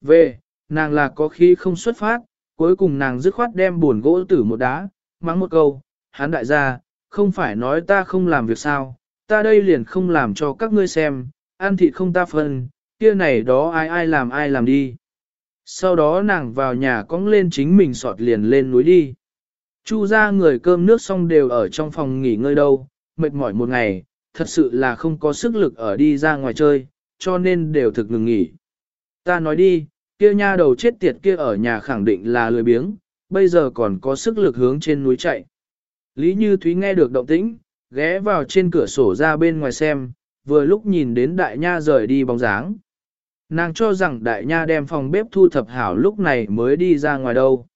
Về, nàng là có khi không xuất phát, cuối cùng nàng dứt khoát đem buồn gỗ tử một đá, mắng một câu, hắn đại gia, không phải nói ta không làm việc sao, ta đây liền không làm cho các ngươi xem, ăn thịt không ta phân, kia này đó ai ai làm ai làm đi. Sau đó nàng vào nhà cong lên chính mình sọt liền lên núi đi. Chu ra người cơm nước xong đều ở trong phòng nghỉ ngơi đâu, mệt mỏi một ngày, thật sự là không có sức lực ở đi ra ngoài chơi, cho nên đều thực ngừng nghỉ. Ta nói đi, kia nha đầu chết tiệt kia ở nhà khẳng định là lười biếng, bây giờ còn có sức lực hướng trên núi chạy. Lý Như Thúy nghe được động tĩnh, ghé vào trên cửa sổ ra bên ngoài xem, vừa lúc nhìn đến đại nha rời đi bóng dáng. Nàng cho rằng đại nha đem phòng bếp thu thập hảo lúc này mới đi ra ngoài đâu.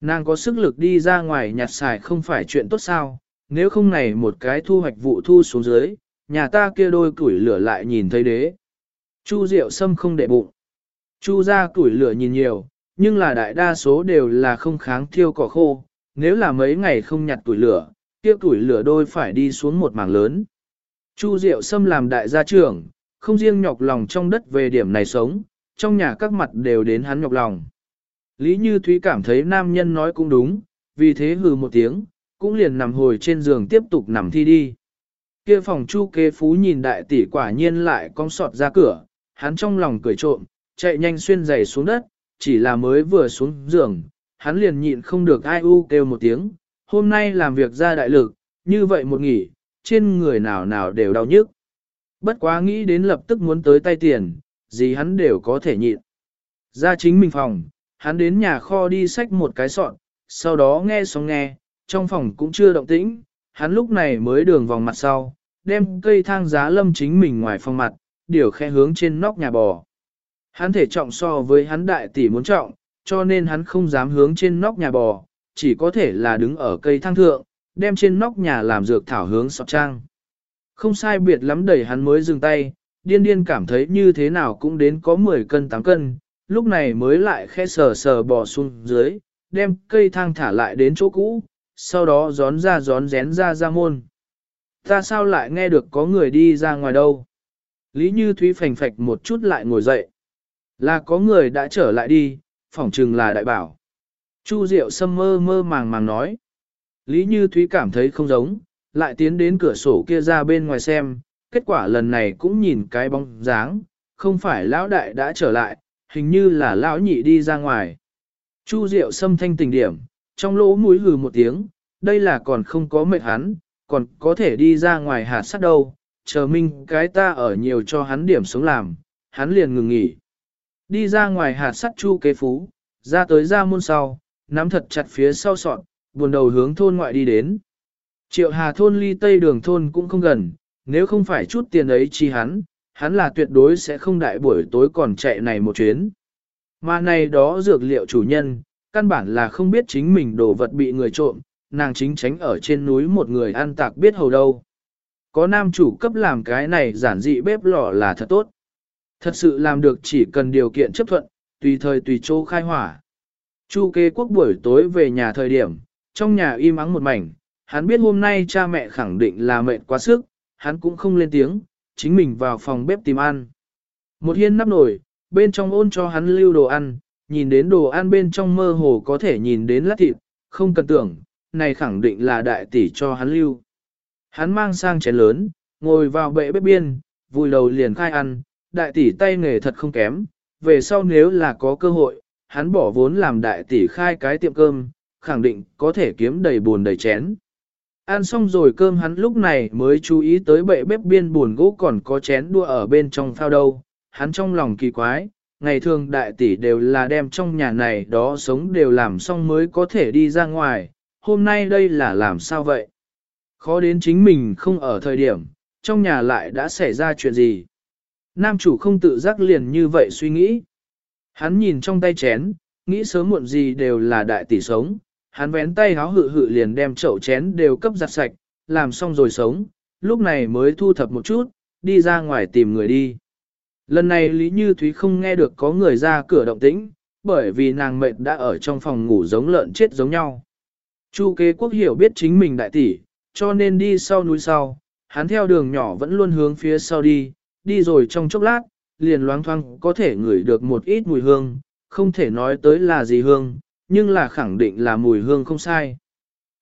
Nàng có sức lực đi ra ngoài nhặt xài không phải chuyện tốt sao, nếu không này một cái thu hoạch vụ thu xuống dưới, nhà ta kia đôi củi lửa lại nhìn thấy đế. Chu Diệu Sâm không để bụng. Chu ra tuổi lửa nhìn nhiều, nhưng là đại đa số đều là không kháng thiêu cỏ khô, nếu là mấy ngày không nhặt tuổi lửa, kia tuổi lửa đôi phải đi xuống một mảng lớn. Chu Diệu Sâm làm đại gia trưởng, không riêng nhọc lòng trong đất về điểm này sống, trong nhà các mặt đều đến hắn nhọc lòng. Lý Như Thúy cảm thấy nam nhân nói cũng đúng, vì thế hừ một tiếng, cũng liền nằm hồi trên giường tiếp tục nằm thi đi. Kia phòng chu kế phú nhìn đại tỷ quả nhiên lại cong sọt ra cửa, hắn trong lòng cười trộm, chạy nhanh xuyên giày xuống đất, chỉ là mới vừa xuống giường, hắn liền nhịn không được ai u kêu một tiếng, hôm nay làm việc ra đại lực, như vậy một nghỉ, trên người nào nào đều đau nhức. Bất quá nghĩ đến lập tức muốn tới tay tiền, gì hắn đều có thể nhịn. Ra chính mình phòng, hắn đến nhà kho đi xách một cái sọn, sau đó nghe xong nghe, trong phòng cũng chưa động tĩnh, hắn lúc này mới đường vòng mặt sau, đem cây thang giá lâm chính mình ngoài phòng mặt, điều khe hướng trên nóc nhà bò. Hắn thể trọng so với hắn đại tỷ muốn trọng, cho nên hắn không dám hướng trên nóc nhà bò, chỉ có thể là đứng ở cây thang thượng, đem trên nóc nhà làm dược thảo hướng sọt trang. Không sai biệt lắm đẩy hắn mới dừng tay, điên điên cảm thấy như thế nào cũng đến có 10 cân 8 cân, lúc này mới lại khe sờ sờ bò xuống dưới, đem cây thang thả lại đến chỗ cũ, sau đó gión ra gión rén ra ra môn. Ta sao lại nghe được có người đi ra ngoài đâu? Lý Như Thúy phành phạch một chút lại ngồi dậy. Là có người đã trở lại đi, phỏng chừng là đại bảo. Chu Diệu Sâm mơ mơ màng màng nói. Lý Như Thúy cảm thấy không giống, lại tiến đến cửa sổ kia ra bên ngoài xem, kết quả lần này cũng nhìn cái bóng dáng, không phải lão đại đã trở lại, hình như là lão nhị đi ra ngoài. Chu Diệu Sâm thanh tình điểm, trong lỗ mũi hừ một tiếng, đây là còn không có mệt hắn, còn có thể đi ra ngoài hạt sắt đâu, chờ minh cái ta ở nhiều cho hắn điểm sống làm, hắn liền ngừng nghỉ. Đi ra ngoài hạt sắt chu kế phú, ra tới ra môn sau, nắm thật chặt phía sau sọn, buồn đầu hướng thôn ngoại đi đến. Triệu hà thôn ly tây đường thôn cũng không gần, nếu không phải chút tiền ấy chi hắn, hắn là tuyệt đối sẽ không đại buổi tối còn chạy này một chuyến. Mà này đó dược liệu chủ nhân, căn bản là không biết chính mình đồ vật bị người trộm, nàng chính tránh ở trên núi một người ăn tạc biết hầu đâu. Có nam chủ cấp làm cái này giản dị bếp lò là thật tốt. Thật sự làm được chỉ cần điều kiện chấp thuận, tùy thời tùy chỗ khai hỏa. Chu kê quốc buổi tối về nhà thời điểm, trong nhà im ắng một mảnh, hắn biết hôm nay cha mẹ khẳng định là mệt quá sức, hắn cũng không lên tiếng, chính mình vào phòng bếp tìm ăn. Một hiên nắp nổi bên trong ôn cho hắn lưu đồ ăn, nhìn đến đồ ăn bên trong mơ hồ có thể nhìn đến lát thịt, không cần tưởng, này khẳng định là đại tỷ cho hắn lưu. Hắn mang sang chén lớn, ngồi vào bệ bếp biên, vùi đầu liền khai ăn, đại tỷ tay nghề thật không kém, về sau nếu là có cơ hội, hắn bỏ vốn làm đại tỷ khai cái tiệm cơm, khẳng định có thể kiếm đầy buồn đầy chén. Ăn xong rồi cơm hắn lúc này mới chú ý tới bệ bếp biên buồn gỗ còn có chén đua ở bên trong phao đâu, hắn trong lòng kỳ quái, ngày thường đại tỷ đều là đem trong nhà này đó sống đều làm xong mới có thể đi ra ngoài, hôm nay đây là làm sao vậy? Khó đến chính mình không ở thời điểm, trong nhà lại đã xảy ra chuyện gì? Nam chủ không tự giác liền như vậy suy nghĩ. Hắn nhìn trong tay chén, nghĩ sớm muộn gì đều là đại tỷ sống, hắn vén tay háo hự hự liền đem chậu chén đều cấp giặt sạch, làm xong rồi sống, lúc này mới thu thập một chút, đi ra ngoài tìm người đi. Lần này Lý Như Thúy không nghe được có người ra cửa động tĩnh, bởi vì nàng mệt đã ở trong phòng ngủ giống lợn chết giống nhau. Chu kế quốc hiểu biết chính mình đại tỷ, cho nên đi sau núi sau, hắn theo đường nhỏ vẫn luôn hướng phía sau đi, đi rồi trong chốc lát, liền loáng thoáng có thể ngửi được một ít mùi hương, không thể nói tới là gì hương, nhưng là khẳng định là mùi hương không sai.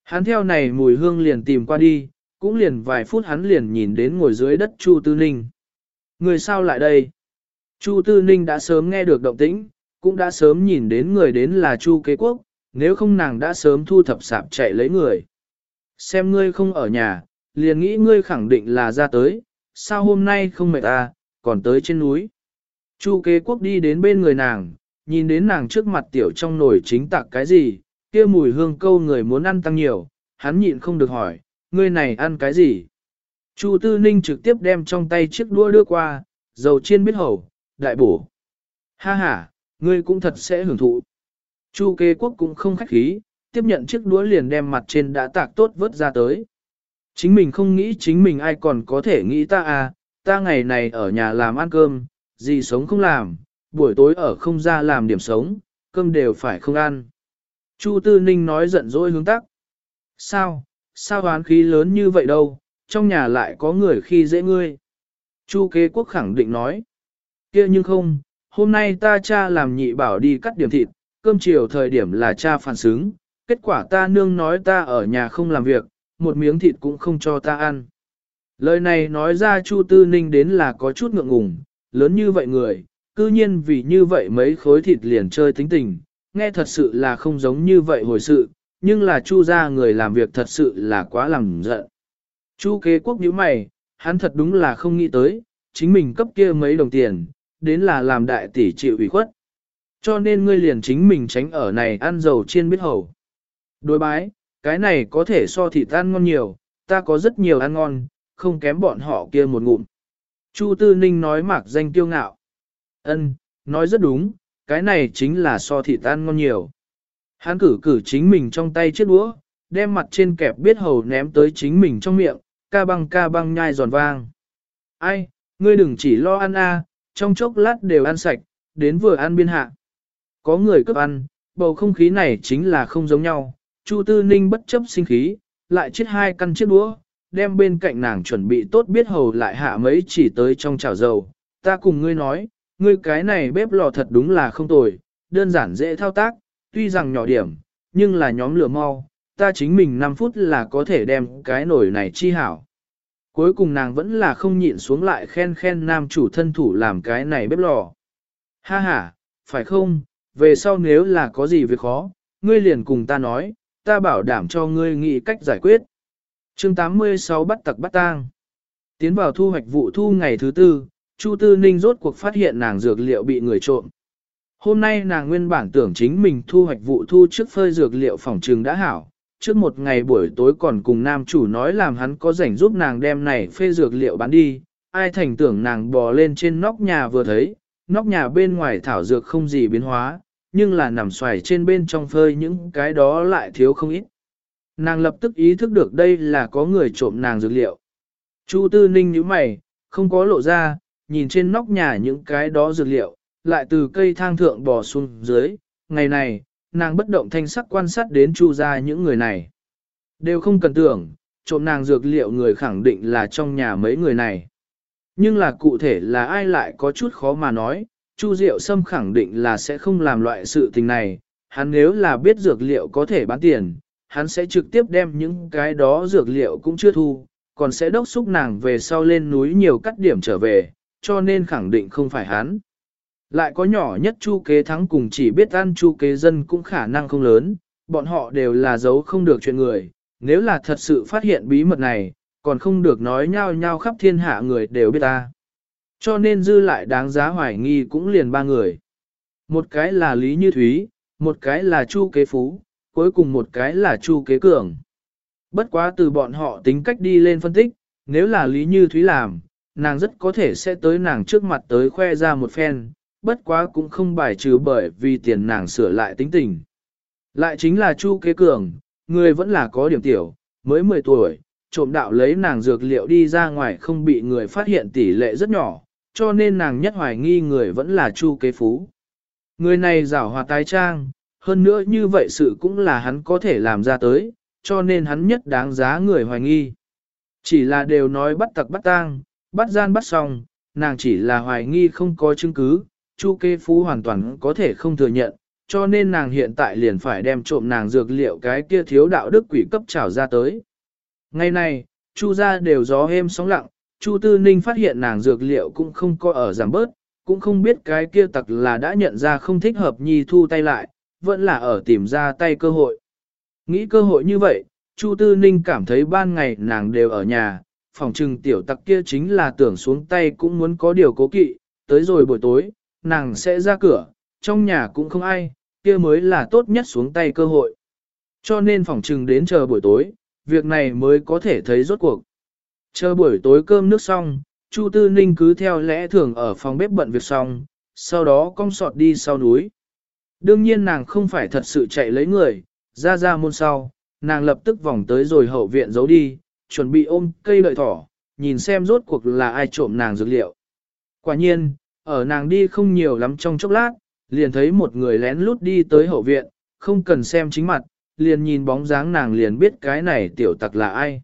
Hắn theo này mùi hương liền tìm qua đi, cũng liền vài phút hắn liền nhìn đến ngồi dưới đất Chu Tư Ninh. Người sao lại đây? Chu Tư Ninh đã sớm nghe được động tĩnh, cũng đã sớm nhìn đến người đến là Chu Kế Quốc, nếu không nàng đã sớm thu thập sạp chạy lấy người. Xem ngươi không ở nhà, liền nghĩ ngươi khẳng định là ra tới, sao hôm nay không mệt ta, còn tới trên núi. Chu Kế Quốc đi đến bên người nàng, nhìn đến nàng trước mặt tiểu trong nồi chính tạc cái gì, kia mùi hương câu người muốn ăn tăng nhiều, hắn nhịn không được hỏi, ngươi này ăn cái gì? Chu Tư Ninh trực tiếp đem trong tay chiếc đua đưa qua, dầu chiên biết hầu, đại bổ. Ha ha, ngươi cũng thật sẽ hưởng thụ. Chu kế quốc cũng không khách khí, tiếp nhận chiếc đũa liền đem mặt trên đã tạc tốt vớt ra tới. Chính mình không nghĩ chính mình ai còn có thể nghĩ ta à, ta ngày này ở nhà làm ăn cơm, gì sống không làm, buổi tối ở không ra làm điểm sống, cơm đều phải không ăn. Chu Tư Ninh nói giận dỗi hướng tắc. Sao, sao hoán khí lớn như vậy đâu, trong nhà lại có người khi dễ ngươi. Chu kế quốc khẳng định nói. kia nhưng không, hôm nay ta cha làm nhị bảo đi cắt điểm thịt, cơm chiều thời điểm là cha phản xứng, kết quả ta nương nói ta ở nhà không làm việc, một miếng thịt cũng không cho ta ăn. Lời này nói ra Chu Tư Ninh đến là có chút ngượng ngùng, lớn như vậy người, cư nhiên vì như vậy mấy khối thịt liền chơi tính tình, nghe thật sự là không giống như vậy hồi sự, nhưng là Chu ra người làm việc thật sự là quá làm giận. Chu kế quốc nhíu mày, hắn thật đúng là không nghĩ tới, chính mình cấp kia mấy đồng tiền, đến là làm đại tỷ chịu ủy khuất. Cho nên ngươi liền chính mình tránh ở này ăn dầu chiên biết hầu. Đối bái, cái này có thể so thịt ăn ngon nhiều, ta có rất nhiều ăn ngon, không kém bọn họ kia một ngụm. Chu Tư Ninh nói mạc danh kiêu ngạo. Ân, nói rất đúng, cái này chính là so thịt ăn ngon nhiều. Hắn cử cử chính mình trong tay chiếc đũa, đem mặt trên kẹp biết hầu ném tới chính mình trong miệng, ca băng ca băng nhai giòn vang. Ai, ngươi đừng chỉ lo ăn a, trong chốc lát đều ăn sạch, đến vừa ăn biên hạ. Có người cấp ăn, bầu không khí này chính là không giống nhau. Chu Tư Ninh bất chấp sinh khí, lại chết hai căn chiếc đũa, đem bên cạnh nàng chuẩn bị tốt biết hầu lại hạ mấy chỉ tới trong chảo dầu. Ta cùng ngươi nói, ngươi cái này bếp lò thật đúng là không tồi, đơn giản dễ thao tác, tuy rằng nhỏ điểm, nhưng là nhóm lửa mau, ta chính mình 5 phút là có thể đem cái nồi này chi hảo. Cuối cùng nàng vẫn là không nhịn xuống lại khen khen nam chủ thân thủ làm cái này bếp lò. Ha ha, phải không, về sau nếu là có gì việc khó, ngươi liền cùng ta nói, ta bảo đảm cho ngươi nghĩ cách giải quyết. chương 86 bắt tặc bắt tang. Tiến vào thu hoạch vụ thu ngày thứ tư, Chu Tư Ninh rốt cuộc phát hiện nàng dược liệu bị người trộm. Hôm nay nàng nguyên bản tưởng chính mình thu hoạch vụ thu trước phơi dược liệu phòng trường đã hảo, trước một ngày buổi tối còn cùng nam chủ nói làm hắn có rảnh giúp nàng đem này phê dược liệu bán đi, ai thành tưởng nàng bò lên trên nóc nhà vừa thấy, nóc nhà bên ngoài thảo dược không gì biến hóa, nhưng là nằm xoài trên bên trong phơi những cái đó lại thiếu không ít. Nàng lập tức ý thức được đây là có người trộm nàng dược liệu. Chu Tư Ninh nhíu mày, không có lộ ra, nhìn trên nóc nhà những cái đó dược liệu, lại từ cây thang thượng bò xuống dưới. Ngày này, nàng bất động thanh sắc quan sát đến chu ra những người này. Đều không cần tưởng, trộm nàng dược liệu người khẳng định là trong nhà mấy người này. Nhưng là cụ thể là ai lại có chút khó mà nói, Chu Diệu Sâm khẳng định là sẽ không làm loại sự tình này, hắn nếu là biết dược liệu có thể bán tiền, hắn sẽ trực tiếp đem những cái đó dược liệu cũng chưa thu, còn sẽ đốc xúc nàng về sau lên núi nhiều cắt điểm trở về, cho nên khẳng định không phải hắn. Lại có nhỏ nhất chu kế thắng cùng chỉ biết ăn chu kế dân cũng khả năng không lớn, bọn họ đều là giấu không được chuyện người, nếu là thật sự phát hiện bí mật này, còn không được nói nhau nhau khắp thiên hạ người đều biết ta. Cho nên dư lại đáng giá hoài nghi cũng liền ba người. Một cái là Lý Như Thúy, một cái là Chu Kế Phú, cuối cùng một cái là Chu Kế Cường. Bất quá từ bọn họ tính cách đi lên phân tích, nếu là Lý Như Thúy làm, nàng rất có thể sẽ tới nàng trước mặt tới khoe ra một phen, bất quá cũng không bài trừ bởi vì tiền nàng sửa lại tính tình. Lại chính là Chu Kế Cường, người vẫn là có điểm tiểu, mới 10 tuổi, trộm đạo lấy nàng dược liệu đi ra ngoài không bị người phát hiện tỷ lệ rất nhỏ, cho nên nàng nhất hoài nghi người vẫn là Chu Kế Phú. Người này giảo hòa tái trang, hơn nữa như vậy sự cũng là hắn có thể làm ra tới, cho nên hắn nhất đáng giá người hoài nghi. Chỉ là đều nói bắt tặc bắt tang, bắt gian bắt xong, nàng chỉ là hoài nghi không có chứng cứ, Chu Kế Phú hoàn toàn có thể không thừa nhận, cho nên nàng hiện tại liền phải đem trộm nàng dược liệu cái kia thiếu đạo đức quỷ cấp trảo ra tới. Ngày này, Chu gia đều gió êm sóng lặng, Chu Tư Ninh phát hiện nàng dược liệu cũng không có ở giảm bớt, cũng không biết cái kia tặc là đã nhận ra không thích hợp nhi thu tay lại, vẫn là ở tìm ra tay cơ hội. Nghĩ cơ hội như vậy, Chu Tư Ninh cảm thấy ban ngày nàng đều ở nhà, phòng trừng tiểu tặc kia chính là tưởng xuống tay cũng muốn có điều cố kỵ, tới rồi buổi tối, nàng sẽ ra cửa, trong nhà cũng không ai, kia mới là tốt nhất xuống tay cơ hội. Cho nên phòng trừng đến chờ buổi tối, việc này mới có thể thấy rốt cuộc. Chờ buổi tối cơm nước xong, Chu Tư Ninh cứ theo lẽ thường ở phòng bếp bận việc xong, sau đó cong sọt đi sau núi. Đương nhiên nàng không phải thật sự chạy lấy người, ra ra môn sau, nàng lập tức vòng tới rồi hậu viện giấu đi, chuẩn bị ôm cây lợi thỏ, nhìn xem rốt cuộc là ai trộm nàng dược liệu. Quả nhiên, ở nàng đi không nhiều lắm trong chốc lát, liền thấy một người lén lút đi tới hậu viện, không cần xem chính mặt, liền nhìn bóng dáng nàng liền biết cái này tiểu tặc là ai.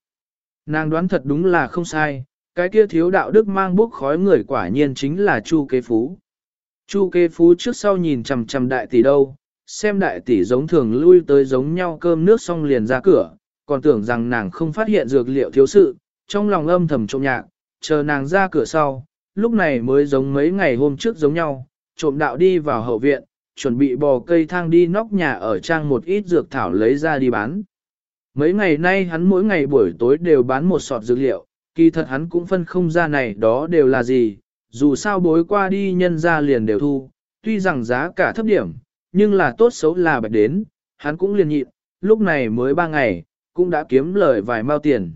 Nàng đoán thật đúng là không sai, cái kia thiếu đạo đức mang bốc khói người quả nhiên chính là Chu Kế Phú. Chu Kế Phú trước sau nhìn chằm chằm đại tỷ đâu, xem đại tỷ giống thường lui tới giống nhau cơm nước xong liền ra cửa, còn tưởng rằng nàng không phát hiện dược liệu thiếu sự, trong lòng âm thầm trộm nhạc, chờ nàng ra cửa sau, lúc này mới giống mấy ngày hôm trước giống nhau, trộm đạo đi vào hậu viện, chuẩn bị bò cây thang đi nóc nhà ở trang một ít dược thảo lấy ra đi bán. Mấy ngày nay hắn mỗi ngày buổi tối đều bán một sọt dược liệu, kỳ thật hắn cũng phân không ra này đó đều là gì, dù sao bối qua đi nhân ra liền đều thu, tuy rằng giá cả thấp điểm, nhưng là tốt xấu là bạch đến, hắn cũng liền nhịn, lúc này mới ba ngày, cũng đã kiếm lời vài mao tiền.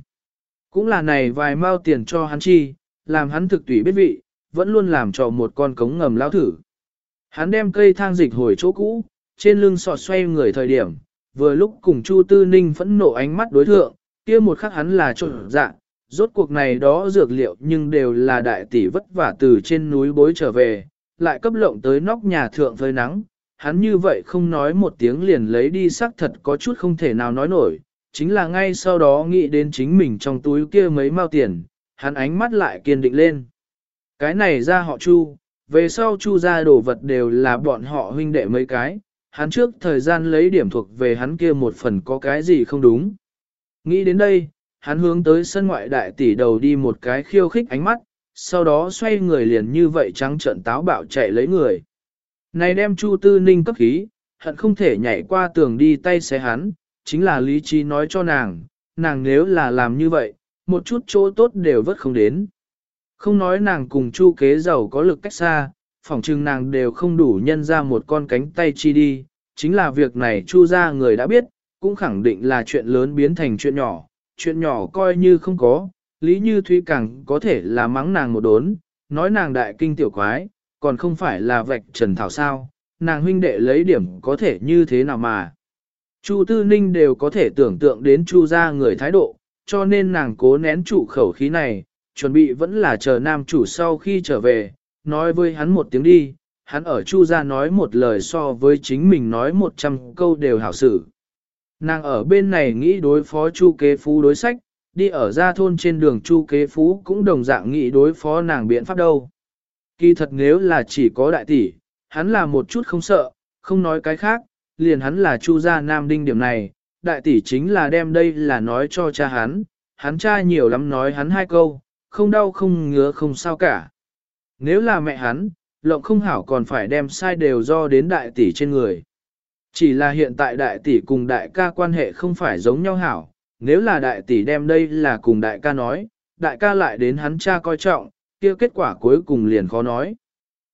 Cũng là này vài mao tiền cho hắn chi, làm hắn thực tùy biết vị, vẫn luôn làm cho một con cống ngầm lao thử. Hắn đem cây thang dịch hồi chỗ cũ, trên lưng sọt xoay người thời điểm, vừa lúc cùng Chu Tư Ninh phẫn nộ ánh mắt đối thượng, kia một khắc hắn là trộn dạ, rốt cuộc này đó dược liệu nhưng đều là đại tỷ vất vả từ trên núi bối trở về, lại cấp lộng tới nóc nhà thượng với nắng, hắn như vậy không nói một tiếng liền lấy đi xác thật có chút không thể nào nói nổi, chính là ngay sau đó nghĩ đến chính mình trong túi kia mấy mao tiền, hắn ánh mắt lại kiên định lên. Cái này ra họ Chu, về sau Chu ra đồ vật đều là bọn họ huynh đệ mấy cái, hắn trước thời gian lấy điểm thuộc về hắn kia một phần có cái gì không đúng. Nghĩ đến đây, hắn hướng tới sân ngoại đại tỷ đầu đi một cái khiêu khích ánh mắt, sau đó xoay người liền như vậy trắng trợn táo bạo chạy lấy người. Này đem Chu Tư Ninh cấp khí, hận không thể nhảy qua tường đi tay xé hắn, chính là lý trí nói cho nàng, nàng nếu là làm như vậy, một chút chỗ tốt đều vất không đến. Không nói nàng cùng Chu kế giàu có lực cách xa, phỏng chừng nàng đều không đủ nhân ra một con cánh tay chi đi, chính là việc này Chu ra người đã biết, cũng khẳng định là chuyện lớn biến thành chuyện nhỏ, chuyện nhỏ coi như không có, Lý Như Thúy càng có thể là mắng nàng một đốn, nói nàng đại kinh tiểu quái, còn không phải là vạch trần thảo sao, nàng huynh đệ lấy điểm có thể như thế nào mà. Chu Tư Ninh đều có thể tưởng tượng đến Chu ra người thái độ, cho nên nàng cố nén trụ khẩu khí này, chuẩn bị vẫn là chờ nam chủ sau khi trở về, nói với hắn một tiếng đi, hắn ở Chu gia nói một lời so với chính mình nói một trăm câu đều hảo xử. Nàng ở bên này nghĩ đối phó Chu kế phú đối sách, đi ở ra thôn trên đường Chu kế phú cũng đồng dạng nghĩ đối phó nàng biện pháp đâu. Kỳ thật nếu là chỉ có đại tỷ, hắn là một chút không sợ, không nói cái khác, liền hắn là Chu gia nam đinh điểm này, đại tỷ chính là đem đây là nói cho cha hắn, hắn cha nhiều lắm nói hắn hai câu, không đau không ngứa không sao cả. Nếu là mẹ hắn, lộng không hảo còn phải đem sai đều do đến đại tỷ trên người. Chỉ là hiện tại đại tỷ cùng đại ca quan hệ không phải giống nhau hảo, nếu là đại tỷ đem đây là cùng đại ca nói, đại ca lại đến hắn cha coi trọng, kia kết quả cuối cùng liền khó nói.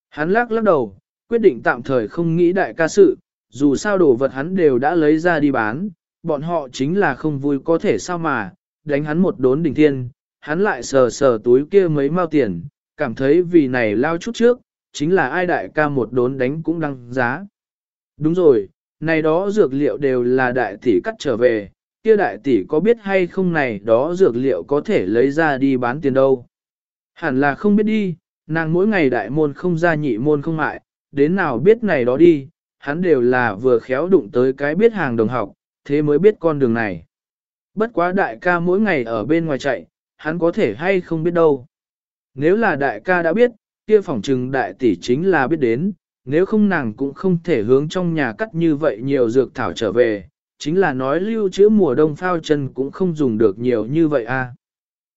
Hắn lắc lắc đầu, quyết định tạm thời không nghĩ đại ca sự, dù sao đồ vật hắn đều đã lấy ra đi bán, bọn họ chính là không vui có thể sao mà, đánh hắn một đốn đỉnh thiên, hắn lại sờ sờ túi kia mấy mao tiền, cảm thấy vì này lao chút trước, chính là ai đại ca một đốn đánh cũng đăng giá. Đúng rồi, này đó dược liệu đều là đại tỷ cắt trở về, kia đại tỷ có biết hay không này đó dược liệu có thể lấy ra đi bán tiền đâu. Hẳn là không biết đi, nàng mỗi ngày đại môn không ra nhị môn không mại, đến nào biết này đó đi, hắn đều là vừa khéo đụng tới cái biết hàng đồng học, thế mới biết con đường này. Bất quá đại ca mỗi ngày ở bên ngoài chạy, hắn có thể hay không biết đâu nếu là đại ca đã biết, kia phỏng trừng đại tỷ chính là biết đến, nếu không nàng cũng không thể hướng trong nhà cắt như vậy nhiều dược thảo trở về, chính là nói lưu trữ mùa đông phao chân cũng không dùng được nhiều như vậy a. À.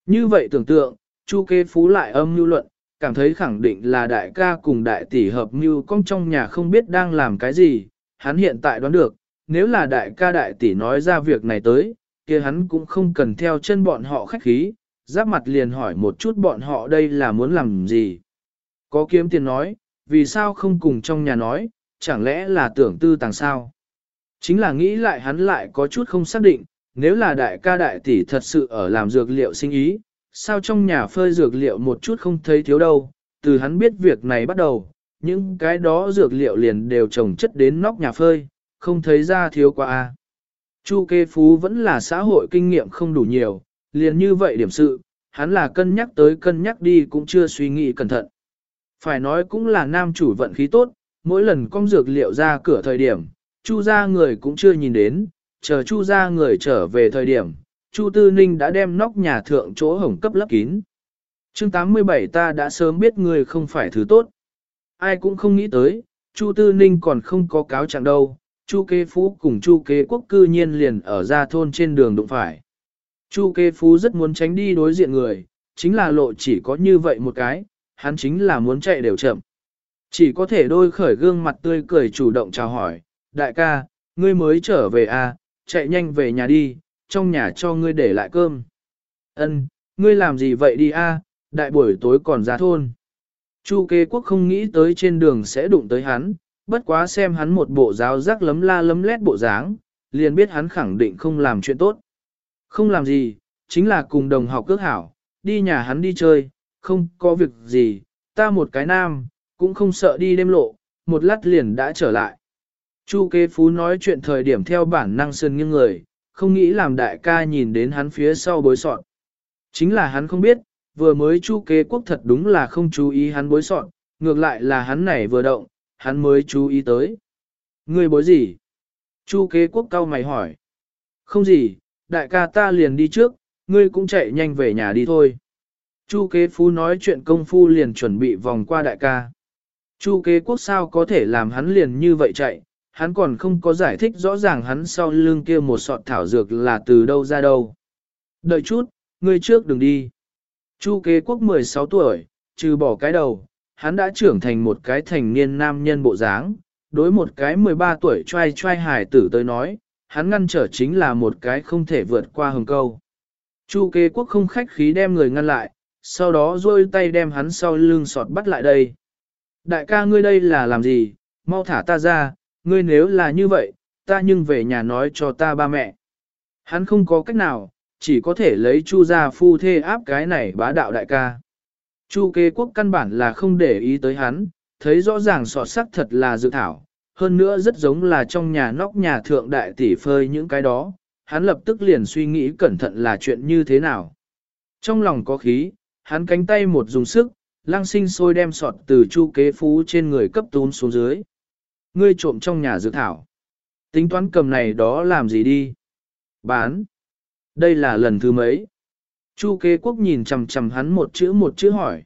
Như vậy tưởng tượng, Chu kê Phú lại âm mưu luận, cảm thấy khẳng định là đại ca cùng đại tỷ hợp mưu công trong nhà không biết đang làm cái gì, hắn hiện tại đoán được, nếu là đại ca đại tỷ nói ra việc này tới, kia hắn cũng không cần theo chân bọn họ khách khí, giáp mặt liền hỏi một chút bọn họ đây là muốn làm gì. Có kiếm tiền nói, vì sao không cùng trong nhà nói, chẳng lẽ là tưởng tư tàng sao? Chính là nghĩ lại hắn lại có chút không xác định, nếu là đại ca đại tỷ thật sự ở làm dược liệu sinh ý, sao trong nhà phơi dược liệu một chút không thấy thiếu đâu, từ hắn biết việc này bắt đầu, những cái đó dược liệu liền đều trồng chất đến nóc nhà phơi, không thấy ra thiếu quá a. Chu kê phú vẫn là xã hội kinh nghiệm không đủ nhiều, liền như vậy điểm sự, hắn là cân nhắc tới cân nhắc đi cũng chưa suy nghĩ cẩn thận. Phải nói cũng là nam chủ vận khí tốt, mỗi lần con dược liệu ra cửa thời điểm, chu ra người cũng chưa nhìn đến, chờ chu ra người trở về thời điểm, chu tư ninh đã đem nóc nhà thượng chỗ hồng cấp lấp kín. chương 87 ta đã sớm biết người không phải thứ tốt. Ai cũng không nghĩ tới, chu tư ninh còn không có cáo trạng đâu, chu kế phú cùng chu kế quốc cư nhiên liền ở ra thôn trên đường đụng phải. Chu kế phú rất muốn tránh đi đối diện người, chính là lộ chỉ có như vậy một cái, hắn chính là muốn chạy đều chậm. Chỉ có thể đôi khởi gương mặt tươi cười chủ động chào hỏi, đại ca, ngươi mới trở về à, chạy nhanh về nhà đi, trong nhà cho ngươi để lại cơm. Ân, ngươi làm gì vậy đi a? đại buổi tối còn ra thôn. Chu kế quốc không nghĩ tới trên đường sẽ đụng tới hắn, bất quá xem hắn một bộ giáo rắc lấm la lấm lét bộ dáng, liền biết hắn khẳng định không làm chuyện tốt. Không làm gì, chính là cùng đồng học cước hảo, đi nhà hắn đi chơi, không có việc gì, ta một cái nam, cũng không sợ đi đêm lộ, một lát liền đã trở lại. Chu kế phú nói chuyện thời điểm theo bản năng sơn nghiêng người, không nghĩ làm đại ca nhìn đến hắn phía sau bối sọn. Chính là hắn không biết, vừa mới chu kế quốc thật đúng là không chú ý hắn bối sọn, ngược lại là hắn này vừa động, hắn mới chú ý tới. Ngươi bối gì? Chu kế quốc cao mày hỏi. Không gì, đại ca ta liền đi trước, ngươi cũng chạy nhanh về nhà đi thôi. Chu kế phú nói chuyện công phu liền chuẩn bị vòng qua đại ca. Chu kế quốc sao có thể làm hắn liền như vậy chạy, hắn còn không có giải thích rõ ràng hắn sau lưng kia một sọt thảo dược là từ đâu ra đâu. Đợi chút, ngươi trước đừng đi. Chu kế quốc 16 tuổi, trừ bỏ cái đầu, hắn đã trưởng thành một cái thành niên nam nhân bộ dáng, đối một cái 13 tuổi trai trai hải tử tới nói, hắn ngăn trở chính là một cái không thể vượt qua hừng câu. Chu kế quốc không khách khí đem người ngăn lại, sau đó rôi tay đem hắn sau lưng sọt bắt lại đây. Đại ca ngươi đây là làm gì, mau thả ta ra, ngươi nếu là như vậy, ta nhưng về nhà nói cho ta ba mẹ. Hắn không có cách nào, chỉ có thể lấy chu gia phu thê áp cái này bá đạo đại ca. Chu kế quốc căn bản là không để ý tới hắn, thấy rõ ràng sọt sắc thật là dự thảo, hơn nữa rất giống là trong nhà nóc nhà thượng đại tỷ phơi những cái đó, hắn lập tức liền suy nghĩ cẩn thận là chuyện như thế nào. Trong lòng có khí, hắn cánh tay một dùng sức, lang sinh sôi đem sọt từ chu kế phú trên người cấp tún xuống dưới. Ngươi trộm trong nhà dược thảo. Tính toán cầm này đó làm gì đi? Bán. Đây là lần thứ mấy. Chu kế quốc nhìn chầm chầm hắn một chữ một chữ hỏi.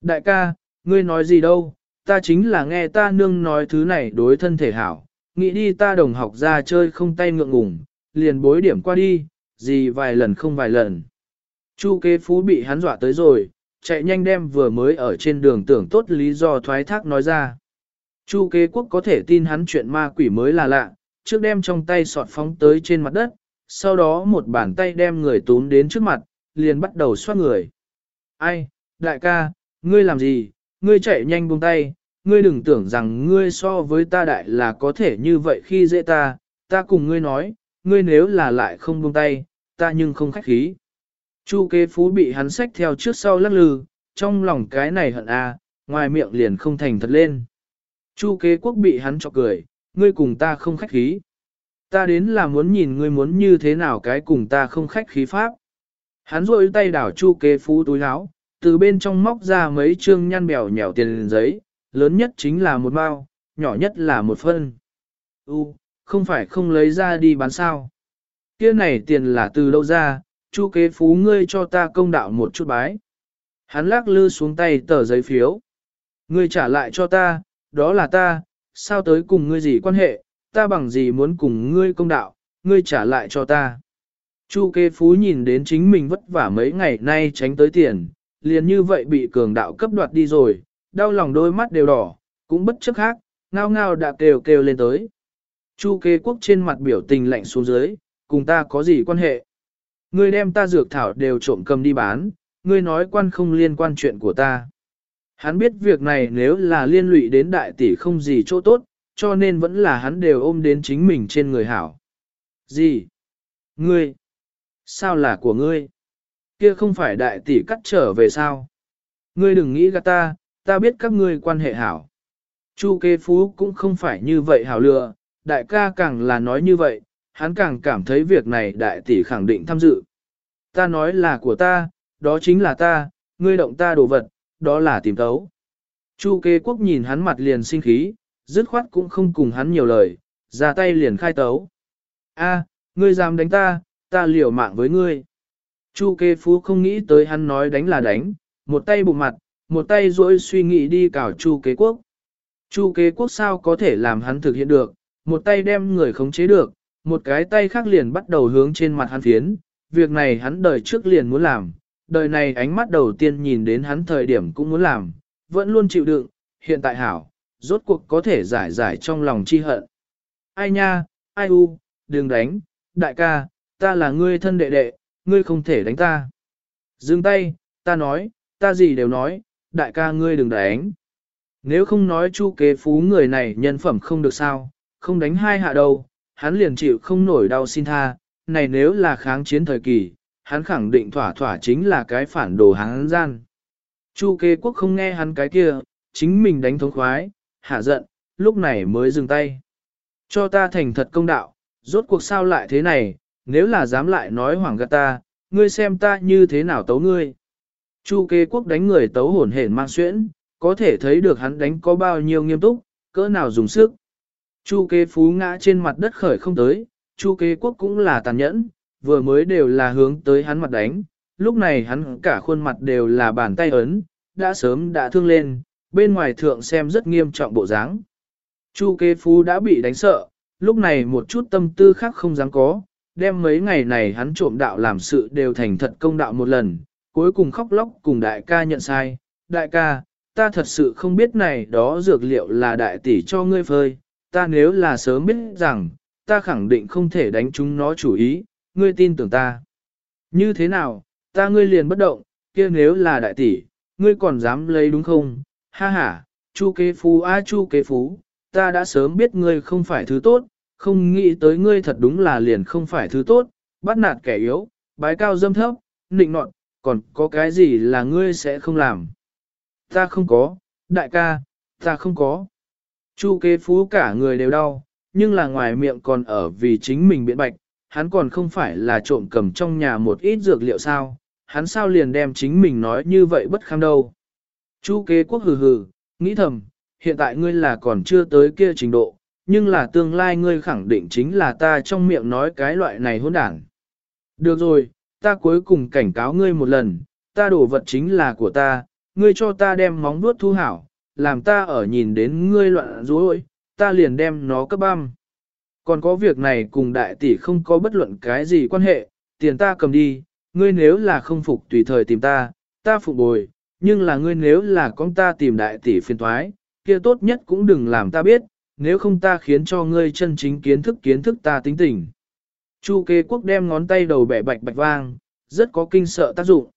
Đại ca, ngươi nói gì đâu, ta chính là nghe ta nương nói thứ này đối thân thể hảo, nghĩ đi ta đồng học ra chơi không tay ngượng ngùng, liền bối điểm qua đi, gì vài lần không vài lần. Chu kế phú bị hắn dọa tới rồi, chạy nhanh đem vừa mới ở trên đường tưởng tốt lý do thoái thác nói ra. Chu kế quốc có thể tin hắn chuyện ma quỷ mới là lạ, trước đem trong tay sọt phóng tới trên mặt đất, sau đó một bàn tay đem người túm đến trước mặt, liền bắt đầu xoát người. Ai, đại ca, ngươi làm gì, ngươi chạy nhanh buông tay, ngươi đừng tưởng rằng ngươi so với ta đại là có thể như vậy khi dễ ta, ta cùng ngươi nói, ngươi nếu là lại không buông tay, ta nhưng không khách khí. Chu kế phú bị hắn xách theo trước sau lắc lư, trong lòng cái này hận a, ngoài miệng liền không thành thật lên. Chu kế quốc bị hắn chọc cười, ngươi cùng ta không khách khí. Ta đến là muốn nhìn ngươi muốn như thế nào cái cùng ta không khách khí pháp. Hắn rôi tay đảo chu kế phú túi áo, từ bên trong móc ra mấy trương nhăn bèo nhèo tiền giấy, lớn nhất chính là một bao, nhỏ nhất là một phân. U, không phải không lấy ra đi bán sao. Kia này tiền là từ đâu ra, chu kế phú ngươi cho ta công đạo một chút bái. Hắn lắc lư xuống tay tờ giấy phiếu. Ngươi trả lại cho ta, đó là ta, sao tới cùng ngươi gì quan hệ, ta bằng gì muốn cùng ngươi công đạo, ngươi trả lại cho ta. Chu kê phú nhìn đến chính mình vất vả mấy ngày nay tránh tới tiền, liền như vậy bị cường đạo cấp đoạt đi rồi, đau lòng đôi mắt đều đỏ, cũng bất chấp khác, ngao ngao đã kêu kêu lên tới. Chu kê quốc trên mặt biểu tình lạnh xuống dưới, cùng ta có gì quan hệ? Ngươi đem ta dược thảo đều trộm cầm đi bán, ngươi nói quan không liên quan chuyện của ta. Hắn biết việc này nếu là liên lụy đến đại tỷ không gì chỗ tốt, cho nên vẫn là hắn đều ôm đến chính mình trên người hảo. Gì? Ngươi? Sao là của ngươi? Kia không phải đại tỷ cắt trở về sao? Ngươi đừng nghĩ gạt ta, ta biết các ngươi quan hệ hảo. Chu kê phú cũng không phải như vậy hảo lựa, đại ca càng là nói như vậy, hắn càng cảm thấy việc này đại tỷ khẳng định tham dự. Ta nói là của ta, đó chính là ta, ngươi động ta đồ vật, đó là tìm tấu. Chu kê quốc nhìn hắn mặt liền sinh khí, dứt khoát cũng không cùng hắn nhiều lời, ra tay liền khai tấu. A, ngươi dám đánh ta, ta liều mạng với ngươi. Chu kê phú không nghĩ tới hắn nói đánh là đánh, một tay bụng mặt, một tay rỗi suy nghĩ đi cào chu kế quốc. Chu kế quốc sao có thể làm hắn thực hiện được, một tay đem người khống chế được, một cái tay khác liền bắt đầu hướng trên mặt hắn phiến, việc này hắn đời trước liền muốn làm, đời này ánh mắt đầu tiên nhìn đến hắn thời điểm cũng muốn làm, vẫn luôn chịu đựng, hiện tại hảo, rốt cuộc có thể giải giải trong lòng chi hận. Ai nha, ai u, đừng đánh, đại ca, ta là ngươi thân đệ đệ, ngươi không thể đánh ta. Dừng tay, ta nói, ta gì đều nói, đại ca ngươi đừng đánh. Nếu không nói chu kế phú người này nhân phẩm không được sao, không đánh hai hạ đâu, hắn liền chịu không nổi đau xin tha, này nếu là kháng chiến thời kỳ, hắn khẳng định thỏa thỏa chính là cái phản đồ hắn gian. Chu kế quốc không nghe hắn cái kia, chính mình đánh thống khoái, hạ giận, lúc này mới dừng tay. Cho ta thành thật công đạo, rốt cuộc sao lại thế này, nếu là dám lại nói hoảng gạt ta, ngươi xem ta như thế nào tấu ngươi. Chu kế quốc đánh người tấu hồn hển mang xuyễn, có thể thấy được hắn đánh có bao nhiêu nghiêm túc, cỡ nào dùng sức. Chu kế phú ngã trên mặt đất khởi không tới, chu kế quốc cũng là tàn nhẫn, vừa mới đều là hướng tới hắn mặt đánh, lúc này hắn cả khuôn mặt đều là bàn tay ấn, đã sớm đã thương lên, bên ngoài thượng xem rất nghiêm trọng bộ dáng. Chu kế phú đã bị đánh sợ, lúc này một chút tâm tư khác không dám có, đem mấy ngày này hắn trộm đạo làm sự đều thành thật công đạo một lần, cuối cùng khóc lóc cùng đại ca nhận sai, đại ca, ta thật sự không biết này đó dược liệu là đại tỷ cho ngươi phơi, ta nếu là sớm biết rằng, ta khẳng định không thể đánh chúng nó chủ ý, ngươi tin tưởng ta. Như thế nào, ta ngươi liền bất động, kia nếu là đại tỷ, ngươi còn dám lấy đúng không? Ha ha, chu kế phú a chu kế phú, ta đã sớm biết ngươi không phải thứ tốt, không nghĩ tới ngươi thật đúng là liền không phải thứ tốt, bắt nạt kẻ yếu, bái cao dâm thấp, nịnh nọt, còn có cái gì là ngươi sẽ không làm. Ta không có, đại ca, ta không có. Chu kế phú cả người đều đau, nhưng là ngoài miệng còn ở vì chính mình biện bạch, hắn còn không phải là trộm cầm trong nhà một ít dược liệu sao, hắn sao liền đem chính mình nói như vậy bất kham đâu. Chu kế quốc hừ hừ, nghĩ thầm, hiện tại ngươi là còn chưa tới kia trình độ, nhưng là tương lai ngươi khẳng định chính là ta trong miệng nói cái loại này hỗn đảng. Được rồi, ta cuối cùng cảnh cáo ngươi một lần, ta đổ vật chính là của ta, ngươi cho ta đem móng vuốt thu hảo, làm ta ở nhìn đến ngươi loạn rối, ta liền đem nó cấp băm. Còn có việc này cùng đại tỷ không có bất luận cái gì quan hệ, tiền ta cầm đi, ngươi nếu là không phục tùy thời tìm ta, ta phục bồi, nhưng là ngươi nếu là con ta tìm đại tỷ phiền thoái, kia tốt nhất cũng đừng làm ta biết, nếu không ta khiến cho ngươi chân chính kiến thức kiến thức ta tính tình. Chu kế quốc đem ngón tay đầu bẻ bạch bạch vang, rất có kinh sợ tác dụng.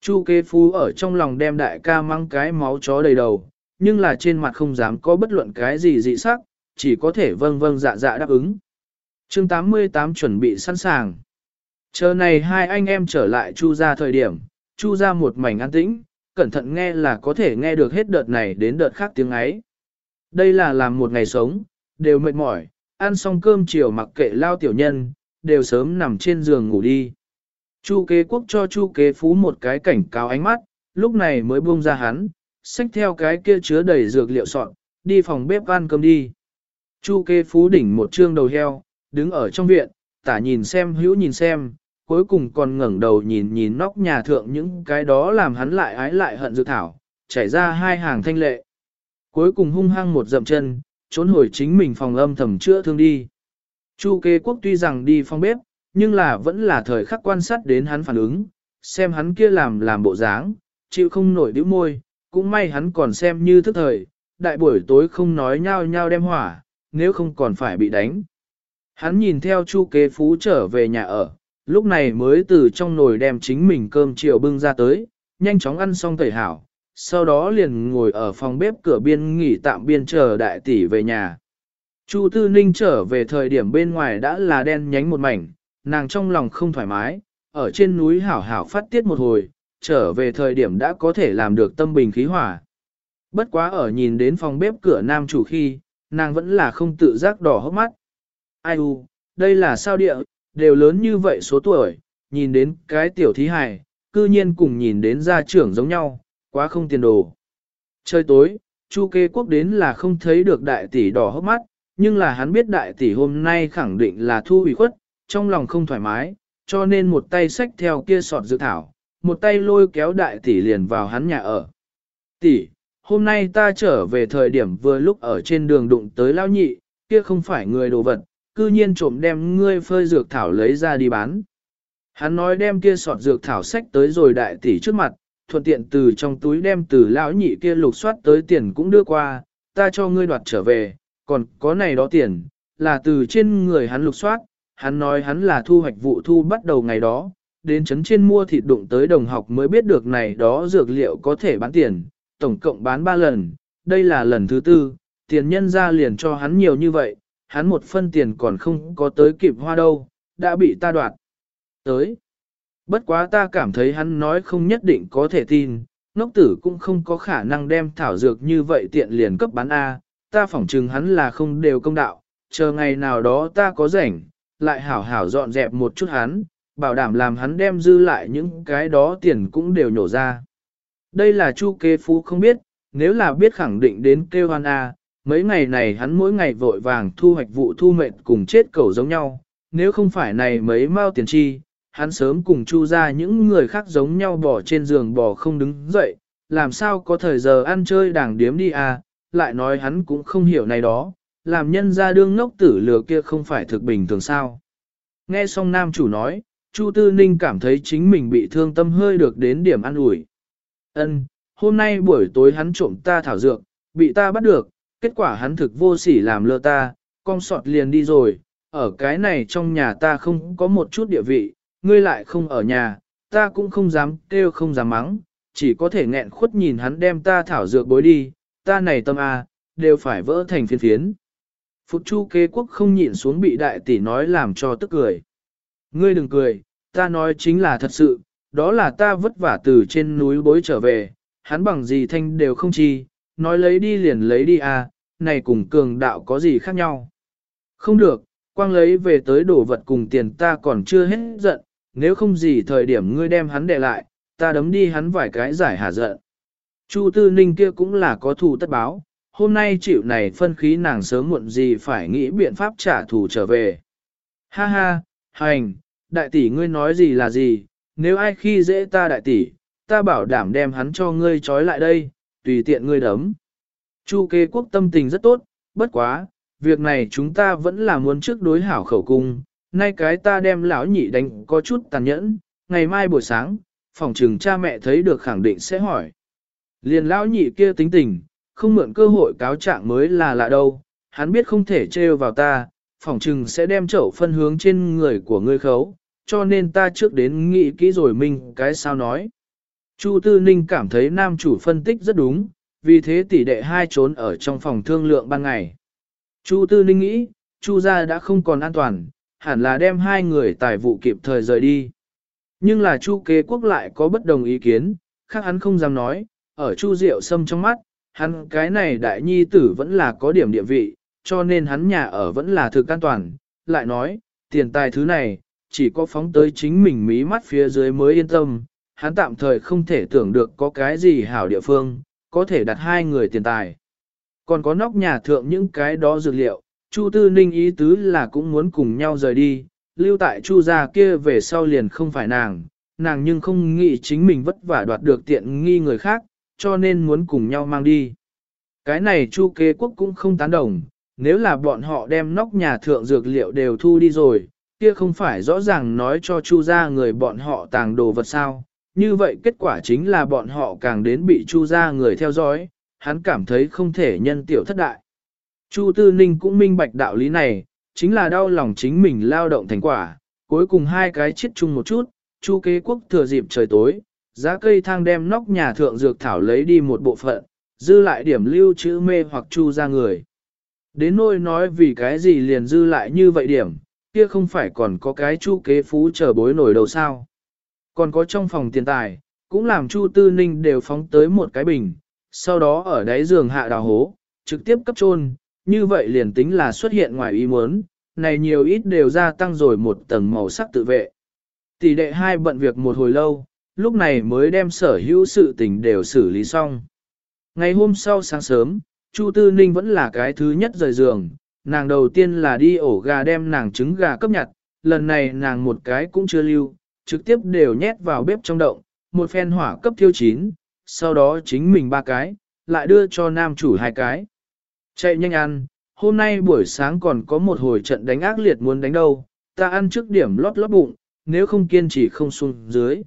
Chu kế phú ở trong lòng đem đại ca mang cái máu chó đầy đầu, nhưng là trên mặt không dám có bất luận cái gì dị sắc, chỉ có thể vâng vâng dạ dạ đáp ứng. chương 88 chuẩn bị sẵn sàng. Chờ này hai anh em trở lại chu ra thời điểm, chu ra một mảnh an tĩnh, cẩn thận nghe là có thể nghe được hết đợt này đến đợt khác tiếng ấy. Đây là làm một ngày sống, đều mệt mỏi, ăn xong cơm chiều mặc kệ lao tiểu nhân, đều sớm nằm trên giường ngủ đi. Chu kế quốc cho chu kế phú một cái cảnh cáo ánh mắt, lúc này mới buông ra hắn, xách theo cái kia chứa đầy dược liệu sọn, đi phòng bếp ăn cơm đi. Chu kế phú đỉnh một trương đầu heo, đứng ở trong viện, tả nhìn xem hữu nhìn xem, cuối cùng còn ngẩng đầu nhìn nhìn nóc nhà thượng những cái đó làm hắn lại ái lại hận dược thảo, chảy ra hai hàng thanh lệ. Cuối cùng hung hăng một dậm chân, trốn hồi chính mình phòng âm thầm chữa thương đi. Chu kế quốc tuy rằng đi phòng bếp, nhưng là vẫn là thời khắc quan sát đến hắn phản ứng, xem hắn kia làm làm bộ dáng, chịu không nổi đĩu môi, cũng may hắn còn xem như thức thời, đại buổi tối không nói nhau nhau đem hỏa, nếu không còn phải bị đánh. Hắn nhìn theo chu kế phú trở về nhà ở, lúc này mới từ trong nồi đem chính mình cơm chiều bưng ra tới, nhanh chóng ăn xong tẩy hảo, sau đó liền ngồi ở phòng bếp cửa biên nghỉ tạm biên chờ đại tỷ về nhà. Chu Tư Ninh trở về thời điểm bên ngoài đã là đen nhánh một mảnh, nàng trong lòng không thoải mái, ở trên núi hảo hảo phát tiết một hồi, trở về thời điểm đã có thể làm được tâm bình khí hỏa. Bất quá ở nhìn đến phòng bếp cửa nam chủ khi, nàng vẫn là không tự giác đỏ hốc mắt. Ai u, đây là sao địa, đều lớn như vậy số tuổi, nhìn đến cái tiểu thí hài, cư nhiên cùng nhìn đến gia trưởng giống nhau, quá không tiền đồ. Trời tối, Chu kê quốc đến là không thấy được đại tỷ đỏ hốc mắt, nhưng là hắn biết đại tỷ hôm nay khẳng định là thu ủy khuất, trong lòng không thoải mái, cho nên một tay xách theo kia sọt dự thảo, một tay lôi kéo đại tỷ liền vào hắn nhà ở. Tỷ, hôm nay ta trở về thời điểm vừa lúc ở trên đường đụng tới lao nhị, kia không phải người đồ vật, cư nhiên trộm đem ngươi phơi dược thảo lấy ra đi bán. Hắn nói đem kia sọt dược thảo sách tới rồi đại tỷ trước mặt, thuận tiện từ trong túi đem từ lão nhị kia lục soát tới tiền cũng đưa qua, ta cho ngươi đoạt trở về, còn có này đó tiền, là từ trên người hắn lục soát, hắn nói hắn là thu hoạch vụ thu bắt đầu ngày đó, đến chấn trên mua thịt đụng tới đồng học mới biết được này đó dược liệu có thể bán tiền, tổng cộng bán 3 lần, đây là lần thứ tư, tiền nhân ra liền cho hắn nhiều như vậy, hắn một phân tiền còn không có tới kịp hoa đâu, đã bị ta đoạt. Tới. Bất quá ta cảm thấy hắn nói không nhất định có thể tin, ngốc tử cũng không có khả năng đem thảo dược như vậy tiện liền cấp bán A, ta phỏng chừng hắn là không đều công đạo, chờ ngày nào đó ta có rảnh, lại hảo hảo dọn dẹp một chút hắn, bảo đảm làm hắn đem dư lại những cái đó tiền cũng đều nhổ ra. Đây là chu kế phú không biết, nếu là biết khẳng định đến kêu hoan A, mấy ngày này hắn mỗi ngày vội vàng thu hoạch vụ thu mệnh cùng chết cầu giống nhau, nếu không phải này mấy mao tiền chi, hắn sớm cùng chu ra những người khác giống nhau bỏ trên giường bò không đứng dậy, làm sao có thời giờ ăn chơi đảng điếm đi à, lại nói hắn cũng không hiểu này đó, làm nhân ra đương ngốc tử lừa kia không phải thực bình thường sao. Nghe xong nam chủ nói, Chu Tư Ninh cảm thấy chính mình bị thương tâm hơi được đến điểm ăn ủi. Ân, hôm nay buổi tối hắn trộm ta thảo dược, bị ta bắt được, kết quả hắn thực vô sỉ làm lơ ta, con sọt liền đi rồi, ở cái này trong nhà ta không có một chút địa vị, ngươi lại không ở nhà, ta cũng không dám kêu không dám mắng, chỉ có thể nghẹn khuất nhìn hắn đem ta thảo dược bối đi, ta này tâm a, đều phải vỡ thành phiến phiến. Phục Chu kế quốc không nhịn xuống bị đại tỷ nói làm cho tức cười. Ngươi đừng cười, ta nói chính là thật sự, đó là ta vất vả từ trên núi bối trở về, hắn bằng gì thanh đều không chi, nói lấy đi liền lấy đi à, này cùng cường đạo có gì khác nhau. Không được, quang lấy về tới đổ vật cùng tiền ta còn chưa hết giận, nếu không gì thời điểm ngươi đem hắn để lại, ta đấm đi hắn vài cái giải hà giận. Chu Tư Ninh kia cũng là có thù tất báo, hôm nay chịu này phân khí nàng sớm muộn gì phải nghĩ biện pháp trả thù trở về. Ha ha, hành, đại tỷ ngươi nói gì là gì, nếu ai khi dễ ta đại tỷ, ta bảo đảm đem hắn cho ngươi trói lại đây, tùy tiện ngươi đấm. Chu kế quốc tâm tình rất tốt, bất quá, việc này chúng ta vẫn là muốn trước đối hảo khẩu cung, nay cái ta đem lão nhị đánh có chút tàn nhẫn, ngày mai buổi sáng, phòng trừng cha mẹ thấy được khẳng định sẽ hỏi. Liền lão nhị kia tính tình, không mượn cơ hội cáo trạng mới là lạ đâu, hắn biết không thể trêu vào ta, phòng trừng sẽ đem chậu phân hướng trên người của ngươi khấu, cho nên ta trước đến nghĩ kỹ rồi mình cái sao nói. Chu Tư Ninh cảm thấy nam chủ phân tích rất đúng, vì thế tỷ đệ hai trốn ở trong phòng thương lượng ban ngày. Chu Tư Ninh nghĩ, Chu gia đã không còn an toàn, hẳn là đem hai người tài vụ kịp thời rời đi. Nhưng là Chu kế quốc lại có bất đồng ý kiến, khác hắn không dám nói, ở Chu Diệu Sâm trong mắt, hắn cái này đại nhi tử vẫn là có điểm địa vị, cho nên hắn nhà ở vẫn là thực an toàn. Lại nói, tiền tài thứ này, chỉ có phóng tới chính mình mí mắt phía dưới mới yên tâm, hắn tạm thời không thể tưởng được có cái gì hảo địa phương, có thể đặt hai người tiền tài. Còn có nóc nhà thượng những cái đó dược liệu, Chu Tư Ninh ý tứ là cũng muốn cùng nhau rời đi, lưu tại chu gia kia về sau liền không phải nàng, nàng nhưng không nghĩ chính mình vất vả đoạt được tiện nghi người khác, cho nên muốn cùng nhau mang đi. Cái này chu kế quốc cũng không tán đồng, nếu là bọn họ đem nóc nhà thượng dược liệu đều thu đi rồi, kia không phải rõ ràng nói cho chu gia người bọn họ tàng đồ vật sao, như vậy kết quả chính là bọn họ càng đến bị chu gia người theo dõi, hắn cảm thấy không thể nhân tiểu thất đại. Chu Tư Ninh cũng minh bạch đạo lý này, chính là đau lòng chính mình lao động thành quả, cuối cùng hai cái chết chung một chút, Chu kế quốc thừa dịp trời tối, giá cây thang đem nóc nhà thượng dược thảo lấy đi một bộ phận, dư lại điểm lưu chữ mê hoặc chu ra người. Đến nôi nói vì cái gì liền dư lại như vậy điểm, kia không phải còn có cái chu kế phú chờ bối nổi đầu sao. Còn có trong phòng tiền tài, cũng làm chu tư ninh đều phóng tới một cái bình, sau đó ở đáy giường hạ đào hố, trực tiếp cấp trôn, như vậy liền tính là xuất hiện ngoài ý muốn, này nhiều ít đều gia tăng rồi một tầng màu sắc tự vệ. Tỷ đệ hai bận việc một hồi lâu, lúc này mới đem sở hữu sự tình đều xử lý xong. Ngày hôm sau sáng sớm, Chu Tư Ninh vẫn là cái thứ nhất rời giường, nàng đầu tiên là đi ổ gà đem nàng trứng gà cấp nhặt, lần này nàng một cái cũng chưa lưu, trực tiếp đều nhét vào bếp trong động, một phen hỏa cấp thiêu chín, sau đó chính mình ba cái, lại đưa cho nam chủ hai cái. Chạy nhanh ăn, hôm nay buổi sáng còn có một hồi trận đánh ác liệt muốn đánh đâu, ta ăn trước điểm lót lót bụng, nếu không kiên trì không xuống dưới.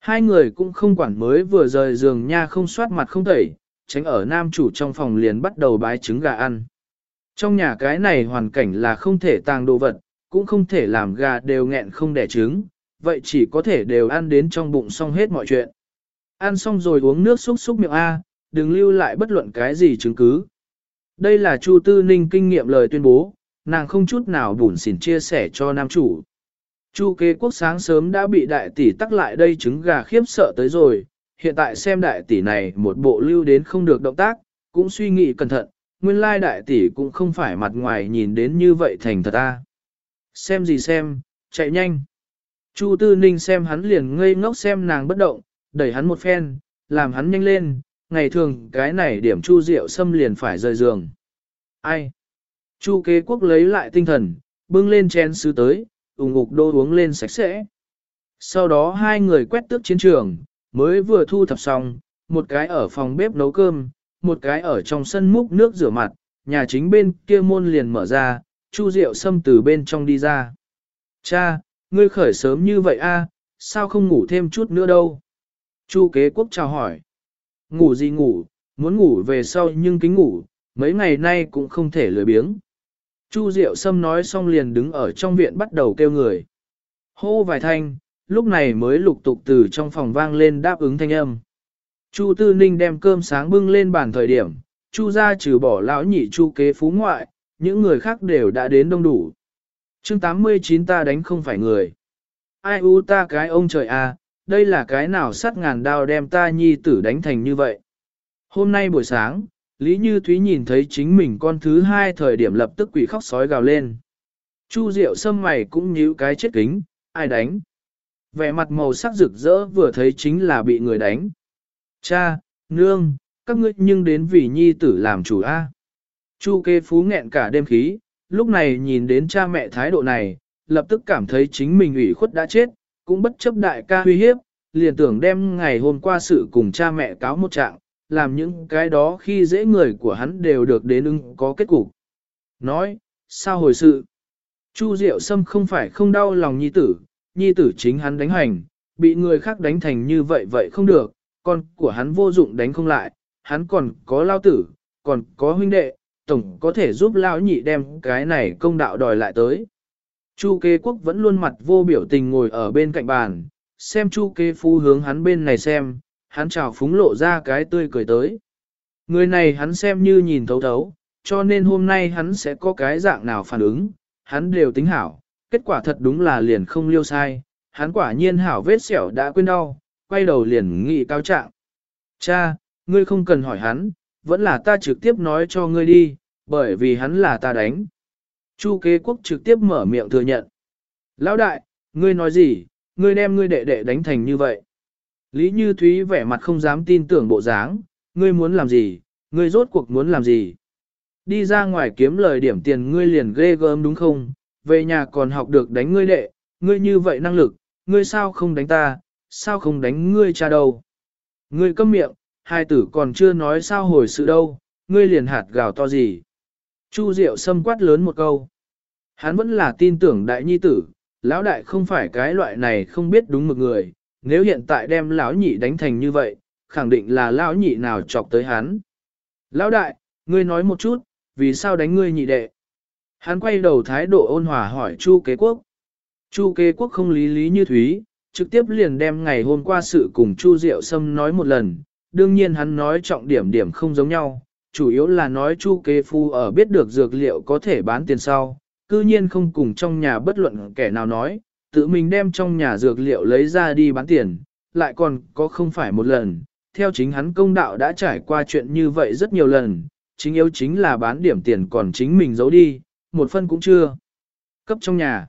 Hai người cũng không quản mới vừa rời giường nha không soát mặt không tẩy, tránh ở nam chủ trong phòng liền bắt đầu bái trứng gà ăn. Trong nhà cái này hoàn cảnh là không thể tàng đồ vật, cũng không thể làm gà đều nghẹn không đẻ trứng, vậy chỉ có thể đều ăn đến trong bụng xong hết mọi chuyện. Ăn xong rồi uống nước xúc xúc miệng A, đừng lưu lại bất luận cái gì chứng cứ. Đây là Chu Tư Ninh kinh nghiệm lời tuyên bố, nàng không chút nào bùn xỉn chia sẻ cho nam chủ. Chu kế quốc sáng sớm đã bị đại tỷ tắc lại đây trứng gà khiếp sợ tới rồi, hiện tại xem đại tỷ này một bộ lưu đến không được động tác, cũng suy nghĩ cẩn thận, nguyên lai đại tỷ cũng không phải mặt ngoài nhìn đến như vậy thành thật ta. Xem gì xem, chạy nhanh. Chu Tư Ninh xem hắn liền ngây ngốc xem nàng bất động, đẩy hắn một phen, làm hắn nhanh lên, ngày thường cái này điểm Chu Diệu xâm liền phải rời giường. Ai? Chu kế quốc lấy lại tinh thần, bưng lên chén sứ tới, ủng ngục đô uống lên sạch sẽ. Sau đó hai người quét tước chiến trường, mới vừa thu thập xong, một cái ở phòng bếp nấu cơm, một cái ở trong sân múc nước rửa mặt, nhà chính bên kia môn liền mở ra, Chu Diệu Sâm từ bên trong đi ra. Cha, ngươi khởi sớm như vậy a, sao không ngủ thêm chút nữa đâu? Chu kế quốc chào hỏi. Ngủ gì ngủ, muốn ngủ về sau nhưng kính ngủ, mấy ngày nay cũng không thể lười biếng. Chu Diệu Sâm nói xong liền đứng ở trong viện bắt đầu kêu người. Hô vài thanh, lúc này mới lục tục từ trong phòng vang lên đáp ứng thanh âm. Chu Tư Ninh đem cơm sáng bưng lên bàn thời điểm, Chu ra trừ bỏ lão nhị Chu kế phú ngoại, những người khác đều đã đến đông đủ. chương 89 ta đánh không phải người. Ai u ta cái ông trời à, đây là cái nào sắt ngàn đao đem ta nhi tử đánh thành như vậy. Hôm nay buổi sáng, Lý Như Thúy nhìn thấy chính mình con thứ hai thời điểm lập tức quỷ khóc sói gào lên. Chu Diệu sâm mày cũng nhíu cái chết kính, ai đánh. Vẻ mặt màu sắc rực rỡ vừa thấy chính là bị người đánh. Cha, nương, các ngươi nhưng đến vì nhi tử làm chủ A. Chu kê phú nghẹn cả đêm khí, lúc này nhìn đến cha mẹ thái độ này, lập tức cảm thấy chính mình ủy khuất đã chết, cũng bất chấp đại ca huy hiếp, liền tưởng đem ngày hôm qua sự cùng cha mẹ cáo một trạng, làm những cái đó khi dễ người của hắn đều được đến ưng có kết cục. Nói, sao hồi sự? Chu Diệu Sâm không phải không đau lòng nhi tử, nhi tử chính hắn đánh hành, bị người khác đánh thành như vậy vậy không được, con của hắn vô dụng đánh không lại, hắn còn có lao tử, còn có huynh đệ, tổng có thể giúp lao nhị đem cái này công đạo đòi lại tới. Chu kế quốc vẫn luôn mặt vô biểu tình ngồi ở bên cạnh bàn, xem chu kế phu hướng hắn bên này xem, hắn chào phúng lộ ra cái tươi cười tới. Người này hắn xem như nhìn thấu thấu, cho nên hôm nay hắn sẽ có cái dạng nào phản ứng, hắn đều tính hảo, kết quả thật đúng là liền không liêu sai, hắn quả nhiên hảo vết sẹo đã quên đau, quay đầu liền nghị cao trạng. Cha, ngươi không cần hỏi hắn, vẫn là ta trực tiếp nói cho ngươi đi, bởi vì hắn là ta đánh. Chu kế quốc trực tiếp mở miệng thừa nhận. Lão đại, ngươi nói gì, ngươi đem ngươi đệ đệ đánh thành như vậy. Lý Như Thúy vẻ mặt không dám tin tưởng bộ dáng, ngươi muốn làm gì, ngươi rốt cuộc muốn làm gì. Đi ra ngoài kiếm lời điểm tiền ngươi liền ghê gớm đúng không, về nhà còn học được đánh ngươi đệ, ngươi như vậy năng lực, ngươi sao không đánh ta, sao không đánh ngươi cha đâu. Ngươi câm miệng, hai tử còn chưa nói sao hồi sự đâu, ngươi liền hạt gào to gì. Chu Diệu sâm quát lớn một câu. Hắn vẫn là tin tưởng đại nhi tử, lão đại không phải cái loại này không biết đúng một người, nếu hiện tại đem lão nhị đánh thành như vậy, khẳng định là lão nhị nào chọc tới hắn. Lão đại, ngươi nói một chút, vì sao đánh ngươi nhị đệ? Hắn quay đầu thái độ ôn hòa hỏi Chu kế quốc. Chu kế quốc không lý lý như thúy, trực tiếp liền đem ngày hôm qua sự cùng Chu Diệu Sâm nói một lần, đương nhiên hắn nói trọng điểm điểm không giống nhau, chủ yếu là nói Chu kế phu ở biết được dược liệu có thể bán tiền sau, cư nhiên không cùng trong nhà bất luận kẻ nào nói, tự mình đem trong nhà dược liệu lấy ra đi bán tiền, lại còn có không phải một lần, theo chính hắn công đạo đã trải qua chuyện như vậy rất nhiều lần, chính yếu chính là bán điểm tiền còn chính mình giấu đi, một phân cũng chưa. Cấp trong nhà.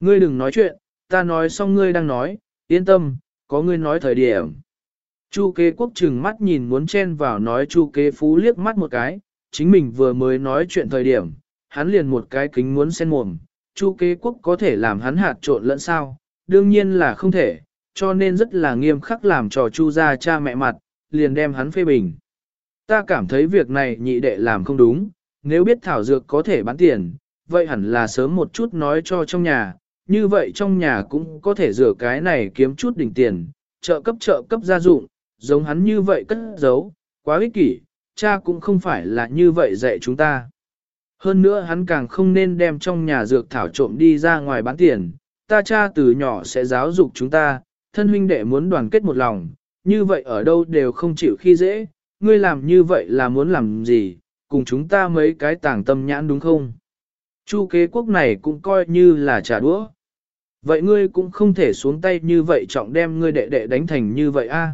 Ngươi đừng nói chuyện, ta nói xong ngươi đang nói, yên tâm, có ngươi nói thời điểm. Chu kế quốc trừng mắt nhìn muốn chen vào nói chu kế phú liếc mắt một cái, chính mình vừa mới nói chuyện thời điểm, hắn liền một cái kính muốn xen mồm, chu kế quốc có thể làm hắn hạt trộn lẫn sao, đương nhiên là không thể, cho nên rất là nghiêm khắc làm trò chu ra cha mẹ mặt, liền đem hắn phê bình. Ta cảm thấy việc này nhị đệ làm không đúng, nếu biết thảo dược có thể bán tiền, vậy hẳn là sớm một chút nói cho trong nhà, như vậy trong nhà cũng có thể rửa cái này kiếm chút đỉnh tiền, trợ cấp trợ cấp gia dụng, giống hắn như vậy cất giấu, quá ích kỷ, cha cũng không phải là như vậy dạy chúng ta. Hơn nữa hắn càng không nên đem trong nhà dược thảo trộm đi ra ngoài bán tiền, ta cha từ nhỏ sẽ giáo dục chúng ta, thân huynh đệ muốn đoàn kết một lòng, như vậy ở đâu đều không chịu khi dễ, ngươi làm như vậy là muốn làm gì, cùng chúng ta mấy cái tảng tâm nhãn đúng không? Chu kế quốc này cũng coi như là trả đũa. Vậy ngươi cũng không thể xuống tay như vậy trọng đem ngươi đệ đệ đánh thành như vậy a?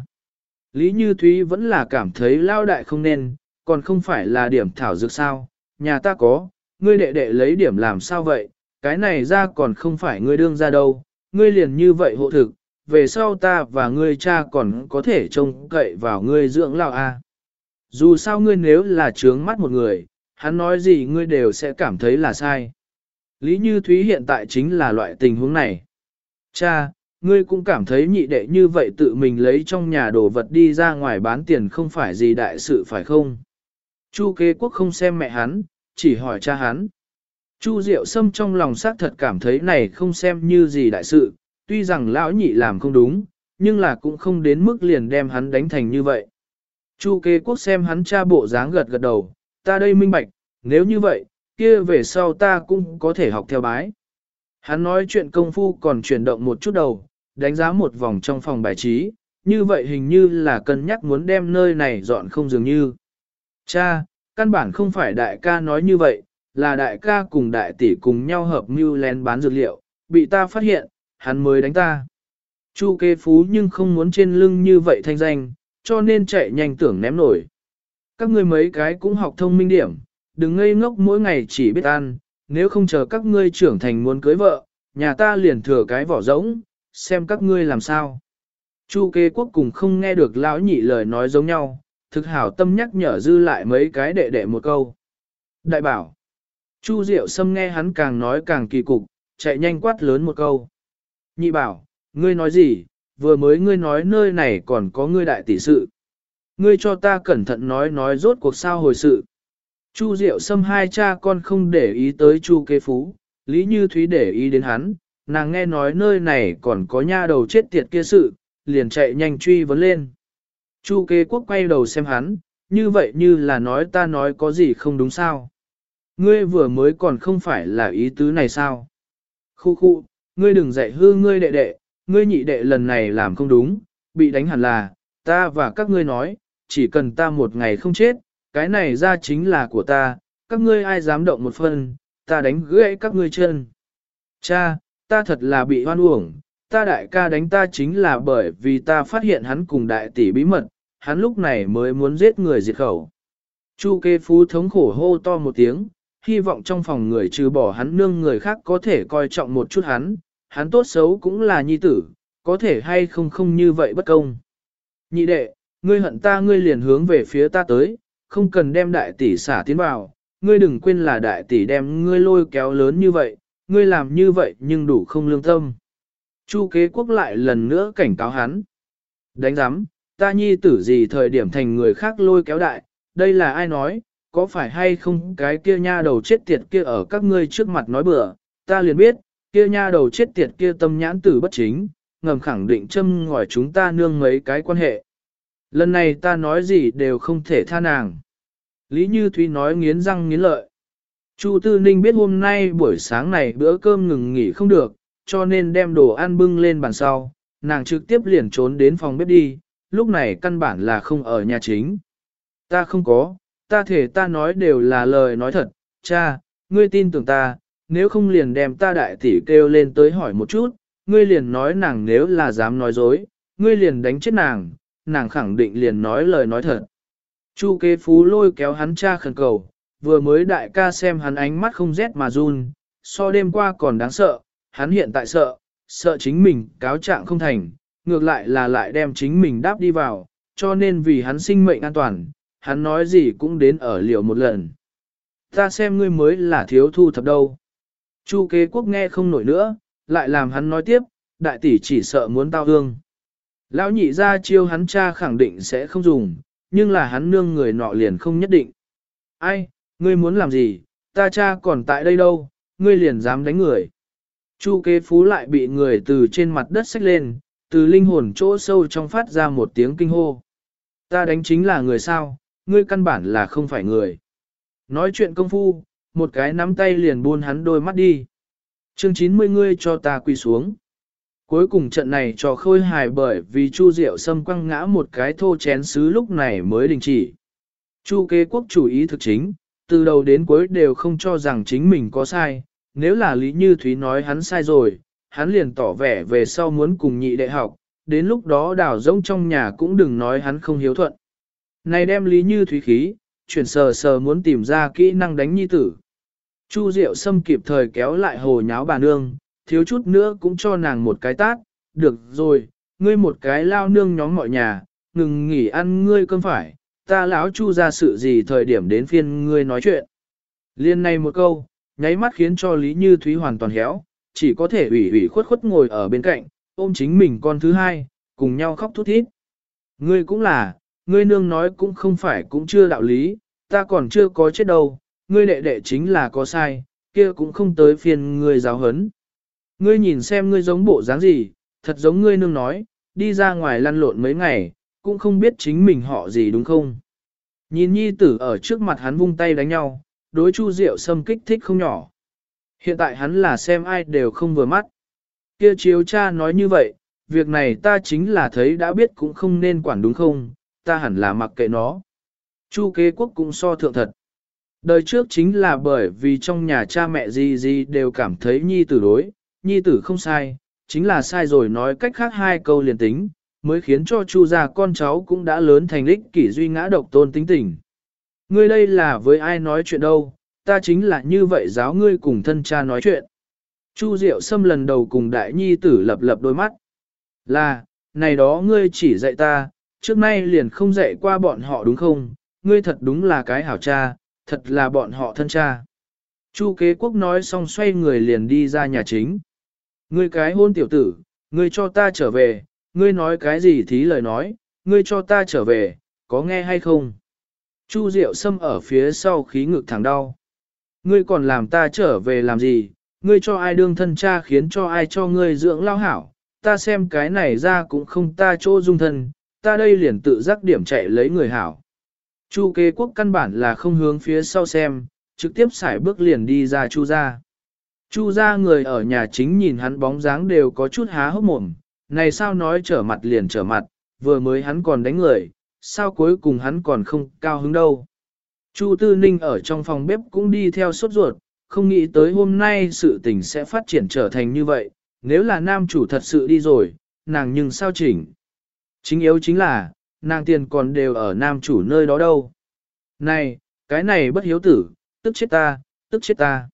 Lý Như Thúy vẫn là cảm thấy lao đại không nên, còn không phải là điểm thảo dược sao, nhà ta có, ngươi đệ đệ lấy điểm làm sao vậy, cái này ra còn không phải ngươi đương ra đâu, ngươi liền như vậy hộ thực, về sau ta và ngươi cha còn có thể trông cậy vào ngươi dưỡng lao a. Dù sao ngươi nếu là trướng mắt một người, hắn nói gì ngươi đều sẽ cảm thấy là sai. Lý Như Thúy hiện tại chính là loại tình huống này. Cha, ngươi cũng cảm thấy nhị đệ như vậy tự mình lấy trong nhà đồ vật đi ra ngoài bán tiền không phải gì đại sự phải không? Chu kế quốc không xem mẹ hắn, chỉ hỏi cha hắn. Chu Diệu Sâm trong lòng xác thật cảm thấy này không xem như gì đại sự, tuy rằng lão nhị làm không đúng, nhưng là cũng không đến mức liền đem hắn đánh thành như vậy. Chu kế quốc xem hắn cha bộ dáng gật gật đầu, ta đây minh bạch, nếu như vậy, kia về sau ta cũng có thể học theo bái. Hắn nói chuyện công phu còn chuyển động một chút đầu, đánh giá một vòng trong phòng bài trí, như vậy hình như là cân nhắc muốn đem nơi này dọn không dường như. Cha, căn bản không phải đại ca nói như vậy, là đại ca cùng đại tỷ cùng nhau hợp mưu lén bán dược liệu, bị ta phát hiện, hắn mới đánh ta. Chu kê phú nhưng không muốn trên lưng như vậy thanh danh, cho nên chạy nhanh tưởng ném nổi. Các ngươi mấy cái cũng học thông minh điểm, đừng ngây ngốc mỗi ngày chỉ biết ăn, nếu không chờ các ngươi trưởng thành muốn cưới vợ, nhà ta liền thừa cái vỏ rỗng, xem các ngươi làm sao. Chu kê quốc cùng không nghe được lão nhị lời nói giống nhau, thực hảo tâm nhắc nhở dư lại mấy cái đệ đệ một câu. Đại bảo, Chu Diệu Sâm nghe hắn càng nói càng kỳ cục, chạy nhanh quát lớn một câu. Nhị bảo, ngươi nói gì, vừa mới ngươi nói nơi này còn có ngươi đại tỷ sự. Ngươi cho ta cẩn thận nói nói rốt cuộc sao hồi sự. Chu Diệu Sâm hai cha con không để ý tới Chu Kế Phú, Lý Như Thúy để ý đến hắn, nàng nghe nói nơi này còn có nha đầu chết tiệt kia sự, liền chạy nhanh truy vấn lên. Chu Kế Quốc quay đầu xem hắn, như vậy như là nói ta nói có gì không đúng sao. Ngươi vừa mới còn không phải là ý tứ này sao? Khu khu, ngươi đừng dạy hư ngươi đệ đệ, ngươi nhị đệ lần này làm không đúng, bị đánh hẳn là, ta và các ngươi nói, chỉ cần ta một ngày không chết, cái này ra chính là của ta, các ngươi ai dám động một phân, ta đánh gãy các ngươi chân. Cha, ta thật là bị hoan uổng, ta đại ca đánh ta chính là bởi vì ta phát hiện hắn cùng đại tỷ bí mật, hắn lúc này mới muốn giết người diệt khẩu. Chu kê phú thống khổ hô to một tiếng, hy vọng trong phòng người trừ bỏ hắn nương người khác có thể coi trọng một chút hắn, hắn tốt xấu cũng là nhi tử, có thể hay không không như vậy bất công. Nhị đệ, ngươi hận ta ngươi liền hướng về phía ta tới, không cần đem đại tỷ xả tiến vào, ngươi đừng quên là đại tỷ đem ngươi lôi kéo lớn như vậy, ngươi làm như vậy nhưng đủ không lương tâm. Chu kế quốc lại lần nữa cảnh cáo hắn. Đánh giám, ta nhi tử gì thời điểm thành người khác lôi kéo đại, đây là ai nói, có phải hay không cái kia nha đầu chết tiệt kia ở các ngươi trước mặt nói bừa, ta liền biết, kia nha đầu chết tiệt kia tâm nhãn tử bất chính, ngầm khẳng định châm ngòi chúng ta nương mấy cái quan hệ. Lần này ta nói gì đều không thể tha nàng. Lý Như Thúy nói nghiến răng nghiến lợi. Chu Tư Ninh biết hôm nay buổi sáng này bữa cơm ngừng nghỉ không được, cho nên đem đồ ăn bưng lên bàn sau, nàng trực tiếp liền trốn đến phòng bếp đi, lúc này căn bản là không ở nhà chính. Ta không có, ta thể ta nói đều là lời nói thật, cha, ngươi tin tưởng ta, nếu không liền đem ta đại tỷ kêu lên tới hỏi một chút, ngươi liền nói nàng nếu là dám nói dối, ngươi liền đánh chết nàng, nàng khẳng định liền nói lời nói thật. Chu kế phú lôi kéo hắn cha khẩn cầu, vừa mới đại ca xem hắn ánh mắt không rét mà run, so đêm qua còn đáng sợ, hắn hiện tại sợ, sợ chính mình cáo trạng không thành, ngược lại là lại đem chính mình đáp đi vào, cho nên vì hắn sinh mệnh an toàn, hắn nói gì cũng đến ở liều một lần. Ta xem ngươi mới là thiếu thu thập đâu. Chu kế quốc nghe không nổi nữa, lại làm hắn nói tiếp, đại tỷ chỉ sợ muốn tao hương. Lão nhị ra chiêu hắn cha khẳng định sẽ không dùng, nhưng là hắn nương người nọ liền không nhất định. Ai, ngươi muốn làm gì, ta cha còn tại đây đâu, ngươi liền dám đánh người. Chu kế phú lại bị người từ trên mặt đất xách lên, từ linh hồn chỗ sâu trong phát ra một tiếng kinh hô. Ta đánh chính là người sao, ngươi căn bản là không phải người. Nói chuyện công phu, một cái nắm tay liền buôn hắn đôi mắt đi. Chương 90 ngươi cho ta quỳ xuống. Cuối cùng trận này cho khôi hài bởi vì Chu Diệu Sâm quăng ngã một cái thô chén sứ lúc này mới đình chỉ. Chu kế quốc chủ ý thực chính, từ đầu đến cuối đều không cho rằng chính mình có sai, nếu là Lý Như Thúy nói hắn sai rồi, hắn liền tỏ vẻ về sau muốn cùng nhị đệ học, đến lúc đó đảo rông trong nhà cũng đừng nói hắn không hiếu thuận. Này đem Lý Như Thúy khí, chuyển sờ sờ muốn tìm ra kỹ năng đánh nhi tử. Chu Diệu Sâm kịp thời kéo lại hồ nháo bà nương, thiếu chút nữa cũng cho nàng một cái tát, được rồi, ngươi một cái lao nương nhóm mọi nhà, ngừng nghỉ ăn ngươi cơm phải, ta lão Chu ra sự gì thời điểm đến phiên ngươi nói chuyện. Liên này một câu, nháy mắt khiến cho Lý Như Thúy hoàn toàn héo, chỉ có thể ủy ủy khuất khuất ngồi ở bên cạnh, ôm chính mình con thứ hai, cùng nhau khóc thút thít. Ngươi cũng là, ngươi nương nói cũng không phải cũng chưa đạo lý, ta còn chưa có chết đâu, ngươi đệ đệ chính là có sai, kia cũng không tới phiên ngươi giáo hấn. Ngươi nhìn xem ngươi giống bộ dáng gì, thật giống ngươi nương nói, đi ra ngoài lăn lộn mấy ngày, cũng không biết chính mình họ gì đúng không. Nhìn nhi tử ở trước mặt hắn vung tay đánh nhau, đối chu diệu sâm kích thích không nhỏ. Hiện tại hắn là xem ai đều không vừa mắt. Kia chiếu cha nói như vậy, việc này ta chính là thấy đã biết cũng không nên quản đúng không, ta hẳn là mặc kệ nó. Chu kế quốc cũng so thượng thật. Đời trước chính là bởi vì trong nhà cha mẹ gì gì đều cảm thấy nhi tử đối, nhi tử không sai, chính là sai rồi nói cách khác hai câu liền tính, mới khiến cho chu gia con cháu cũng đã lớn thành lích kỷ duy ngã độc tôn tính tình. Ngươi đây là với ai nói chuyện đâu, ta chính là như vậy giáo ngươi cùng thân cha nói chuyện. Chu Diệu Sâm lần đầu cùng đại nhi tử lập lập đôi mắt. Là, này đó ngươi chỉ dạy ta, trước nay liền không dạy qua bọn họ đúng không, ngươi thật đúng là cái hảo cha, thật là bọn họ thân cha. Chu kế quốc nói xong xoay người liền đi ra nhà chính. Ngươi cái hôn tiểu tử, ngươi cho ta trở về, ngươi nói cái gì thí lời nói, ngươi cho ta trở về, có nghe hay không? Chu Diệu Sâm ở phía sau khí ngực thẳng đau. Ngươi còn làm ta trở về làm gì, ngươi cho ai đương thân cha khiến cho ai cho ngươi dưỡng lao hảo, ta xem cái này ra cũng không ta chỗ dung thân, ta đây liền tự giác điểm chạy lấy người hảo. Chu kế quốc căn bản là không hướng phía sau xem, trực tiếp xài bước liền đi ra chu ra. Chu ra người ở nhà chính nhìn hắn bóng dáng đều có chút há hốc mồm, này sao nói trở mặt liền trở mặt, vừa mới hắn còn đánh người, sao cuối cùng hắn còn không cao hứng đâu. Chu Tư Ninh ở trong phòng bếp cũng đi theo sốt ruột, không nghĩ tới hôm nay sự tình sẽ phát triển trở thành như vậy, nếu là nam chủ thật sự đi rồi, nàng nhưng sao chỉnh. Chính yếu chính là, nàng tiền còn đều ở nam chủ nơi đó đâu. Này, cái này bất hiếu tử, tức chết ta, tức chết ta.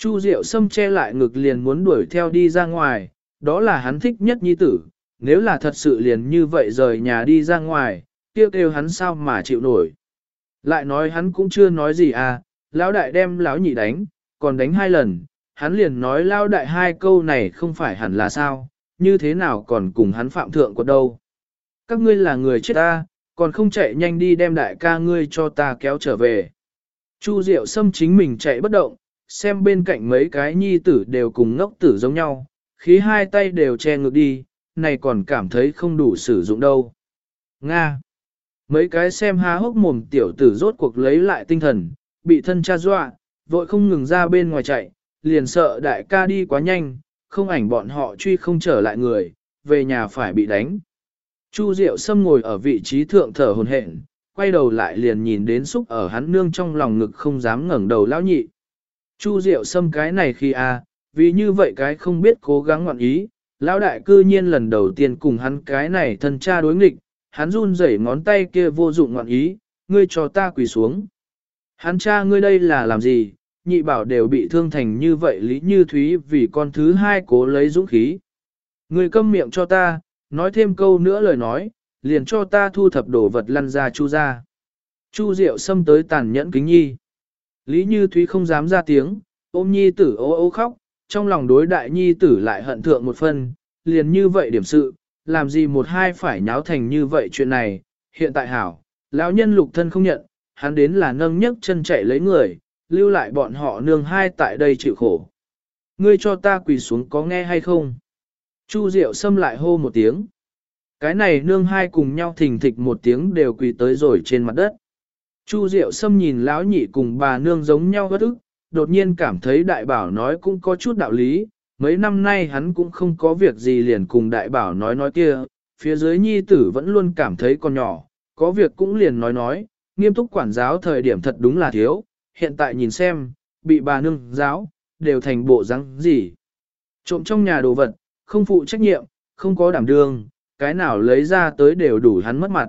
Chu Diệu Sâm che lại ngực liền muốn đuổi theo đi ra ngoài, đó là hắn thích nhất nhi tử, nếu là thật sự liền như vậy rời nhà đi ra ngoài, kêu kêu hắn sao mà chịu nổi. Lại nói hắn cũng chưa nói gì à, lão đại đem lão nhị đánh, còn đánh hai lần, hắn liền nói Lão đại hai câu này không phải hẳn là sao, như thế nào còn cùng hắn phạm thượng của đâu. Các ngươi là người chết ta, còn không chạy nhanh đi đem đại ca ngươi cho ta kéo trở về. Chu Diệu Sâm chính mình chạy bất động, xem bên cạnh mấy cái nhi tử đều cùng ngốc tử giống nhau, khí hai tay đều che ngược đi, này còn cảm thấy không đủ sử dụng đâu. Nga Mấy cái xem há hốc mồm tiểu tử rốt cuộc lấy lại tinh thần, bị thân cha dọa, vội không ngừng ra bên ngoài chạy, liền sợ đại ca đi quá nhanh, không ảnh bọn họ truy không trở lại người, về nhà phải bị đánh. Chu Diệu Sâm ngồi ở vị trí thượng thở hồn hển, quay đầu lại liền nhìn đến xúc ở hắn nương trong lòng ngực không dám ngẩng đầu lão nhị. Chu Diệu Sâm cái này khi a, à, vì như vậy cái không biết cố gắng ngọn ý, lão đại cư nhiên lần đầu tiên cùng hắn cái này thân cha đối nghịch, hắn run rẩy ngón tay kia vô dụng ngọn ý, ngươi cho ta quỳ xuống. Hắn cha ngươi đây là làm gì, nhị bảo đều bị thương thành như vậy lý như thúy vì con thứ hai cố lấy dũng khí. Ngươi câm miệng cho ta, nói thêm câu nữa lời nói, liền cho ta thu thập đồ vật lăn ra chu ra. Chu Diệu xâm tới tàn nhẫn kính nhi. Lý Như Thúy không dám ra tiếng, ôm nhi tử ô ô khóc, trong lòng đối đại nhi tử lại hận thượng một phần, liền như vậy điểm sự, làm gì một hai phải nháo thành như vậy chuyện này, hiện tại hảo, lão nhân lục thân không nhận, hắn đến là nâng nhấc chân chạy lấy người, lưu lại bọn họ nương hai tại đây chịu khổ. Ngươi cho ta quỳ xuống có nghe hay không? Chu Diệu xâm lại hô một tiếng. Cái này nương hai cùng nhau thình thịch một tiếng đều quỳ tới rồi trên mặt đất. Chu Diệu Sâm nhìn lão nhị cùng bà nương giống nhau bất ức, đột nhiên cảm thấy đại bảo nói cũng có chút đạo lý, mấy năm nay hắn cũng không có việc gì liền cùng đại bảo nói nói kia, phía dưới nhi tử vẫn luôn cảm thấy còn nhỏ, có việc cũng liền nói nói, nghiêm túc quản giáo thời điểm thật đúng là thiếu, hiện tại nhìn xem, bị bà nương giáo, đều thành bộ răng gì. Trộm trong nhà đồ vật, không phụ trách nhiệm, không có đảm đương, cái nào lấy ra tới đều đủ hắn mất mặt.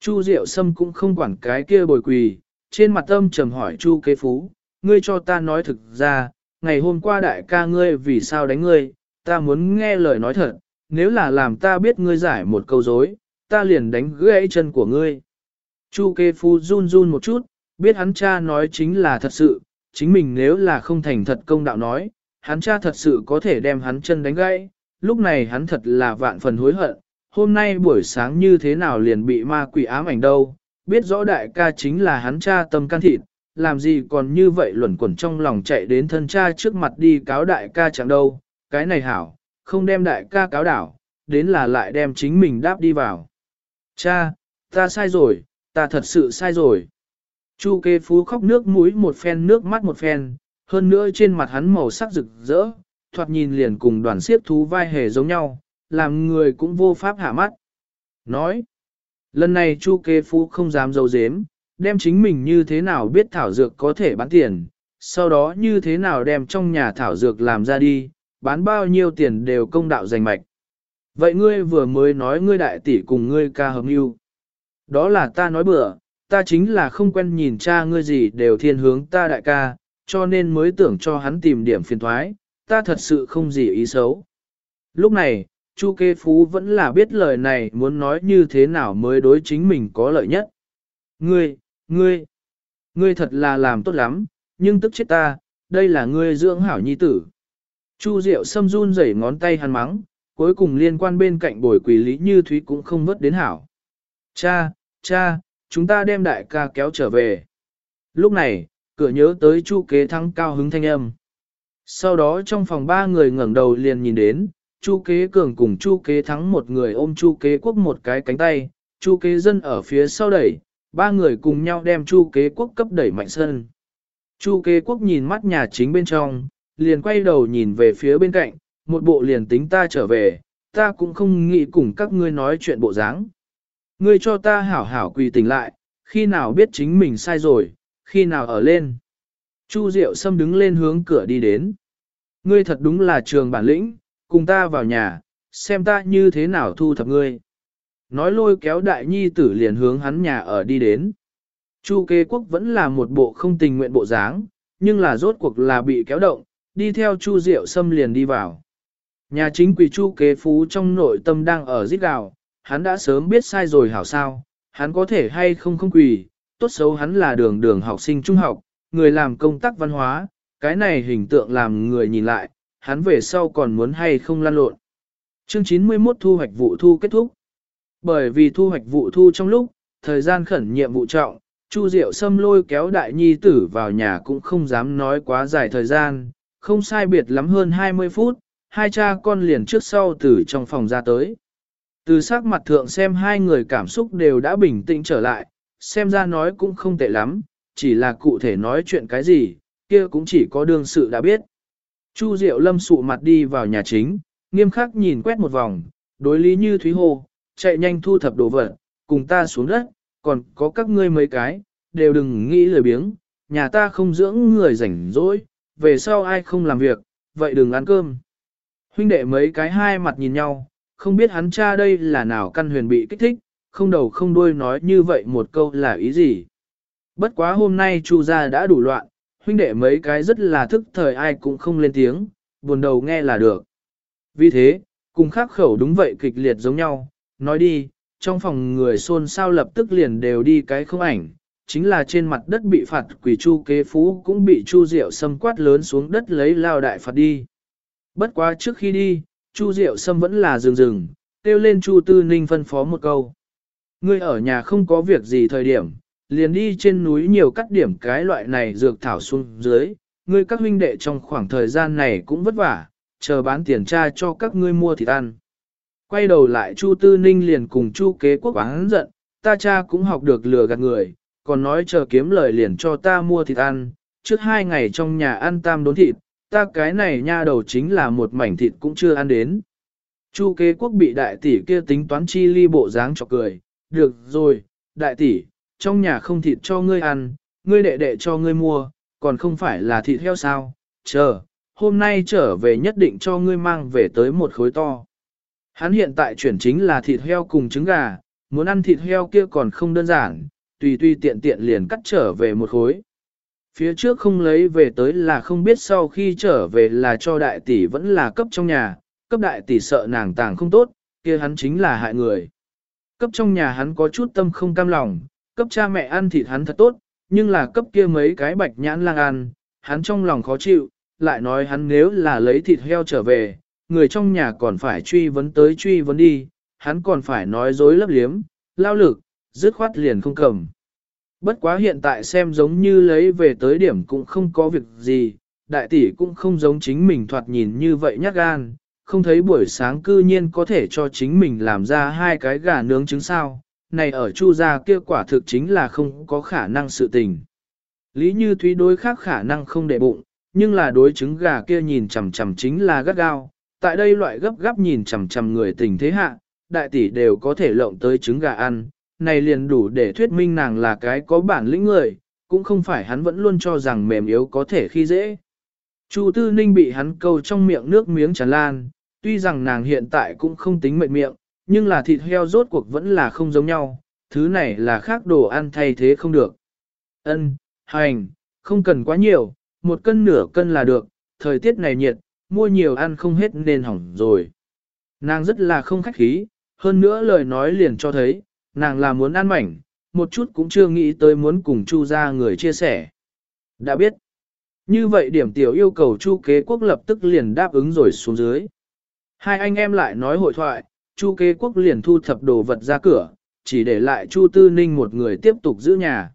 Chu Diệu Sâm cũng không quản cái kia bồi quỳ, trên mặt âm trầm hỏi Chu kế phú, ngươi cho ta nói thực ra, ngày hôm qua đại ca ngươi vì sao đánh ngươi, ta muốn nghe lời nói thật, nếu là làm ta biết ngươi giải một câu dối, ta liền đánh gãy chân của ngươi. Chu kế phú run run một chút, biết hắn cha nói chính là thật sự, chính mình nếu là không thành thật công đạo nói, hắn cha thật sự có thể đem hắn chân đánh gãy, lúc này hắn thật là vạn phần hối hận, hôm nay buổi sáng như thế nào liền bị ma quỷ ám ảnh đâu, biết rõ đại ca chính là hắn cha tâm can thịt, làm gì còn như vậy luẩn quẩn trong lòng chạy đến thân cha trước mặt đi cáo đại ca chẳng đâu, cái này hảo, không đem đại ca cáo đảo, đến là lại đem chính mình đáp đi vào. Cha, ta sai rồi, ta thật sự sai rồi. Chu kê phú khóc nước mũi một phen nước mắt một phen, hơn nữa trên mặt hắn màu sắc rực rỡ, thoạt nhìn liền cùng đoàn siếp thú vai hề giống nhau, làm người cũng vô pháp hạ mắt. Nói, lần này Chu Kê Phú không dám dấu dếm, đem chính mình như thế nào biết thảo dược có thể bán tiền, sau đó như thế nào đem trong nhà thảo dược làm ra đi, bán bao nhiêu tiền đều công đạo giành mạch. Vậy ngươi vừa mới nói ngươi đại tỷ cùng ngươi ca hợp yêu. Đó là ta nói bừa, ta chính là không quen nhìn cha ngươi gì đều thiên hướng ta đại ca, cho nên mới tưởng cho hắn tìm điểm phiền thoái, ta thật sự không gì ý xấu. Lúc này, Chu Kê Phú vẫn là biết lời này muốn nói như thế nào mới đối chính mình có lợi nhất. Ngươi, ngươi, ngươi thật là làm tốt lắm, nhưng tức chết ta, đây là ngươi dưỡng hảo nhi tử. Chu Diệu xâm run rẩy ngón tay hắn mắng, cuối cùng liên quan bên cạnh bồi quỷ lý như thúy cũng không vớt đến hảo. Cha, cha, chúng ta đem đại ca kéo trở về. Lúc này, cửa nhớ tới chu kế thắng cao hứng thanh âm. Sau đó trong phòng ba người ngẩng đầu liền nhìn đến, Chu Kế Cường cùng Chu Kế Thắng một người ôm Chu Kế Quốc một cái cánh tay, Chu Kế Dân ở phía sau đẩy, ba người cùng nhau đem Chu Kế Quốc cấp đẩy mạnh sân. Chu Kế Quốc nhìn mắt nhà chính bên trong, liền quay đầu nhìn về phía bên cạnh, một bộ liền tính ta trở về, ta cũng không nghĩ cùng các ngươi nói chuyện bộ dáng. Ngươi cho ta hảo hảo quỳ tỉnh lại, khi nào biết chính mình sai rồi, khi nào ở lên. Chu Diệu Sâm đứng lên hướng cửa đi đến. Ngươi thật đúng là trường bản lĩnh, cùng ta vào nhà, xem ta như thế nào thu thập ngươi. Nói lôi kéo đại nhi tử liền hướng hắn nhà ở đi đến. Chu kế quốc vẫn là một bộ không tình nguyện bộ dáng, nhưng là rốt cuộc là bị kéo động, đi theo Chu Diệu xâm liền đi vào. Nhà chính quỳ Chu kế phú trong nội tâm đang ở giết gào, hắn đã sớm biết sai rồi hảo sao, hắn có thể hay không không quỳ, tốt xấu hắn là đường đường học sinh trung học, người làm công tác văn hóa, cái này hình tượng làm người nhìn lại, hắn về sau còn muốn hay không lan lộn. Chương 91 thu hoạch vụ thu kết thúc. Bởi vì thu hoạch vụ thu trong lúc, thời gian khẩn nhiệm vụ trọng, Chu Diệu Sâm lôi kéo đại nhi tử vào nhà cũng không dám nói quá dài thời gian, không sai biệt lắm hơn 20 phút, hai cha con liền trước sau từ trong phòng ra tới. Từ sắc mặt thượng xem hai người cảm xúc đều đã bình tĩnh trở lại, xem ra nói cũng không tệ lắm, chỉ là cụ thể nói chuyện cái gì, kia cũng chỉ có đương sự đã biết. Chu Diệu Lâm sụ mặt đi vào nhà chính, nghiêm khắc nhìn quét một vòng, đối lý như Thúy Hồ, chạy nhanh thu thập đồ vật, cùng ta xuống đất, còn có các ngươi mấy cái, đều đừng nghĩ lười biếng, nhà ta không dưỡng người rảnh rỗi, về sau ai không làm việc, vậy đừng ăn cơm. Huynh đệ mấy cái hai mặt nhìn nhau, không biết hắn cha đây là nào căn huyền bị kích thích, không đầu không đuôi nói như vậy một câu là ý gì. Bất quá hôm nay Chu gia đã đủ loạn, huynh đệ mấy cái rất là thức thời ai cũng không lên tiếng, buồn đầu nghe là được. Vì thế, cùng khắc khẩu đúng vậy kịch liệt giống nhau, nói đi, trong phòng người xôn xao lập tức liền đều đi cái không ảnh, chính là trên mặt đất bị phạt quỷ chu kế phú cũng bị chu diệu xâm quát lớn xuống đất lấy lao đại phạt đi. Bất quá trước khi đi, chu diệu xâm vẫn là rừng rừng, kêu lên chu tư ninh phân phó một câu. Ngươi ở nhà không có việc gì thời điểm, liền đi trên núi nhiều cắt điểm cái loại này dược thảo xuống dưới, ngươi các huynh đệ trong khoảng thời gian này cũng vất vả, chờ bán tiền tra cho các ngươi mua thịt ăn. Quay đầu lại Chu Tư Ninh liền cùng Chu kế quốc oán giận, ta cha cũng học được lừa gạt người, còn nói chờ kiếm lời liền cho ta mua thịt ăn, trước hai ngày trong nhà ăn tam đốn thịt, ta cái này nha đầu chính là một mảnh thịt cũng chưa ăn đến. Chu kế quốc bị đại tỷ kia tính toán chi ly bộ dáng cho cười, được rồi, đại tỷ, trong nhà không thịt cho ngươi ăn, ngươi đệ đệ cho ngươi mua, còn không phải là thịt heo sao, chờ, hôm nay trở về nhất định cho ngươi mang về tới một khối to. Hắn hiện tại chuyển chính là thịt heo cùng trứng gà, muốn ăn thịt heo kia còn không đơn giản, tùy tùy tiện tiện liền cắt trở về một khối. Phía trước không lấy về tới là không biết sau khi trở về là cho đại tỷ vẫn là cấp trong nhà, cấp đại tỷ sợ nàng tàng không tốt, kia hắn chính là hại người. Cấp trong nhà hắn có chút tâm không cam lòng, cấp cha mẹ ăn thịt hắn thật tốt, nhưng là cấp kia mấy cái bạch nhãn lang ăn, hắn trong lòng khó chịu, lại nói hắn nếu là lấy thịt heo trở về, người trong nhà còn phải truy vấn tới truy vấn đi, hắn còn phải nói dối lấp liếm, lao lực, dứt khoát liền không cầm. Bất quá hiện tại xem giống như lấy về tới điểm cũng không có việc gì, đại tỷ cũng không giống chính mình thoạt nhìn như vậy nhát gan, không thấy buổi sáng cư nhiên có thể cho chính mình làm ra hai cái gà nướng trứng sao, này ở chu gia kia quả thực chính là không có khả năng sự tình. Lý Như Thúy đối khác khả năng không để bụng, nhưng là đối trứng gà kia nhìn chằm chằm chính là gắt gao, tại đây loại gấp gáp nhìn chằm chằm người tình thế hạ, đại tỷ đều có thể lộng tới trứng gà ăn, này liền đủ để thuyết minh nàng là cái có bản lĩnh người, cũng không phải hắn vẫn luôn cho rằng mềm yếu có thể khi dễ. Chu Tư Ninh bị hắn câu trong miệng nước miếng tràn lan, tuy rằng nàng hiện tại cũng không tính mệt miệng, nhưng là thịt heo rốt cuộc vẫn là không giống nhau, thứ này là khác đồ ăn thay thế không được. Ân, hành, không cần quá nhiều, một cân nửa cân là được, thời tiết này nhiệt, mua nhiều ăn không hết nên hỏng rồi. Nàng rất là không khách khí, hơn nữa lời nói liền cho thấy, nàng là muốn ăn mảnh, một chút cũng chưa nghĩ tới muốn cùng Chu ra người chia sẻ. Đã biết. Như vậy điểm tiểu yêu cầu Chu kế quốc lập tức liền đáp ứng rồi xuống dưới. Hai anh em lại nói hội thoại, Chu kế quốc liền thu thập đồ vật ra cửa, chỉ để lại Chu Tư Ninh một người tiếp tục giữ nhà.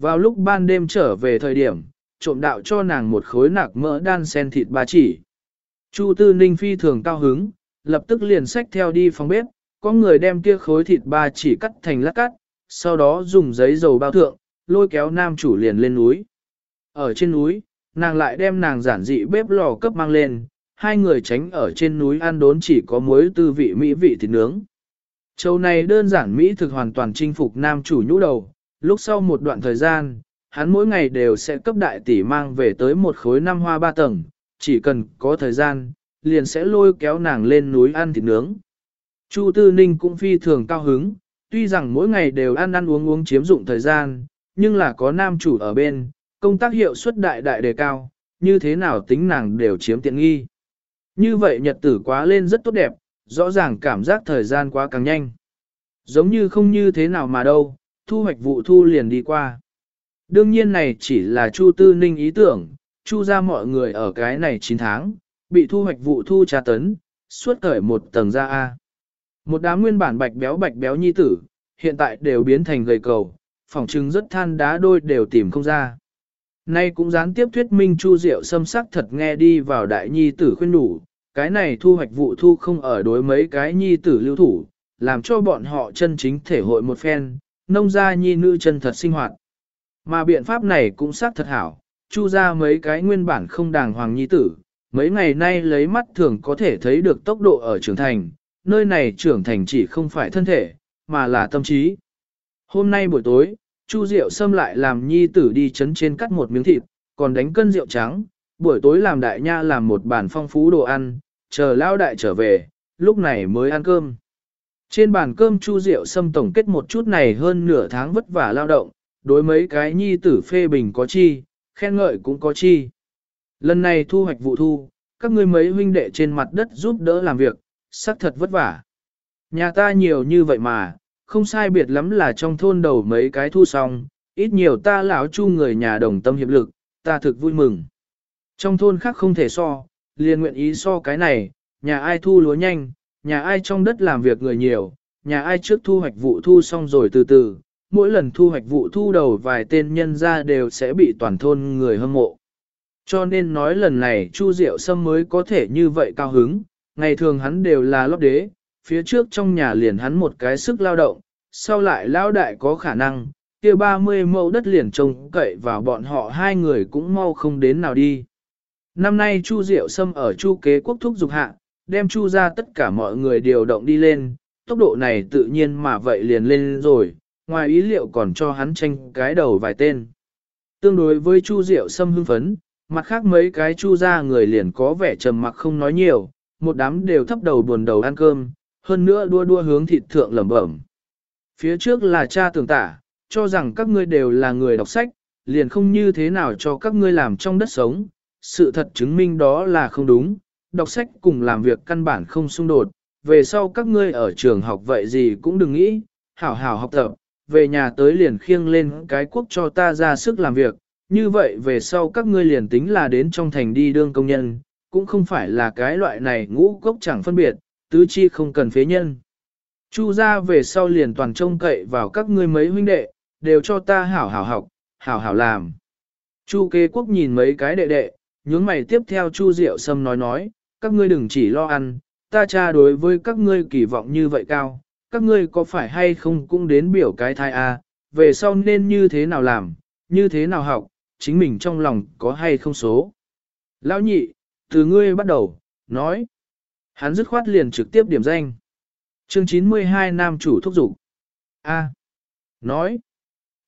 Vào lúc ban đêm trở về thời điểm, trộm đạo cho nàng một khối nạc mỡ đan sen thịt ba chỉ. Chu Tư Ninh phi thường cao hứng, lập tức liền xách theo đi phòng bếp, có người đem kia khối thịt ba chỉ cắt thành lát cắt, sau đó dùng giấy dầu bao thượng, lôi kéo nam chủ liền lên núi. Ở trên núi, nàng lại đem nàng giản dị bếp lò cấp mang lên, hai người tránh ở trên núi ăn đốn chỉ có muối tư vị mỹ vị thịt nướng. Châu này đơn giản Mỹ thực hoàn toàn chinh phục nam chủ nhũ đầu, lúc sau một đoạn thời gian, hắn mỗi ngày đều sẽ cấp đại tỷ mang về tới một khối năm hoa ba tầng, chỉ cần có thời gian, liền sẽ lôi kéo nàng lên núi ăn thịt nướng. Chu Tư Ninh cũng phi thường cao hứng, tuy rằng mỗi ngày đều ăn ăn uống uống chiếm dụng thời gian, nhưng là có nam chủ ở bên, công tác hiệu suất đại đại đề cao, như thế nào tính nàng đều chiếm tiện nghi. Như vậy nhật tử quá lên rất tốt đẹp, rõ ràng cảm giác thời gian quá càng nhanh. Giống như không như thế nào mà đâu, thu hoạch vụ thu liền đi qua. Đương nhiên này chỉ là Chu Tư Ninh ý tưởng, chu ra mọi người ở cái này 9 tháng, bị thu hoạch vụ thu trà tấn, suốt cởi một tầng ra A. Một đám nguyên bản bạch béo bạch béo nhi tử, hiện tại đều biến thành gầy cầu, phòng trưng rất than đá đôi đều tìm không ra. Nay cũng gián tiếp thuyết minh Chu Diệu xâm sắc thật nghe đi vào đại nhi tử khuyên đủ, cái này thu hoạch vụ thu không ở đối mấy cái nhi tử lưu thủ, làm cho bọn họ chân chính thể hội một phen, nông gia nhi nữ chân thật sinh hoạt. Mà biện pháp này cũng xác thật hảo, chu ra mấy cái nguyên bản không đàng hoàng nhi tử, mấy ngày nay lấy mắt thường có thể thấy được tốc độ ở trưởng thành, nơi này trưởng thành chỉ không phải thân thể, mà là tâm trí. Hôm nay buổi tối, Chu Diệu Sâm lại làm nhi tử đi chấn trên cắt một miếng thịt, còn đánh cân rượu trắng, buổi tối làm đại nha làm một bàn phong phú đồ ăn, chờ lao đại trở về, lúc này mới ăn cơm. Trên bàn cơm Chu Diệu Sâm tổng kết một chút này hơn nửa tháng vất vả lao động, đối mấy cái nhi tử phê bình có chi, khen ngợi cũng có chi. Lần này thu hoạch vụ thu, các ngươi mấy huynh đệ trên mặt đất giúp đỡ làm việc, xác thật vất vả. Nhà ta nhiều như vậy mà, không sai biệt lắm là trong thôn đầu mấy cái thu xong, ít nhiều ta lão chu người nhà đồng tâm hiệp lực, ta thực vui mừng. Trong thôn khác không thể so, liền nguyện ý so cái này, nhà ai thu lúa nhanh, nhà ai trong đất làm việc người nhiều, nhà ai trước thu hoạch vụ thu xong rồi từ từ, mỗi lần thu hoạch vụ thu đầu vài tên nhân ra đều sẽ bị toàn thôn người hâm mộ. Cho nên nói lần này Chu Diệu Sâm mới có thể như vậy cao hứng, ngày thường hắn đều là lót đế, phía trước trong nhà liền hắn một cái sức lao động, sau lại lao đại có khả năng, kia 30 mẫu đất liền trông cậy vào bọn họ hai người cũng mau không đến nào đi. Năm nay Chu Diệu Sâm ở Chu kế quốc thúc dục hạ, đem Chu ra tất cả mọi người điều động đi lên, tốc độ này tự nhiên mà vậy liền lên rồi, ngoài ý liệu còn cho hắn tranh cái đầu vài tên. Tương đối với Chu Diệu Sâm hưng phấn, mặt khác mấy cái Chu ra người liền có vẻ trầm mặc không nói nhiều, một đám đều thấp đầu buồn đầu ăn cơm, hơn nữa đua đua hướng thịt thượng lẩm bẩm. Phía trước là cha tưởng tả, cho rằng các ngươi đều là người đọc sách, liền không như thế nào cho các ngươi làm trong đất sống, sự thật chứng minh đó là không đúng, đọc sách cùng làm việc căn bản không xung đột, về sau các ngươi ở trường học vậy gì cũng đừng nghĩ, hảo hảo học tập, về nhà tới liền khiêng lên cái quốc cho ta ra sức làm việc, như vậy về sau các ngươi liền tính là đến trong thành đi đương công nhân, cũng không phải là cái loại này ngũ cốc chẳng phân biệt, tứ chi không cần phế nhân. Chu ra về sau liền toàn trông cậy vào các ngươi mấy huynh đệ, đều cho ta hảo hảo học, hảo hảo làm. Chu kế quốc nhìn mấy cái đệ đệ, nhướng mày tiếp theo Chu Diệu Sâm nói nói, các ngươi đừng chỉ lo ăn, ta cha đối với các ngươi kỳ vọng như vậy cao, các ngươi có phải hay không cũng đến biểu cái thai a, à, về sau nên như thế nào làm, như thế nào học, chính mình trong lòng có hay không số. Lão nhị, từ ngươi bắt đầu, nói. Hắn dứt khoát liền trực tiếp điểm danh. Chương 92 Nam chủ thúc dục A. Nói.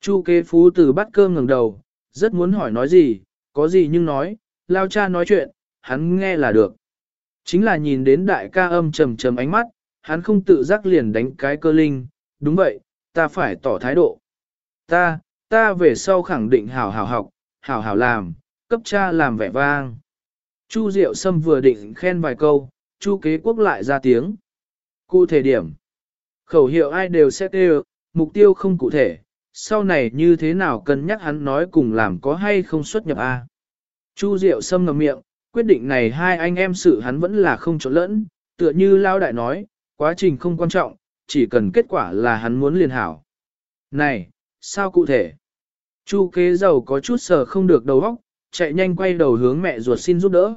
Chu kế phú từ bắt cơm ngẩng đầu, rất muốn hỏi nói gì, có gì nhưng nói, lao cha nói chuyện, hắn nghe là được. Chính là nhìn đến đại ca âm trầm trầm ánh mắt, hắn không tự giác liền đánh cái cơ linh, đúng vậy, ta phải tỏ thái độ. Ta, ta về sau khẳng định hảo hảo học, hảo hảo làm, cấp cha làm vẻ vang. Chu Diệu Sâm vừa định khen vài câu, Chu Kế Quốc lại ra tiếng. Cụ thể điểm. Khẩu hiệu ai đều sẽ kêu, mục tiêu không cụ thể, sau này như thế nào cân nhắc hắn nói cùng làm có hay không xuất nhập A. Chu Diệu Sâm ngậm miệng, quyết định này hai anh em sự hắn vẫn là không trộn lẫn, tựa như Lao Đại nói, quá trình không quan trọng, chỉ cần kết quả là hắn muốn liền hảo. Này, sao cụ thể? Chu kế giàu có chút sờ không được đầu óc, chạy nhanh quay đầu hướng mẹ ruột xin giúp đỡ.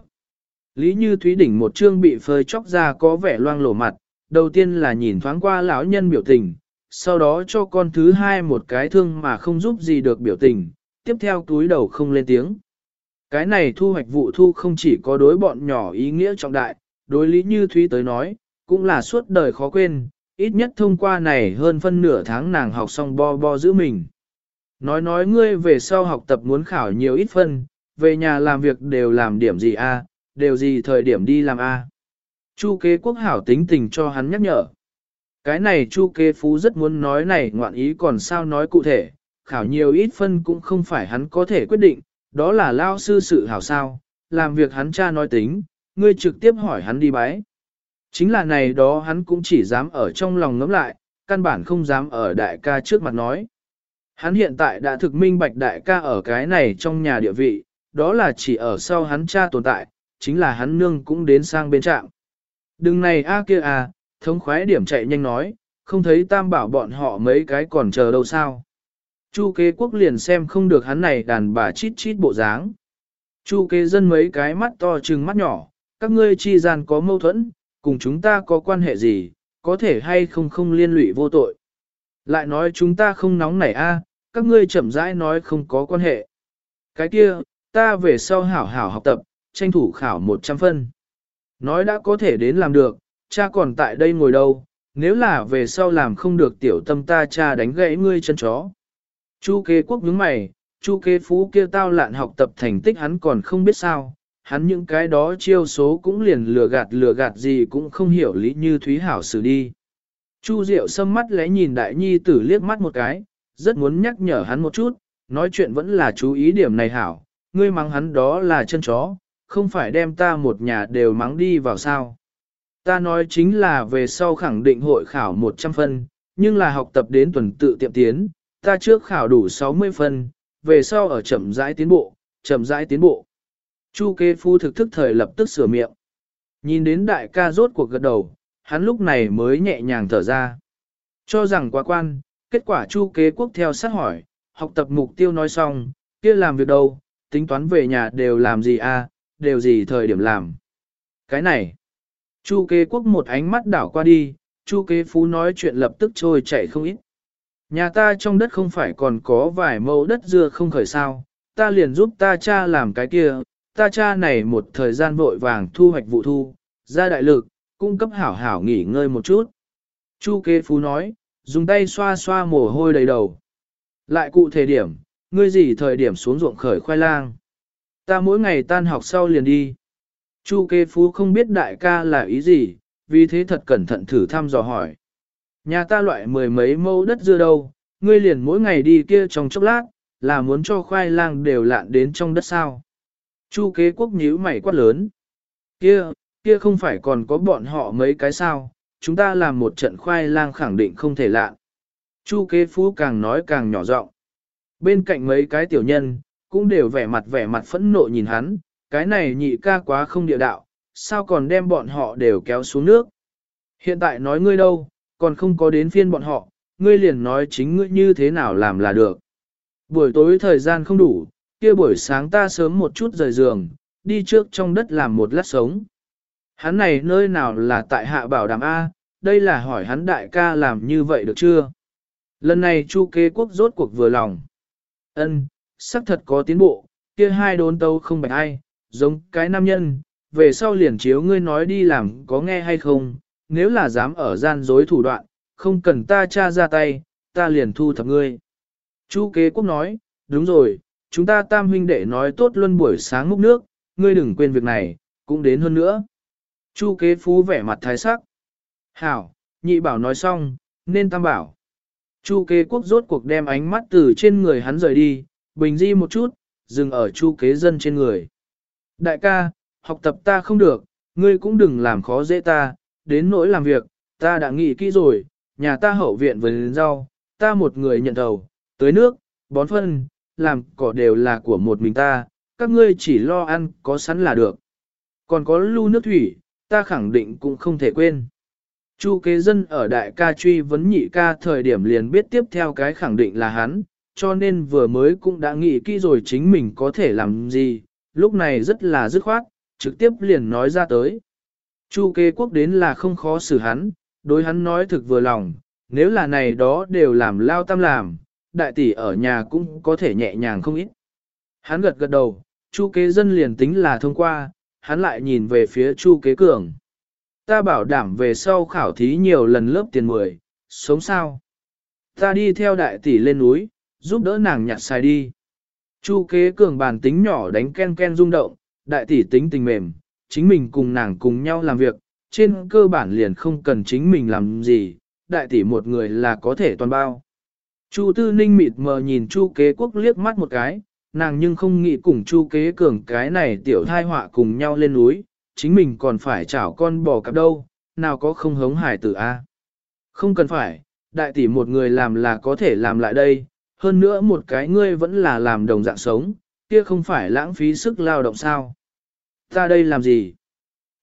Lý Như Thúy đỉnh một chương bị phơi chóc ra có vẻ loang lổ mặt, đầu tiên là nhìn thoáng qua lão nhân biểu tình, sau đó cho con thứ hai một cái thương mà không giúp gì được biểu tình, tiếp theo túi đầu không lên tiếng. Cái này thu hoạch vụ thu không chỉ có đối bọn nhỏ ý nghĩa trọng đại, đối Lý Như Thúy tới nói, cũng là suốt đời khó quên, ít nhất thông qua này hơn phân nửa tháng nàng học xong bo bo giữ mình. Nói nói ngươi về sau học tập muốn khảo nhiều ít phân, về nhà làm việc đều làm điểm gì a, đều gì thời điểm đi làm a. Chu kế quốc hảo tính tình cho hắn nhắc nhở. Cái này chu kế phú rất muốn nói này ngoạn ý còn sao nói cụ thể, khảo nhiều ít phân cũng không phải hắn có thể quyết định, đó là lao sư sự hảo sao, làm việc hắn cha nói tính, ngươi trực tiếp hỏi hắn đi bái. Chính là này đó hắn cũng chỉ dám ở trong lòng ngẫm lại, căn bản không dám ở đại ca trước mặt nói. Hắn hiện tại đã thực minh bạch đại ca ở cái này trong nhà địa vị, đó là chỉ ở sau hắn cha tồn tại, chính là hắn nương cũng đến sang bên trạm. Đừng này a kia à, thống khoái điểm chạy nhanh nói, không thấy tam bảo bọn họ mấy cái còn chờ đâu sao. Chu kế quốc liền xem không được hắn này đàn bà chít chít bộ dáng. Chu kế dân mấy cái mắt to trừng mắt nhỏ, các ngươi chi gian có mâu thuẫn, cùng chúng ta có quan hệ gì, có thể hay không không liên lụy vô tội. Lại nói chúng ta không nóng nảy a, các ngươi chậm rãi nói không có quan hệ. Cái kia, ta về sau hảo hảo học tập, tranh thủ khảo 100 phân. Nói đã có thể đến làm được, cha còn tại đây ngồi đâu, nếu là về sau làm không được tiểu tâm ta cha đánh gãy ngươi chân chó. Chu kế quốc nhướng mày, chu kế phú kia tao lạn học tập thành tích hắn còn không biết sao, hắn những cái đó chiêu số cũng liền lừa gạt lừa gạt gì cũng không hiểu lý như Thúy Hảo xử đi. Chu Diệu sâm mắt lẽ nhìn đại nhi tử liếc mắt một cái, rất muốn nhắc nhở hắn một chút, nói chuyện vẫn là chú ý điểm này hảo, ngươi mắng hắn đó là chân chó, không phải đem ta một nhà đều mắng đi vào sao. Ta nói chính là về sau khẳng định hội khảo 100 phân, nhưng là học tập đến tuần tự tiệm tiến, ta trước khảo đủ 60 phân, về sau ở chậm rãi tiến bộ, chậm rãi tiến bộ. Chu kế phu thực thức thời lập tức sửa miệng. Nhìn đến đại ca rốt cuộc gật đầu, hắn lúc này mới nhẹ nhàng thở ra. Cho rằng quá quan, kết quả chu kế quốc theo sát hỏi, học tập mục tiêu nói xong, kia làm việc đâu, tính toán về nhà đều làm gì à, đều gì thời điểm làm. Cái này, chu kế quốc một ánh mắt đảo qua đi, chu kế phú nói chuyện lập tức trôi chạy không ít. Nhà ta trong đất không phải còn có vài mẫu đất dưa không khởi sao, ta liền giúp ta cha làm cái kia, ta cha này một thời gian vội vàng thu hoạch vụ thu, ra đại lực, cung cấp hảo hảo nghỉ ngơi một chút. Chu kế phú nói, dùng tay xoa xoa mồ hôi đầy đầu. Lại cụ thể điểm, ngươi gì thời điểm xuống ruộng khởi khoai lang. Ta mỗi ngày tan học sau liền đi. Chu kế phú không biết đại ca là ý gì, vì thế thật cẩn thận thử thăm dò hỏi. Nhà ta loại mười mấy mẫu đất dưa đâu, ngươi liền mỗi ngày đi kia trong chốc lát, là muốn cho khoai lang đều lạn đến trong đất sao. Chu kế quốc nhíu mày quát lớn. Kia, kia không phải còn có bọn họ mấy cái sao, chúng ta làm một trận khoai lang khẳng định không thể lạn. Chu kế phú càng nói càng nhỏ giọng. Bên cạnh mấy cái tiểu nhân, cũng đều vẻ mặt vẻ mặt phẫn nộ nhìn hắn, cái này nhị ca quá không địa đạo, sao còn đem bọn họ đều kéo xuống nước. Hiện tại nói ngươi đâu, còn không có đến phiên bọn họ, ngươi liền nói chính ngươi như thế nào làm là được. Buổi tối thời gian không đủ, kia buổi sáng ta sớm một chút rời giường, đi trước trong đất làm một lát sống. Hắn này nơi nào là tại hạ bảo đảm A, đây là hỏi hắn đại ca làm như vậy được chưa? Lần này chu kế quốc rốt cuộc vừa lòng. ân xác thật có tiến bộ, kia hai đốn tâu không bạch ai, giống cái nam nhân, về sau liền chiếu ngươi nói đi làm có nghe hay không, nếu là dám ở gian dối thủ đoạn, không cần ta tra ra tay, ta liền thu thập ngươi. Chu kế quốc nói, đúng rồi, chúng ta tam huynh đệ nói tốt luôn buổi sáng múc nước, ngươi đừng quên việc này, cũng đến hơn nữa. Chu kế phú vẻ mặt thái sắc. Hảo, nhị bảo nói xong, nên tam bảo. Chu kế quốc rốt cuộc đem ánh mắt từ trên người hắn rời đi, bình di một chút, dừng ở chu kế dân trên người. Đại ca, học tập ta không được, ngươi cũng đừng làm khó dễ ta, đến nỗi làm việc, ta đã nghĩ kỹ rồi, nhà ta hậu viện vườn rau, ta một người nhận đầu, tới nước, bón phân, làm cỏ đều là của một mình ta, các ngươi chỉ lo ăn có sẵn là được. Còn có lưu nước thủy, ta khẳng định cũng không thể quên. Chu kế dân ở đại ca truy vấn nhị ca thời điểm liền biết tiếp theo cái khẳng định là hắn, cho nên vừa mới cũng đã nghĩ kỹ rồi chính mình có thể làm gì, lúc này rất là dứt khoát, trực tiếp liền nói ra tới. Chu kê quốc đến là không khó xử hắn, đối hắn nói thực vừa lòng, nếu là này đó đều làm lao tam làm, đại tỷ ở nhà cũng có thể nhẹ nhàng không ít. Hắn gật gật đầu, chu kế dân liền tính là thông qua, hắn lại nhìn về phía chu kế cường. Ta bảo đảm về sau khảo thí nhiều lần lớp tiền 10, sống sao? Ta đi theo đại tỷ lên núi, giúp đỡ nàng nhặt xài đi. Chu kế cường bàn tính nhỏ đánh ken ken rung động, đại tỷ tính tình mềm, chính mình cùng nàng cùng nhau làm việc, trên cơ bản liền không cần chính mình làm gì, đại tỷ một người là có thể toàn bao. Chu tư ninh mịt mờ nhìn chu kế quốc liếc mắt một cái, nàng nhưng không nghĩ cùng chu kế cường cái này tiểu thai họa cùng nhau lên núi, chính mình còn phải chảo con bò cặp đâu, nào có không hống hải tử a? Không cần phải, đại tỷ một người làm là có thể làm lại đây, hơn nữa một cái ngươi vẫn là làm đồng dạng sống, kia không phải lãng phí sức lao động sao? Ta đây làm gì?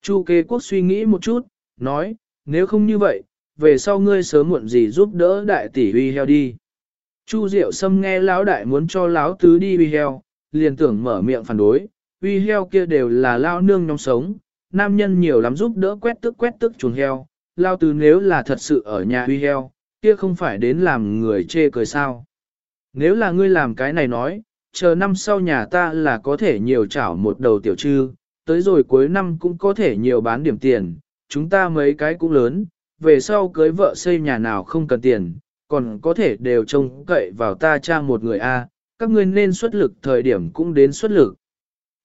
Chu kế quốc suy nghĩ một chút, nói, nếu không như vậy, về sau ngươi sớm muộn gì giúp đỡ đại tỷ huy heo đi. Chu Diệu Sâm nghe lão đại muốn cho lão tứ đi huy heo, liền tưởng mở miệng phản đối, huy heo kia đều là lao nương nhóm sống, nam nhân nhiều lắm giúp đỡ quét tức quét tức chuồng heo, lao tứ nếu là thật sự ở nhà huy heo, kia không phải đến làm người chê cười sao. Nếu là ngươi làm cái này nói, chờ năm sau nhà ta là có thể nhiều chảo một đầu tiểu trư, tới rồi cuối năm cũng có thể nhiều bán điểm tiền, chúng ta mấy cái cũng lớn, về sau cưới vợ xây nhà nào không cần tiền, còn có thể đều trông cậy vào ta cha một người a, các ngươi nên xuất lực thời điểm cũng đến xuất lực.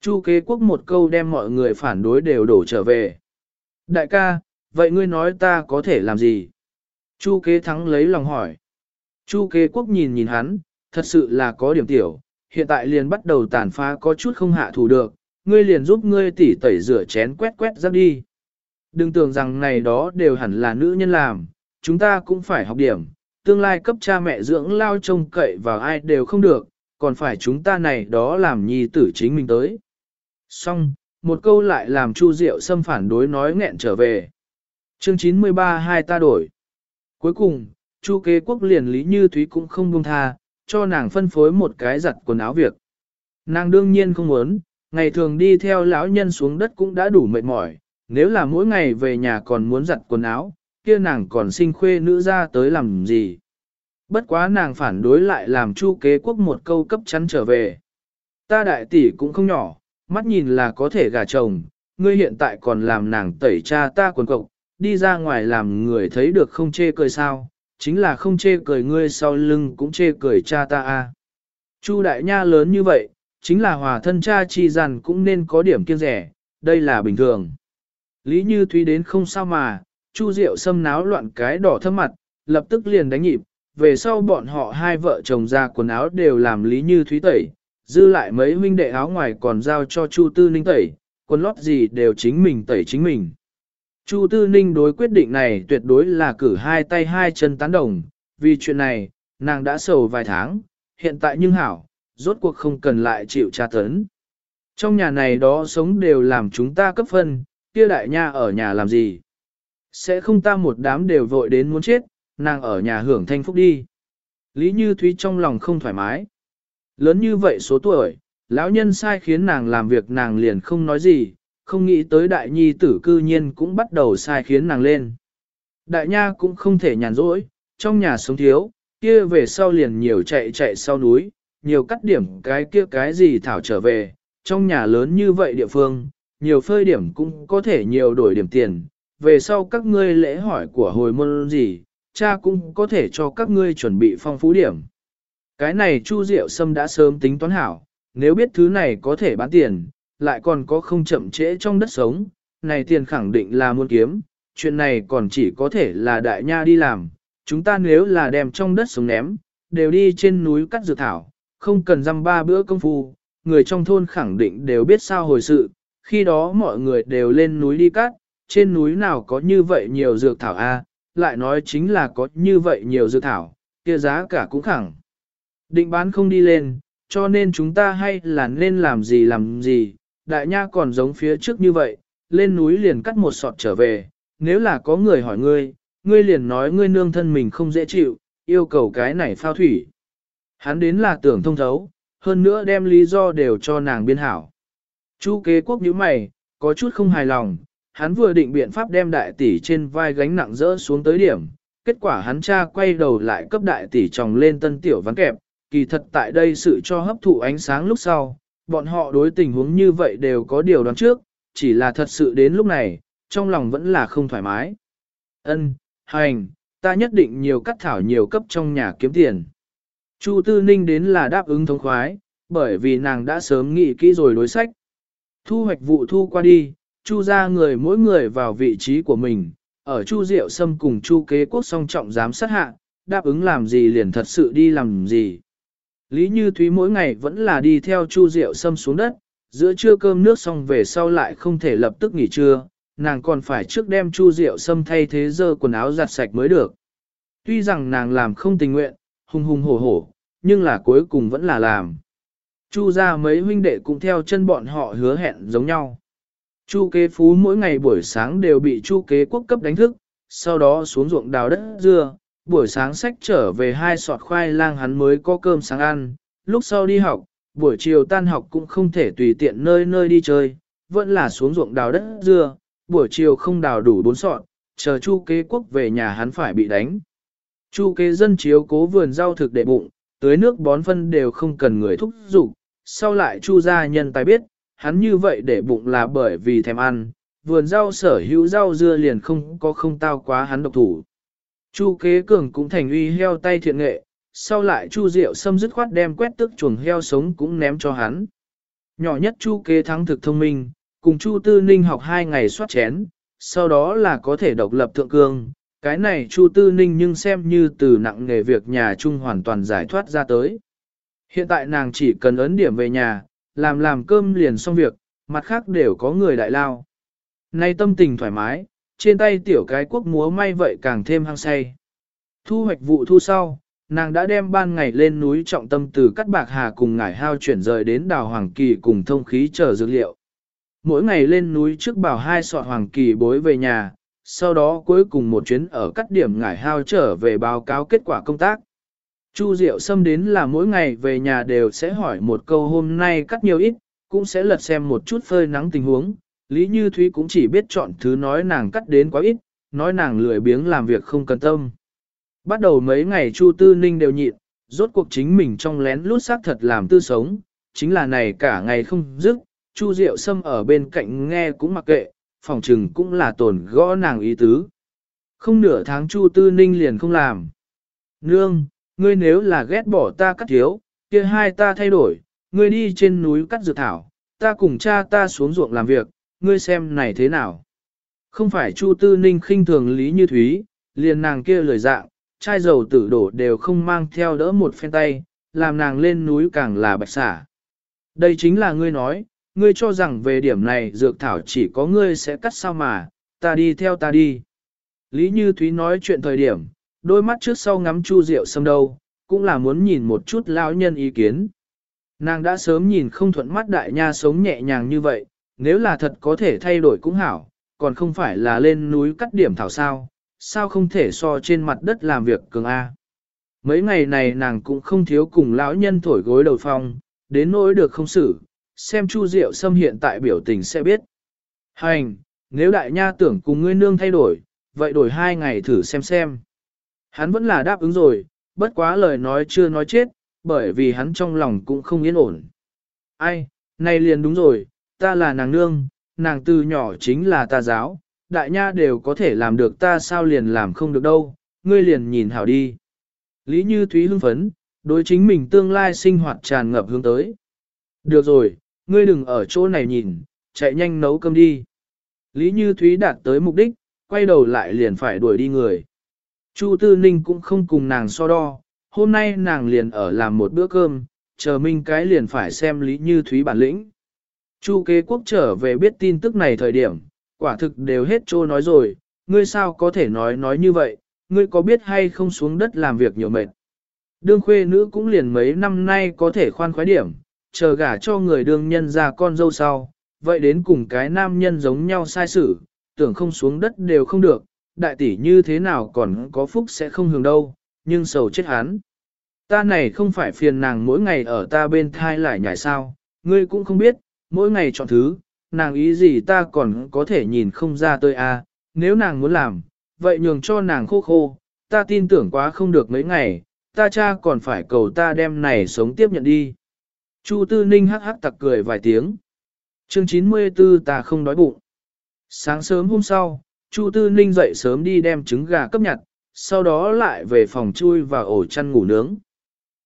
Chu kế quốc một câu đem mọi người phản đối đều đổ trở về. Đại ca, vậy ngươi nói ta có thể làm gì? Chu kế thắng lấy lòng hỏi. Chu kế quốc nhìn nhìn hắn, thật sự là có điểm tiểu, hiện tại liền bắt đầu tàn phá có chút không hạ thủ được, ngươi liền giúp ngươi tỉ tẩy rửa chén quét quét rác đi. Đừng tưởng rằng này đó đều hẳn là nữ nhân làm, chúng ta cũng phải học điểm, tương lai cấp cha mẹ dưỡng lao trông cậy vào ai đều không được, còn phải chúng ta này đó làm nhi tử chính mình tới. Xong, một câu lại làm Chu Diệu xâm phản đối nói nghẹn trở về. Chương 93 hai ta đổi. Cuối cùng, Chu kế quốc liền Lý Như Thúy cũng không buông tha, cho nàng phân phối một cái giặt quần áo việc. Nàng đương nhiên không muốn, ngày thường đi theo lão nhân xuống đất cũng đã đủ mệt mỏi, nếu là mỗi ngày về nhà còn muốn giặt quần áo, kia nàng còn sinh khuê nữ ra tới làm gì. Bất quá nàng phản đối lại làm chu kế quốc một câu cấp chắn trở về. Ta đại tỷ cũng không nhỏ, mắt nhìn là có thể gả chồng, ngươi hiện tại còn làm nàng tẩy cha ta quần cộc, đi ra ngoài làm người thấy được không chê cười sao, chính là không chê cười ngươi sau lưng cũng chê cười cha ta a. Chu đại nha lớn như vậy, chính là hòa thân cha chi rằng cũng nên có điểm kiêng rẻ, đây là bình thường. Lý Như Thúy đến không sao mà, Chu Diệu xâm náo loạn cái đỏ thâm mặt, lập tức liền đánh nhịp, về sau bọn họ hai vợ chồng ra quần áo đều làm Lý Như Thúy tẩy, dư lại mấy huynh đệ áo ngoài còn giao cho Chu Tư Ninh tẩy, quần lót gì đều chính mình tẩy chính mình. Chu Tư Ninh đối quyết định này tuyệt đối là cử hai tay hai chân tán đồng, vì chuyện này, nàng đã sầu vài tháng, hiện tại nhưng hảo, rốt cuộc không cần lại chịu tra tấn. Trong nhà này đó sống đều làm chúng ta cấp phân, kia đại nha ở nhà làm gì? Sẽ không ta một đám đều vội đến muốn chết, nàng ở nhà hưởng thanh phúc đi. Lý Như Thúy trong lòng không thoải mái. Lớn như vậy số tuổi, lão nhân sai khiến nàng làm việc nàng liền không nói gì, không nghĩ tới đại nhi tử cư nhiên cũng bắt đầu sai khiến nàng lên. Đại nha cũng không thể nhàn rỗi, trong nhà sống thiếu, kia về sau liền nhiều chạy chạy sau núi, nhiều cắt điểm cái kia cái gì thảo trở về, trong nhà lớn như vậy địa phương, nhiều phơi điểm cũng có thể nhiều đổi điểm tiền, về sau các ngươi lễ hỏi của hồi môn gì, cha cũng có thể cho các ngươi chuẩn bị phong phú điểm. Cái này Chu Diệu Sâm đã sớm tính toán hảo, nếu biết thứ này có thể bán tiền, lại còn có không chậm trễ trong đất sống, này tiền khẳng định là muốn kiếm, chuyện này còn chỉ có thể là đại nha đi làm, chúng ta nếu là đem trong đất sống ném, đều đi trên núi cắt dược thảo, không cần dăm ba bữa công phu, người trong thôn khẳng định đều biết sao hồi sự, khi đó mọi người đều lên núi đi cắt, trên núi nào có như vậy nhiều dược thảo a, lại nói chính là có như vậy nhiều dược thảo, kia giá cả cũng khẳng. Định bán không đi lên, cho nên chúng ta hay là nên làm gì làm gì, đại nha còn giống phía trước như vậy, lên núi liền cắt một sọt trở về, nếu là có người hỏi ngươi, ngươi liền nói ngươi nương thân mình không dễ chịu, yêu cầu cái này phao thủy. Hắn đến là tưởng thông thấu, hơn nữa đem lý do đều cho nàng biên hảo. Chu kế quốc như mày, có chút không hài lòng, hắn vừa định biện pháp đem đại tỷ trên vai gánh nặng rỡ xuống tới điểm, kết quả hắn cha quay đầu lại cấp đại tỷ chồng lên tân tiểu ván kẹp, kỳ thật tại đây sự cho hấp thụ ánh sáng lúc sau, bọn họ đối tình huống như vậy đều có điều đoán trước, chỉ là thật sự đến lúc này, trong lòng vẫn là không thoải mái. Ân, hành, ta nhất định nhiều cắt thảo nhiều cấp trong nhà kiếm tiền. Chu Tư Ninh đến là đáp ứng thống khoái, bởi vì nàng đã sớm nghĩ kỹ rồi đối sách. Thu hoạch vụ thu qua đi, Chu ra người mỗi người vào vị trí của mình, ở Chu Diệu Sâm cùng Chu Kế Quốc song trọng giám sát hạ, đáp ứng làm gì liền thật sự đi làm gì. Lý Như Thúy mỗi ngày vẫn là đi theo Chu Diệu Sâm xuống đất, giữa trưa cơm nước xong về sau lại không thể lập tức nghỉ trưa, nàng còn phải trước đem Chu Diệu Sâm thay thế dơ quần áo giặt sạch mới được. Tuy rằng nàng làm không tình nguyện, hùng hùng hổ hổ, nhưng là cuối cùng vẫn là làm. Chu ra mấy huynh đệ cũng theo chân bọn họ hứa hẹn giống nhau. Chu kế phú mỗi ngày buổi sáng đều bị chu kế quốc cấp đánh thức, sau đó xuống ruộng đào đất dưa, buổi sáng sách trở về hai sọt khoai lang hắn mới có cơm sáng ăn, lúc sau đi học, buổi chiều tan học cũng không thể tùy tiện nơi nơi đi chơi, vẫn là xuống ruộng đào đất dưa, buổi chiều không đào đủ bốn sọt, chờ chu kế quốc về nhà hắn phải bị đánh. Chu kế dân chiếu cố vườn rau thực để bụng, tưới nước bón phân đều không cần người thúc giục, sau lại chu gia nhân tài biết, hắn như vậy để bụng là bởi vì thèm ăn, vườn rau sở hữu rau dưa liền không có không tao quá hắn độc thủ. Chu kế cường cũng thành uy heo tay thiện nghệ, sau lại chu diệu xâm dứt khoát đem quét tức chuồng heo sống cũng ném cho hắn. Nhỏ nhất chu kế thắng thực thông minh, cùng chu tư ninh học hai ngày soát chén, sau đó là có thể độc lập thượng cương. Cái này chu tư ninh nhưng xem như từ nặng nghề việc nhà chung hoàn toàn giải thoát ra tới. Hiện tại nàng chỉ cần ấn điểm về nhà, làm làm cơm liền xong việc, mặt khác đều có người đại lao. Nay tâm tình thoải mái, trên tay tiểu cái quốc múa may vậy càng thêm hăng say. Thu hoạch vụ thu sau, nàng đã đem ban ngày lên núi trọng tâm từ cắt bạc hà cùng ngải hao chuyển rời đến đào hoàng kỳ cùng thông khí chờ dược liệu. Mỗi ngày lên núi trước bảo hai sọt hoàng kỳ bối về nhà, sau đó cuối cùng một chuyến ở cắt điểm ngải hao trở về báo cáo kết quả công tác. Chu Diệu Sâm đến là mỗi ngày về nhà đều sẽ hỏi một câu hôm nay cắt nhiều ít, cũng sẽ lật xem một chút phơi nắng tình huống. Lý Như Thúy cũng chỉ biết chọn thứ nói nàng cắt đến quá ít, nói nàng lười biếng làm việc không cần tâm. Bắt đầu mấy ngày Chu Tư Ninh đều nhịn, rốt cuộc chính mình trong lén lút xác thật làm tư sống, chính là này cả ngày không dứt, Chu Diệu Sâm ở bên cạnh nghe cũng mặc kệ, phòng trừng cũng là tổn gõ nàng ý tứ. Không nửa tháng Chu Tư Ninh liền không làm. Nương, ngươi nếu là ghét bỏ ta cắt thiếu, kia hai ta thay đổi, ngươi đi trên núi cắt dược thảo, ta cùng cha ta xuống ruộng làm việc, ngươi xem này thế nào. Không phải Chu Tư Ninh khinh thường Lý Như Thúy, liền nàng kia lời dạng, chai dầu tử đổ đều không mang theo đỡ một phen tay, làm nàng lên núi càng là bạch xả. Đây chính là ngươi nói, ngươi cho rằng về điểm này dược thảo chỉ có ngươi sẽ cắt sao mà, ta đi theo ta đi. Lý Như Thúy nói chuyện thời điểm, đôi mắt trước sau ngắm Chu Diệu Sâm đâu, cũng là muốn nhìn một chút lão nhân ý kiến. Nàng đã sớm nhìn không thuận mắt đại nha sống nhẹ nhàng như vậy, nếu là thật có thể thay đổi cũng hảo, còn không phải là lên núi cắt điểm thảo sao, sao không thể so trên mặt đất làm việc cường A. Mấy ngày này nàng cũng không thiếu cùng lão nhân thổi gối đầu phong, đến nỗi được không xử, xem Chu Diệu Sâm hiện tại biểu tình sẽ biết. Hành, nếu đại nha tưởng cùng ngươi nương thay đổi, vậy đổi hai ngày thử xem xem. Hắn vẫn là đáp ứng rồi, bất quá lời nói chưa nói chết, bởi vì hắn trong lòng cũng không yên ổn. Ai, này liền đúng rồi, ta là nàng nương, nàng từ nhỏ chính là ta giáo, đại nha đều có thể làm được ta sao liền làm không được đâu, ngươi liền nhìn hảo đi. Lý Như Thúy hưng phấn, đối chính mình tương lai sinh hoạt tràn ngập hướng tới. Được rồi, ngươi đừng ở chỗ này nhìn, chạy nhanh nấu cơm đi. Lý Như Thúy đạt tới mục đích, quay đầu lại liền phải đuổi đi người. Chu Tư Ninh cũng không cùng nàng so đo, hôm nay nàng liền ở làm một bữa cơm, chờ minh cái liền phải xem Lý Như Thúy bản lĩnh. Chu kế quốc trở về biết tin tức này thời điểm, quả thực đều hết trô nói rồi, ngươi sao có thể nói nói như vậy, ngươi có biết hay không xuống đất làm việc nhiều mệt. Đương khuê nữ cũng liền mấy năm nay có thể khoan khoái điểm, chờ gả cho người đương nhân ra con dâu sau, vậy đến cùng cái nam nhân giống nhau sai xử, tưởng không xuống đất đều không được, đại tỷ như thế nào còn có phúc sẽ không hưởng đâu, nhưng sầu chết hắn. Ta này không phải phiền nàng mỗi ngày ở ta bên thai lại nhảy sao, ngươi cũng không biết, mỗi ngày chọn thứ, nàng ý gì ta còn có thể nhìn không ra tôi à, nếu nàng muốn làm, vậy nhường cho nàng khô khô, ta tin tưởng quá không được mấy ngày, ta cha còn phải cầu ta đem này sống tiếp nhận đi. Chu Tư Ninh hắc hắc tặc cười vài tiếng. Chương 94 ta không đói bụng. Sáng sớm hôm sau, Chu Tư Ninh dậy sớm đi đem trứng gà cấp nhặt, sau đó lại về phòng chui và ổ chăn ngủ nướng.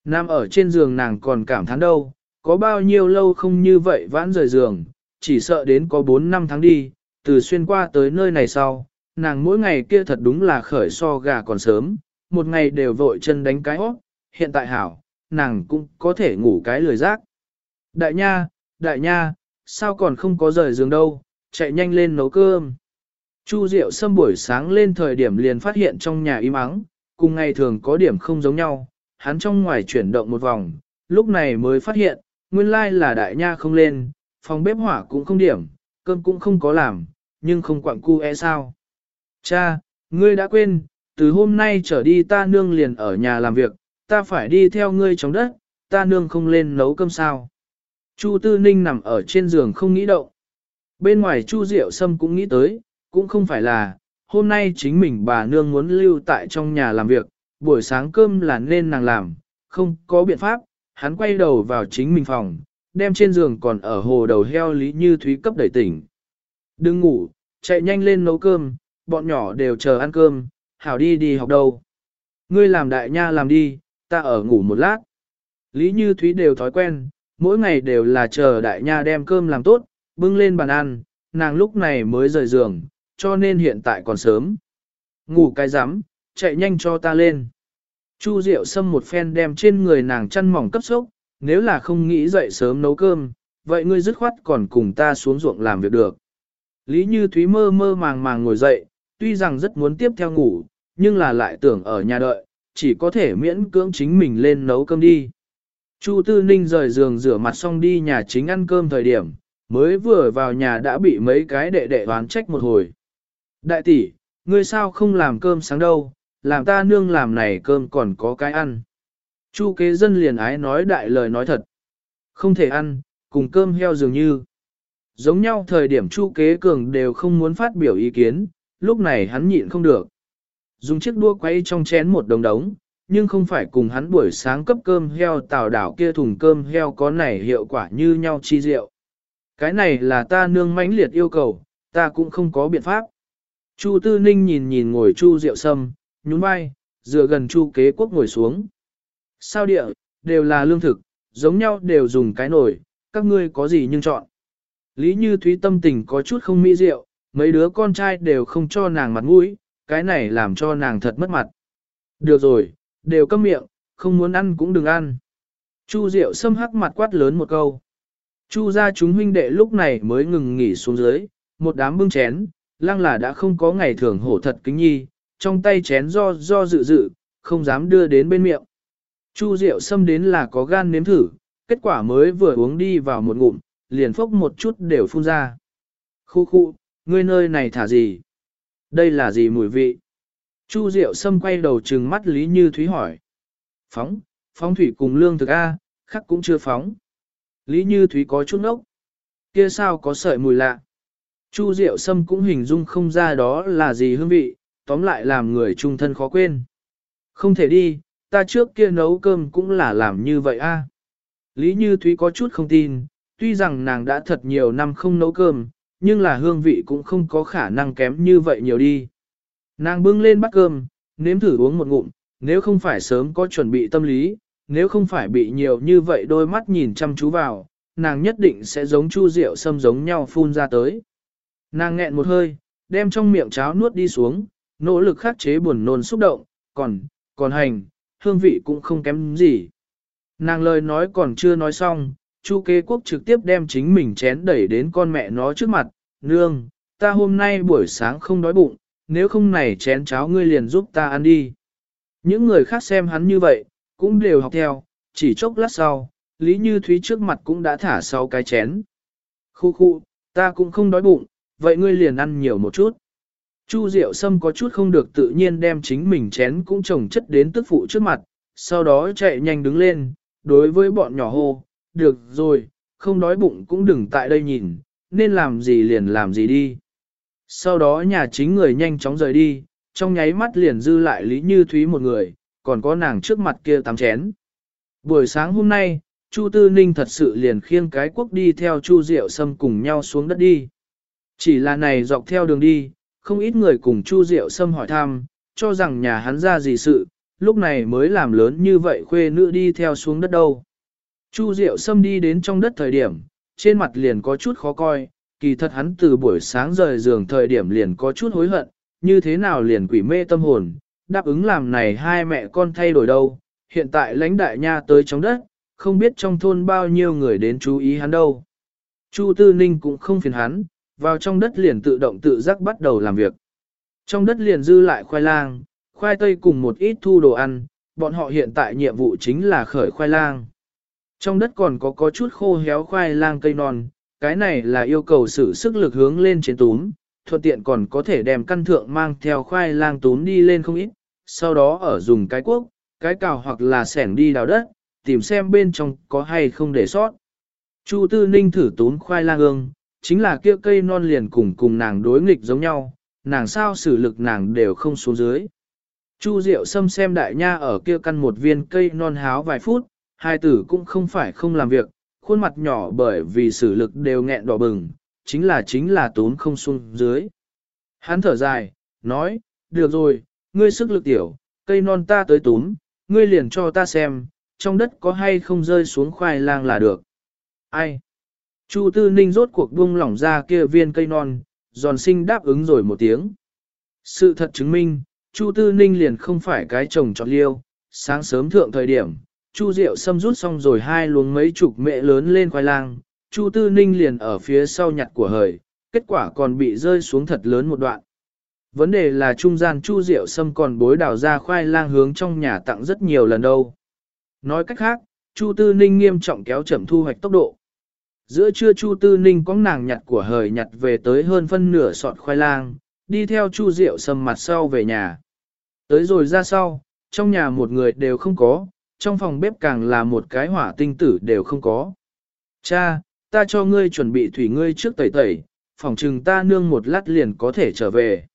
Nam ở trên giường nàng còn cảm thán đâu, có bao nhiêu lâu không như vậy vãn rời giường, chỉ sợ đến có 4 năm tháng đi, từ xuyên qua tới nơi này sau, nàng mỗi ngày kia thật đúng là khởi so gà còn sớm, một ngày đều vội chân đánh cái hót, hiện tại hảo, nàng cũng có thể ngủ cái lười rác. Đại nha, đại nha, sao còn không có rời giường đâu, chạy nhanh lên nấu cơm. Chu Diệu Sâm buổi sáng lên thời điểm liền phát hiện trong nhà im ắng, cùng ngày thường có điểm không giống nhau, hắn trong ngoài chuyển động một vòng, lúc này mới phát hiện, nguyên lai là đại nha không lên, phòng bếp hỏa cũng không điểm, cơm cũng không có làm, nhưng không quặng cu e sao. Cha, ngươi đã quên, từ hôm nay trở đi ta nương liền ở nhà làm việc, ta phải đi theo ngươi trong đất, ta nương không lên nấu cơm sao. Chu Tư Ninh nằm ở trên giường không nghĩ động. Bên ngoài Chu Diệu Sâm cũng nghĩ tới, cũng không phải là, hôm nay chính mình bà nương muốn lưu tại trong nhà làm việc, buổi sáng cơm là nên nàng làm, không có biện pháp, hắn quay đầu vào chính mình phòng, đem trên giường còn ở hồ đầu heo Lý Như Thúy cấp đẩy tỉnh. Đừng ngủ, chạy nhanh lên nấu cơm, bọn nhỏ đều chờ ăn cơm, hảo đi đi học đâu. Ngươi làm đại nha làm đi, ta ở ngủ một lát. Lý Như Thúy đều thói quen, mỗi ngày đều là chờ đại nha đem cơm làm tốt, bưng lên bàn ăn, nàng lúc này mới rời giường, cho nên hiện tại còn sớm. Ngủ cái rắm chạy nhanh cho ta lên. Chu Diệu Sâm một phen đem trên người nàng chăn mỏng cấp sốc, nếu là không nghĩ dậy sớm nấu cơm, vậy ngươi dứt khoát còn cùng ta xuống ruộng làm việc được. Lý Như Thúy mơ mơ màng màng ngồi dậy, tuy rằng rất muốn tiếp theo ngủ, nhưng là lại tưởng ở nhà đợi, chỉ có thể miễn cưỡng chính mình lên nấu cơm đi. Chu Tư Ninh rời giường rửa mặt xong đi nhà chính ăn cơm thời điểm, mới vừa vào nhà đã bị mấy cái đệ đệ đoán trách một hồi. Đại tỷ, ngươi sao không làm cơm sáng đâu, làm ta nương làm này cơm còn có cái ăn. Chu kế dân liền ái nói đại lời nói thật. Không thể ăn, cùng cơm heo dường như. Giống nhau thời điểm chu kế cường đều không muốn phát biểu ý kiến, lúc này hắn nhịn không được. Dùng chiếc đua quay trong chén một đồng đống, nhưng không phải cùng hắn buổi sáng cấp cơm heo tào đảo kia thùng cơm heo có này hiệu quả như nhau chi rượu. Cái này là ta nương mãnh liệt yêu cầu, ta cũng không có biện pháp. Chu Tư Ninh nhìn nhìn ngồi Chu Diệu Sâm, nhún vai, dựa gần Chu Kế Quốc ngồi xuống. Sao địa, đều là lương thực, giống nhau đều dùng cái nồi, các ngươi có gì nhưng chọn. Lý Như Thúy tâm tình có chút không mỹ diệu, mấy đứa con trai đều không cho nàng mặt mũi, cái này làm cho nàng thật mất mặt. Được rồi, đều câm miệng, không muốn ăn cũng đừng ăn. Chu Diệu Sâm hắc mặt quát lớn một câu. Chu gia chúng huynh đệ lúc này mới ngừng nghỉ xuống dưới, một đám bưng chén, lăng là đã không có ngày thường hổ thật kính nhi, trong tay chén do do dự dự, không dám đưa đến bên miệng. Chu Diệu xâm đến là có gan nếm thử, kết quả mới vừa uống đi vào một ngụm, liền phốc một chút đều phun ra. Khu khu, ngươi nơi này thả gì? Đây là gì mùi vị? Chu Diệu Sâm quay đầu trừng mắt Lý Như Thúy hỏi. Phóng, phóng thủy cùng lương thực A, khắc cũng chưa phóng. Lý Như Thúy có chút nốc. Kia sao có sợi mùi lạ? Chu Diệu Sâm cũng hình dung không ra đó là gì hương vị, tóm lại làm người trung thân khó quên. Không thể đi, ta trước kia nấu cơm cũng là làm như vậy a. Lý Như Thúy có chút không tin, tuy rằng nàng đã thật nhiều năm không nấu cơm, nhưng là hương vị cũng không có khả năng kém như vậy nhiều đi. Nàng bưng lên bát cơm, nếm thử uống một ngụm, nếu không phải sớm có chuẩn bị tâm lý, nếu không phải bị nhiều như vậy đôi mắt nhìn chăm chú vào, nàng nhất định sẽ giống chu rượu sâm giống nhau phun ra tới. Nàng nghẹn một hơi, đem trong miệng cháo nuốt đi xuống, nỗ lực khắc chế buồn nôn xúc động, còn, còn hành, hương vị cũng không kém gì. Nàng lời nói còn chưa nói xong, Chu kế quốc trực tiếp đem chính mình chén đẩy đến con mẹ nó trước mặt, nương, ta hôm nay buổi sáng không đói bụng, nếu không này chén cháo ngươi liền giúp ta ăn đi. Những người khác xem hắn như vậy, cũng đều học theo, chỉ chốc lát sau, Lý Như Thúy trước mặt cũng đã thả sau cái chén. Khu khu, ta cũng không đói bụng, vậy ngươi liền ăn nhiều một chút. Chu Diệu Sâm có chút không được tự nhiên đem chính mình chén cũng trồng chất đến tức phụ trước mặt, sau đó chạy nhanh đứng lên, đối với bọn nhỏ hô, được rồi, không đói bụng cũng đừng tại đây nhìn, nên làm gì liền làm gì đi. Sau đó nhà chính người nhanh chóng rời đi, trong nháy mắt liền dư lại Lý Như Thúy một người, còn có nàng trước mặt kia tắm chén. Buổi sáng hôm nay, Chu Tư Ninh thật sự liền khiêng cái quốc đi theo Chu Diệu Sâm cùng nhau xuống đất đi. Chỉ là này dọc theo đường đi, không ít người cùng Chu Diệu Sâm hỏi thăm, cho rằng nhà hắn ra gì sự, lúc này mới làm lớn như vậy khuê nữ đi theo xuống đất đâu. Chu Diệu Sâm đi đến trong đất thời điểm, trên mặt liền có chút khó coi, kỳ thật hắn từ buổi sáng rời giường thời điểm liền có chút hối hận, như thế nào liền quỷ mê tâm hồn, đáp ứng làm này hai mẹ con thay đổi đâu, hiện tại lãnh đại nha tới trong đất, không biết trong thôn bao nhiêu người đến chú ý hắn đâu. Chu Tư Ninh cũng không phiền hắn, vào trong đất liền tự động tự giác bắt đầu làm việc. Trong đất liền dư lại khoai lang, khoai tây cùng một ít thu đồ ăn, bọn họ hiện tại nhiệm vụ chính là khởi khoai lang. Trong đất còn có có chút khô héo khoai lang cây non, cái này là yêu cầu sự sức lực hướng lên trên túm, thuận tiện còn có thể đem căn thượng mang theo khoai lang túm đi lên không ít, sau đó ở dùng cái cuốc, cái cào hoặc là sẻng đi đào đất, tìm xem bên trong có hay không để sót. Chu Tư Ninh thử túm khoai lang ương, chính là kia cây non liền cùng cùng nàng đối nghịch giống nhau, nàng sao xử lực nàng đều không xuống dưới. Chu Diệu Sâm xem đại nha ở kia căn một viên cây non háo vài phút, hai tử cũng không phải không làm việc, khuôn mặt nhỏ bởi vì xử lực đều nghẹn đỏ bừng, chính là chính là tốn không xuống dưới. Hắn thở dài, nói, được rồi, ngươi sức lực tiểu, cây non ta tới túm, ngươi liền cho ta xem, trong đất có hay không rơi xuống khoai lang là được. Ai? Chu Tư Ninh rốt cuộc buông lỏng ra kia viên cây non, giòn sinh đáp ứng rồi một tiếng. Sự thật chứng minh, Chu Tư Ninh liền không phải cái chồng trọt liêu, sáng sớm thượng thời điểm, Chu Diệu xâm rút xong rồi hai luống mấy chục mẹ lớn lên khoai lang, Chu Tư Ninh liền ở phía sau nhặt của hời, kết quả còn bị rơi xuống thật lớn một đoạn. Vấn đề là trung gian Chu Diệu Sâm còn bối đào ra khoai lang hướng trong nhà tặng rất nhiều lần đâu. Nói cách khác, Chu Tư Ninh nghiêm trọng kéo chậm thu hoạch tốc độ. Giữa trưa Chu Tư Ninh có nàng nhặt của hời nhặt về tới hơn phân nửa sọt khoai lang, đi theo Chu Diệu sầm mặt sau về nhà. Tới rồi ra sau, trong nhà một người đều không có, trong phòng bếp càng là một cái hỏa tinh tử đều không có. Cha, ta cho ngươi chuẩn bị thủy ngươi trước tẩy tẩy, phòng trừng ta nương một lát liền có thể trở về.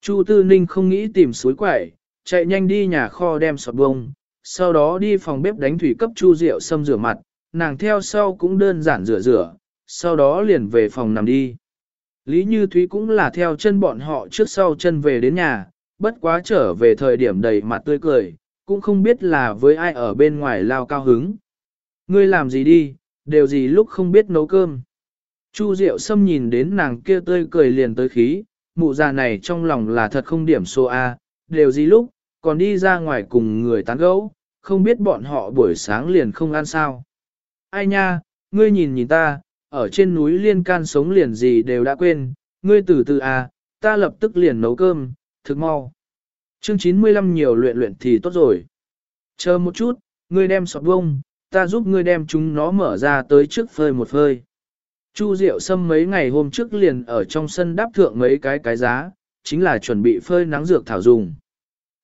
Chu Tư Ninh không nghĩ tìm suối quẩy, chạy nhanh đi nhà kho đem sọt bông, sau đó đi phòng bếp đánh thủy cấp Chu Diệu Sâm rửa mặt, nàng theo sau cũng đơn giản rửa rửa, sau đó liền về phòng nằm đi. Lý Như Thúy cũng là theo chân bọn họ trước sau chân về đến nhà, bất quá trở về thời điểm đầy mặt tươi cười, cũng không biết là với ai ở bên ngoài lao cao hứng. Ngươi làm gì đi, đều gì lúc không biết nấu cơm. Chu Diệu Sâm nhìn đến nàng kia tươi cười liền tới khí, mụ già này trong lòng là thật không điểm số A, đều gì lúc, còn đi ra ngoài cùng người tán gẫu, không biết bọn họ buổi sáng liền không ăn sao. Ai nha, ngươi nhìn nhìn ta, ở trên núi liên can sống liền gì đều đã quên, ngươi từ từ à, ta lập tức liền nấu cơm, thực mau. Chương 95 nhiều luyện luyện thì tốt rồi. Chờ một chút, ngươi đem sọt bông, ta giúp ngươi đem chúng nó mở ra tới trước phơi một phơi. Chu Diệu Sâm mấy ngày hôm trước liền ở trong sân đáp thượng mấy cái cái giá, chính là chuẩn bị phơi nắng dược thảo dùng.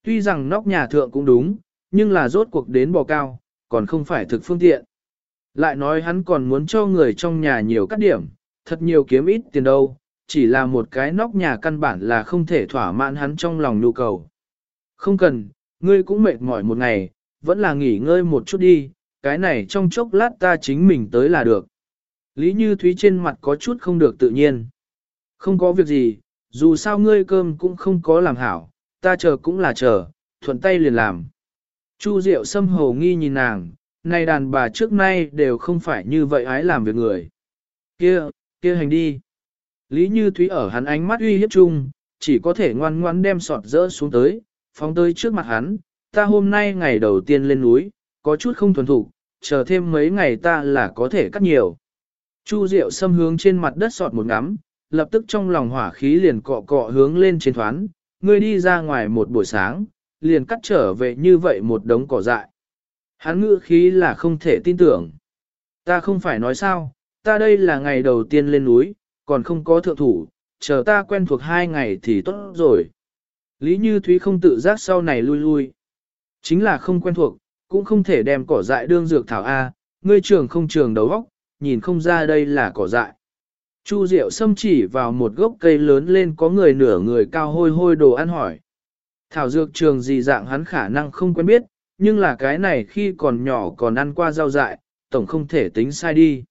Tuy rằng nóc nhà thượng cũng đúng, nhưng là rốt cuộc đến bò cao, còn không phải thực phương tiện. Lại nói hắn còn muốn cho người trong nhà nhiều cắt điểm, thật nhiều kiếm ít tiền đâu, chỉ là một cái nóc nhà căn bản là không thể thỏa mãn hắn trong lòng nhu cầu. Không cần, ngươi cũng mệt mỏi một ngày, vẫn là nghỉ ngơi một chút đi, cái này trong chốc lát ta chính mình tới là được. Lý Như Thúy trên mặt có chút không được tự nhiên. Không có việc gì, dù sao ngươi cơm cũng không có làm hảo, ta chờ cũng là chờ, thuận tay liền làm. Chu Diệu Sâm hồ nghi nhìn nàng, này đàn bà trước nay đều không phải như vậy ái làm việc người. Kia, kia hành đi. Lý Như Thúy ở hắn ánh mắt uy hiếp chung, chỉ có thể ngoan ngoan đem sọt rỡ xuống tới, phóng tới trước mặt hắn, ta hôm nay ngày đầu tiên lên núi, có chút không thuần thủ, chờ thêm mấy ngày ta là có thể cắt nhiều. Chu Diệu xâm hướng trên mặt đất sọt một ngắm, lập tức trong lòng hỏa khí liền cọ cọ hướng lên trên thoán, ngươi đi ra ngoài một buổi sáng, liền cắt trở về như vậy một đống cỏ dại. Hắn ngữ khí là không thể tin tưởng. Ta không phải nói sao, ta đây là ngày đầu tiên lên núi, còn không có thượng thủ, chờ ta quen thuộc hai ngày thì tốt rồi. Lý Như Thúy không tự giác sau này lui lui. Chính là không quen thuộc, cũng không thể đem cỏ dại đương dược thảo A, ngươi trường không trường đầu óc, nhìn không ra đây là cỏ dại. Chu Diệu xâm chỉ vào một gốc cây lớn lên có người nửa người cao hôi hôi đồ ăn hỏi. Thảo dược trường gì dạng hắn khả năng không quen biết, nhưng là cái này khi còn nhỏ còn ăn qua rau dại, tổng không thể tính sai đi.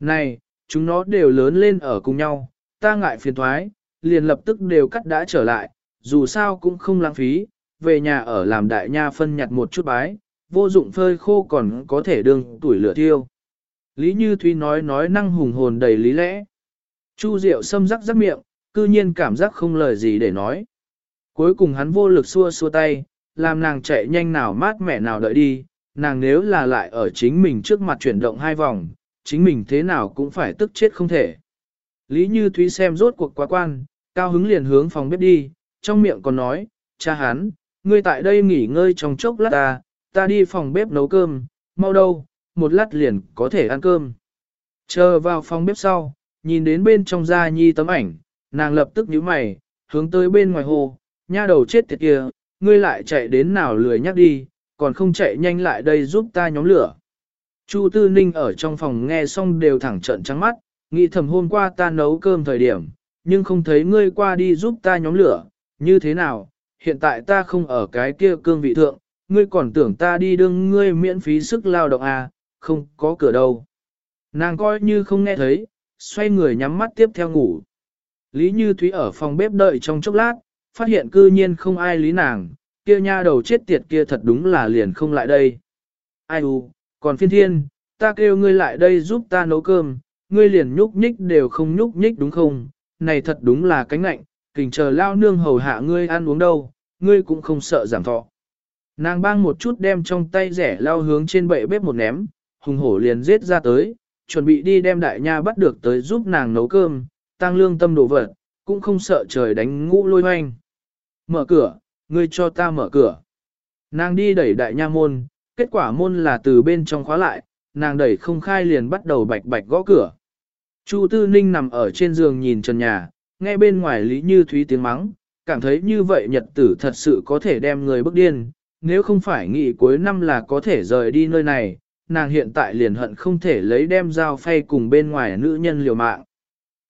Này, chúng nó đều lớn lên ở cùng nhau, ta ngại phiền thoái, liền lập tức đều cắt đã trở lại, dù sao cũng không lãng phí, về nhà ở làm đại nha phân nhặt một chút bái, vô dụng phơi khô còn có thể đương tuổi lửa thiêu. Lý Như Thúy nói nói năng hùng hồn đầy lý lẽ. Chu Diệu xâm rắc rắc miệng, cư nhiên cảm giác không lời gì để nói. Cuối cùng hắn vô lực xua xua tay, làm nàng chạy nhanh nào mát mẹ nào đợi đi, nàng nếu là lại ở chính mình trước mặt chuyển động hai vòng, chính mình thế nào cũng phải tức chết không thể. Lý Như Thúy xem rốt cuộc quá quan, cao hứng liền hướng phòng bếp đi, trong miệng còn nói, cha hắn, ngươi tại đây nghỉ ngơi trong chốc lát ta, ta đi phòng bếp nấu cơm, mau đâu, một lát liền có thể ăn cơm. Chờ vào phòng bếp sau, nhìn đến bên trong gia nhi tấm ảnh, nàng lập tức nhíu mày, hướng tới bên ngoài hồ, nha đầu chết tiệt kia, ngươi lại chạy đến nào lười nhắc đi, còn không chạy nhanh lại đây giúp ta nhóm lửa. Chu Tư Ninh ở trong phòng nghe xong đều thẳng trận trắng mắt, nghĩ thầm hôm qua ta nấu cơm thời điểm, nhưng không thấy ngươi qua đi giúp ta nhóm lửa, như thế nào, hiện tại ta không ở cái kia cương vị thượng, ngươi còn tưởng ta đi đương ngươi miễn phí sức lao động à, không có cửa đâu. Nàng coi như không nghe thấy, xoay người nhắm mắt tiếp theo ngủ. Lý Như Thúy ở phòng bếp đợi trong chốc lát, phát hiện cư nhiên không ai lý nàng, kia nha đầu chết tiệt kia thật đúng là liền không lại đây. Ai u, còn phiên thiên, ta kêu ngươi lại đây giúp ta nấu cơm, ngươi liền nhúc nhích đều không nhúc nhích đúng không, này thật đúng là cánh ngạnh, kình chờ lao nương hầu hạ ngươi ăn uống đâu, ngươi cũng không sợ giảm thọ. Nàng bang một chút đem trong tay rẻ lao hướng trên bệ bếp một ném, hùng hổ liền giết ra tới, chuẩn bị đi đem đại nha bắt được tới giúp nàng nấu cơm, tăng lương tâm đồ vật, cũng không sợ trời đánh ngũ lôi hoanh. Mở cửa, ngươi cho ta mở cửa. Nàng đi đẩy đại nha môn, kết quả môn là từ bên trong khóa lại, nàng đẩy không khai liền bắt đầu bạch bạch gõ cửa. Chu Tư Ninh nằm ở trên giường nhìn trần nhà, nghe bên ngoài Lý Như Thúy tiếng mắng, cảm thấy như vậy nhật tử thật sự có thể đem người bức điên, nếu không phải nghĩ cuối năm là có thể rời đi nơi này, nàng hiện tại liền hận không thể lấy đem dao phay cùng bên ngoài nữ nhân liều mạng.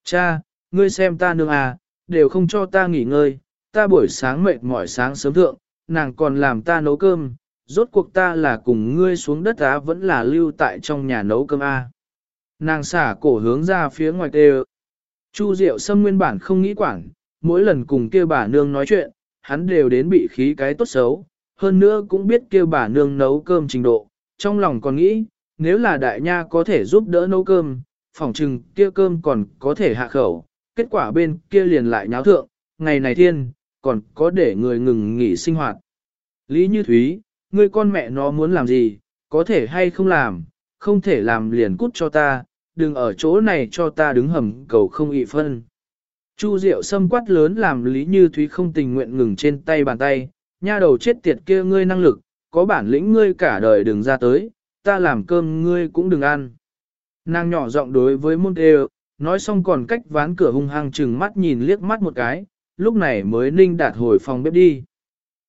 Cha, ngươi xem ta nương à, đều không cho ta nghỉ ngơi, ta buổi sáng mệt mỏi sáng sớm thượng, nàng còn làm ta nấu cơm, rốt cuộc ta là cùng ngươi xuống đất á vẫn là lưu tại trong nhà nấu cơm a. Nàng xả cổ hướng ra phía ngoài tê Chu Diệu Sâm nguyên bản không nghĩ quản, mỗi lần cùng kia bà nương nói chuyện, hắn đều đến bị khí cái tốt xấu, hơn nữa cũng biết kia bà nương nấu cơm trình độ, trong lòng còn nghĩ, nếu là đại nha có thể giúp đỡ nấu cơm, phỏng chừng kia cơm còn có thể hạ khẩu, kết quả bên kia liền lại nháo thượng, ngày này thiên, còn có để người ngừng nghỉ sinh hoạt. Lý Như Thúy, ngươi con mẹ nó muốn làm gì, có thể hay không làm, không thể làm liền cút cho ta, đừng ở chỗ này cho ta đứng hầm cầu không ị phân. Chu Diệu Sâm quát lớn làm Lý Như Thúy không tình nguyện ngừng trên tay bàn tay, nha đầu chết tiệt kia ngươi năng lực, có bản lĩnh ngươi cả đời đừng ra tới, ta làm cơm ngươi cũng đừng ăn. Nàng nhỏ giọng đối với môn đều, nói xong còn cách ván cửa hung hăng chừng mắt nhìn liếc mắt một cái, lúc này mới ninh đạt hồi phòng bếp đi.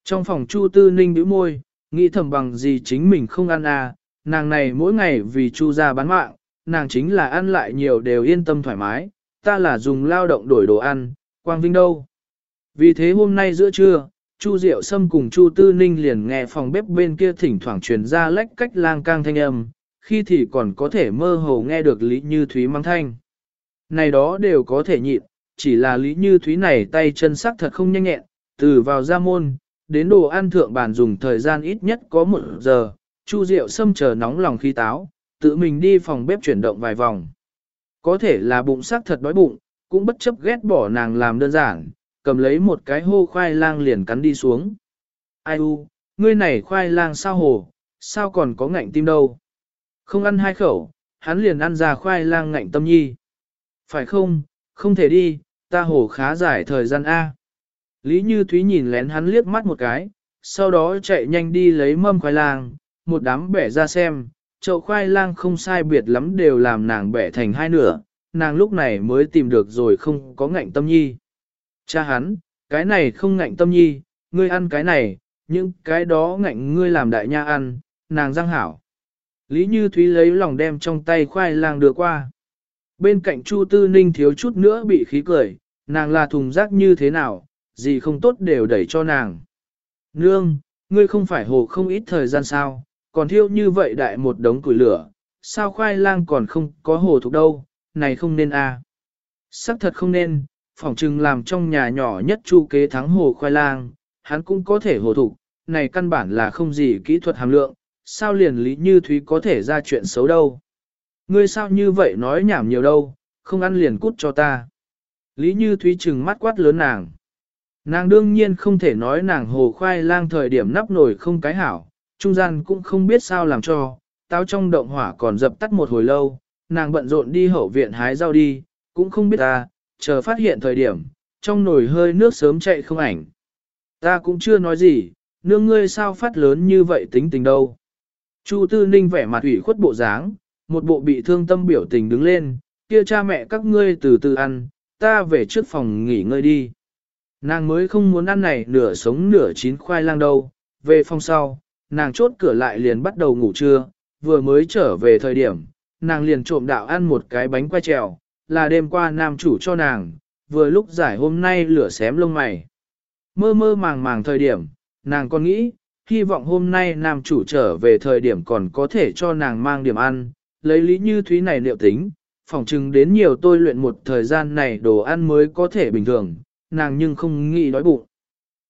Trong phòng Chu Tư Ninh bĩu môi, nghĩ thầm bằng gì chính mình không ăn à, nàng này mỗi ngày vì Chu ra bán mạng, nàng chính là ăn lại nhiều đều yên tâm thoải mái, ta là dùng lao động đổi đồ ăn, quang vinh đâu. Vì thế hôm nay giữa trưa, Chu Diệu Sâm cùng Chu Tư Ninh liền nghe phòng bếp bên kia thỉnh thoảng truyền ra lách cách lang cang thanh âm, khi thì còn có thể mơ hồ nghe được Lý Như Thúy mang thanh. Này đó đều có thể nhịn, chỉ là Lý Như Thúy này tay chân sắc thật không nhanh nhẹn, từ vào ra môn, đến đồ ăn thượng bàn dùng thời gian ít nhất có một giờ, Chu Diệu Sâm chờ nóng lòng khi táo, tự mình đi phòng bếp chuyển động vài vòng. Có thể là bụng sắc thật đói bụng, cũng bất chấp ghét bỏ nàng làm đơn giản, cầm lấy một cái hô khoai lang liền cắn đi xuống. Ai u, ngươi này khoai lang sao hồ, sao còn có ngạnh tim đâu. Không ăn hai khẩu, hắn liền ăn ra khoai lang ngạnh tâm nhi. Phải không, không thể đi, ta hổ khá dài thời gian A. Lý Như Thúy nhìn lén hắn liếc mắt một cái, sau đó chạy nhanh đi lấy mâm khoai lang, một đám bẻ ra xem, chậu khoai lang không sai biệt lắm đều làm nàng bẻ thành hai nửa, nàng lúc này mới tìm được rồi không có ngạnh tâm nhi. Cha hắn, cái này không ngạnh tâm nhi, ngươi ăn cái này, những cái đó ngạnh ngươi làm đại nha ăn, nàng răng hảo. Lý Như Thúy lấy lòng đem trong tay khoai lang đưa qua. Bên cạnh Chu Tư Ninh thiếu chút nữa bị khí cười, nàng là thùng rác như thế nào, gì không tốt đều đẩy cho nàng. Nương, ngươi không phải hồ không ít thời gian sao, còn thiêu như vậy đại một đống củi lửa, sao khoai lang còn không có hồ thuộc đâu, này không nên a. À. Sắc thật không nên, phỏng chừng làm trong nhà nhỏ nhất chu kế thắng hồ khoai lang, hắn cũng có thể hồ thục, này căn bản là không gì kỹ thuật hàm lượng, sao liền lý như thúy có thể ra chuyện xấu đâu. Ngươi sao như vậy nói nhảm nhiều đâu, không ăn liền cút cho ta. Lý như thúy trừng mắt quát lớn nàng. Nàng đương nhiên không thể nói nàng hồ khoai lang thời điểm nắp nổi không cái hảo, trung gian cũng không biết sao làm cho, tao trong động hỏa còn dập tắt một hồi lâu, nàng bận rộn đi hậu viện hái rau đi, cũng không biết ta, chờ phát hiện thời điểm, trong nồi hơi nước sớm chạy không ảnh. Ta cũng chưa nói gì, nương ngươi sao phát lớn như vậy tính tình đâu. Chu Tư Ninh vẻ mặt ủy khuất bộ dáng, một bộ bị thương tâm biểu tình đứng lên, kia cha mẹ các ngươi từ từ ăn, ta về trước phòng nghỉ ngơi đi. Nàng mới không muốn ăn này nửa sống nửa chín khoai lang đâu, về phòng sau, nàng chốt cửa lại liền bắt đầu ngủ trưa, vừa mới trở về thời điểm, nàng liền trộm đạo ăn một cái bánh quay trèo, là đêm qua nam chủ cho nàng, vừa lúc giải hôm nay lửa xém lông mày. Mơ mơ màng màng thời điểm, nàng còn nghĩ, hy vọng hôm nay nam chủ trở về thời điểm còn có thể cho nàng mang điểm ăn, lấy lý như thúy này liệu tính, phỏng chừng đến nhiều tôi luyện một thời gian này đồ ăn mới có thể bình thường, nàng nhưng không nghĩ đói bụng.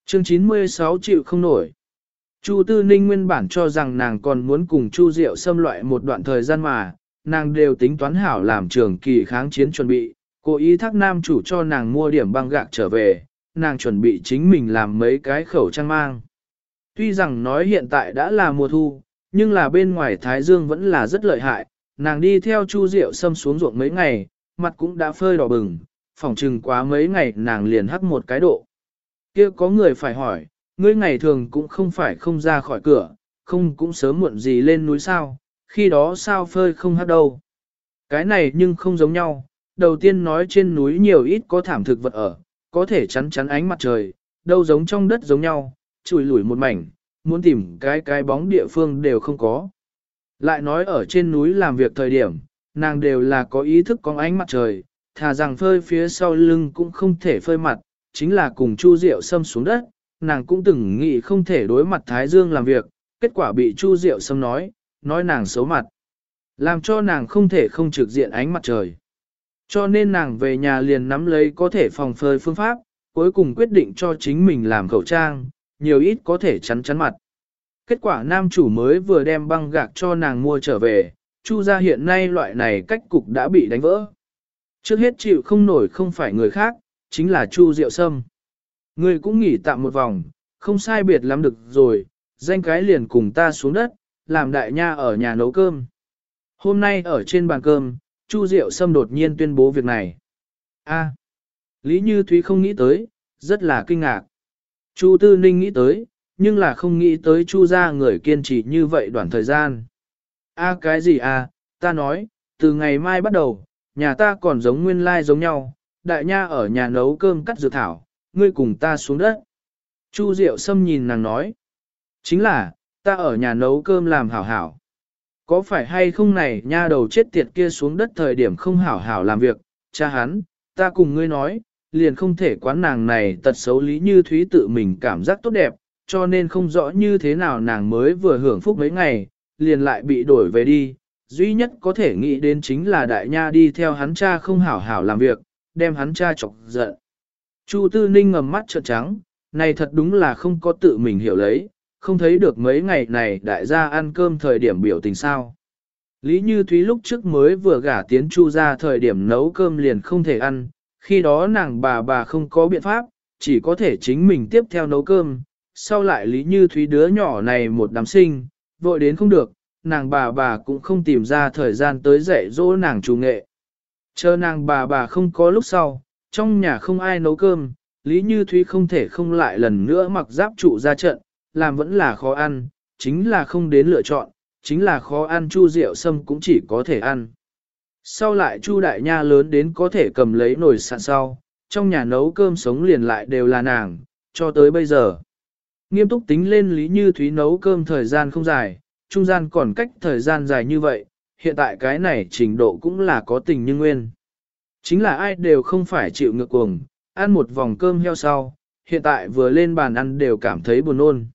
Chương 96 chịu không nổi. Chu Tư Ninh nguyên bản cho rằng nàng còn muốn cùng Chu Diệu xâm loại một đoạn thời gian mà, nàng đều tính toán hảo làm trường kỳ kháng chiến chuẩn bị, cố ý thác nam chủ cho nàng mua điểm băng gạc trở về, nàng chuẩn bị chính mình làm mấy cái khẩu trang mang. Tuy rằng nói hiện tại đã là mùa thu, nhưng là bên ngoài Thái Dương vẫn là rất lợi hại, nàng đi theo Chu Diệu xâm xuống ruộng mấy ngày, mặt cũng đã phơi đỏ bừng, phỏng chừng quá mấy ngày nàng liền hắc một cái độ. kia có người phải hỏi, ngươi ngày thường cũng không phải không ra khỏi cửa, không cũng sớm muộn gì lên núi sao, khi đó sao phơi không hắc đâu. Cái này nhưng không giống nhau, đầu tiên nói trên núi nhiều ít có thảm thực vật ở, có thể chắn chắn ánh mặt trời, đâu giống trong đất giống nhau, chùi lủi một mảnh, muốn tìm cái cái bóng địa phương đều không có. Lại nói ở trên núi làm việc thời điểm, nàng đều là có ý thức có ánh mặt trời, thà rằng phơi phía sau lưng cũng không thể phơi mặt, chính là cùng Chu Diệu xâm xuống đất, nàng cũng từng nghĩ không thể đối mặt Thái Dương làm việc, kết quả bị Chu Diệu xâm nói, nói nàng xấu mặt. Làm cho nàng không thể không trực diện ánh mặt trời. Cho nên nàng về nhà liền nắm lấy có thể phòng phơi phương pháp, cuối cùng quyết định cho chính mình làm khẩu trang, nhiều ít có thể chắn chắn mặt. Kết quả nam chủ mới vừa đem băng gạc cho nàng mua trở về, chu ra hiện nay loại này cách cục đã bị đánh vỡ. Trước hết chịu không nổi không phải người khác, chính là chu diệu sâm. Người cũng nghỉ tạm một vòng, không sai biệt lắm được rồi, danh cái liền cùng ta xuống đất, làm đại nha ở nhà nấu cơm. Hôm nay ở trên bàn cơm, Chu Diệu Sâm đột nhiên tuyên bố việc này. A, Lý Như Thúy không nghĩ tới, rất là kinh ngạc. Chu Tư Ninh nghĩ tới, nhưng là không nghĩ tới Chu gia người kiên trì như vậy đoạn thời gian. A cái gì a? ta nói, từ ngày mai bắt đầu, nhà ta còn giống nguyên lai giống nhau, đại nha ở nhà nấu cơm cắt dược thảo, ngươi cùng ta xuống đất. Chu Diệu Sâm nhìn nàng nói, chính là, ta ở nhà nấu cơm làm hảo hảo. Có phải hay không này nha đầu chết tiệt kia xuống đất thời điểm không hảo hảo làm việc, cha hắn, ta cùng ngươi nói, liền không thể quán nàng này tật xấu lý như thúy tự mình cảm giác tốt đẹp, cho nên không rõ như thế nào nàng mới vừa hưởng phúc mấy ngày, liền lại bị đổi về đi. Duy nhất có thể nghĩ đến chính là đại nha đi theo hắn cha không hảo hảo làm việc, đem hắn cha chọc giận. Chu Tư Ninh ngầm mắt trợn trắng, này thật đúng là không có tự mình hiểu lấy, không thấy được mấy ngày này đại gia ăn cơm thời điểm biểu tình sao. Lý Như Thúy lúc trước mới vừa gả tiến Chu ra thời điểm nấu cơm liền không thể ăn, khi đó nàng bà bà không có biện pháp, chỉ có thể chính mình tiếp theo nấu cơm, sau lại Lý Như Thúy đứa nhỏ này một đám sinh, vội đến không được, nàng bà bà cũng không tìm ra thời gian tới dạy dỗ nàng chủ nghệ. Chờ nàng bà bà không có lúc sau, trong nhà không ai nấu cơm, Lý Như Thúy không thể không lại lần nữa mặc giáp trụ ra trận, làm vẫn là khó ăn, chính là không đến lựa chọn, chính là khó ăn chu rượu sâm cũng chỉ có thể ăn. Sau lại chu đại nha lớn đến có thể cầm lấy nồi sạn sau, trong nhà nấu cơm sống liền lại đều là nàng, cho tới bây giờ. Nghiêm túc tính lên Lý Như Thúy nấu cơm thời gian không dài, trung gian còn cách thời gian dài như vậy, hiện tại cái này trình độ cũng là có tình như nguyên. Chính là ai đều không phải chịu ngược cuồng, ăn một vòng cơm heo sau, hiện tại vừa lên bàn ăn đều cảm thấy buồn nôn.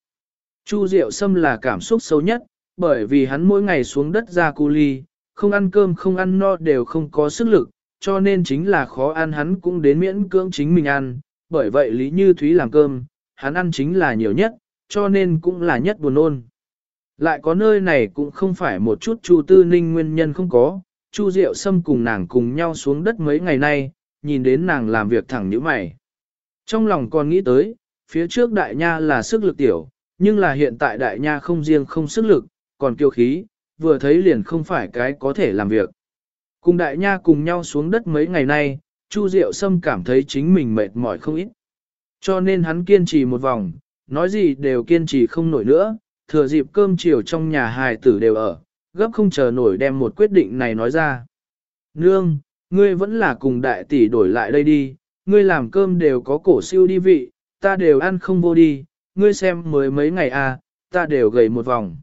Chu Diệu Sâm là cảm xúc sâu nhất, bởi vì hắn mỗi ngày xuống đất ra cu ly, không ăn cơm không ăn no đều không có sức lực, cho nên chính là khó ăn hắn cũng đến miễn cưỡng chính mình ăn, bởi vậy Lý Như Thúy làm cơm, hắn ăn chính là nhiều nhất, cho nên cũng là nhất buồn nôn. Lại có nơi này cũng không phải một chút Chu Tư Ninh nguyên nhân không có, Chu Diệu Sâm cùng nàng cùng nhau xuống đất mấy ngày nay, nhìn đến nàng làm việc thẳng như mày. Trong lòng còn nghĩ tới, phía trước đại nha là sức lực tiểu, nhưng là hiện tại đại nha không riêng không sức lực, còn kiêu khí, vừa thấy liền không phải cái có thể làm việc. Cùng đại nha cùng nhau xuống đất mấy ngày nay, Chu Diệu Sâm cảm thấy chính mình mệt mỏi không ít. Cho nên hắn kiên trì một vòng, nói gì đều kiên trì không nổi nữa, thừa dịp cơm chiều trong nhà hài tử đều ở, gấp không chờ nổi đem một quyết định này nói ra. Nương, ngươi vẫn là cùng đại tỷ đổi lại đây đi, ngươi làm cơm đều có cổ siêu đi vị, ta đều ăn không vô đi, ngươi xem mới mấy ngày à, ta đều gầy một vòng.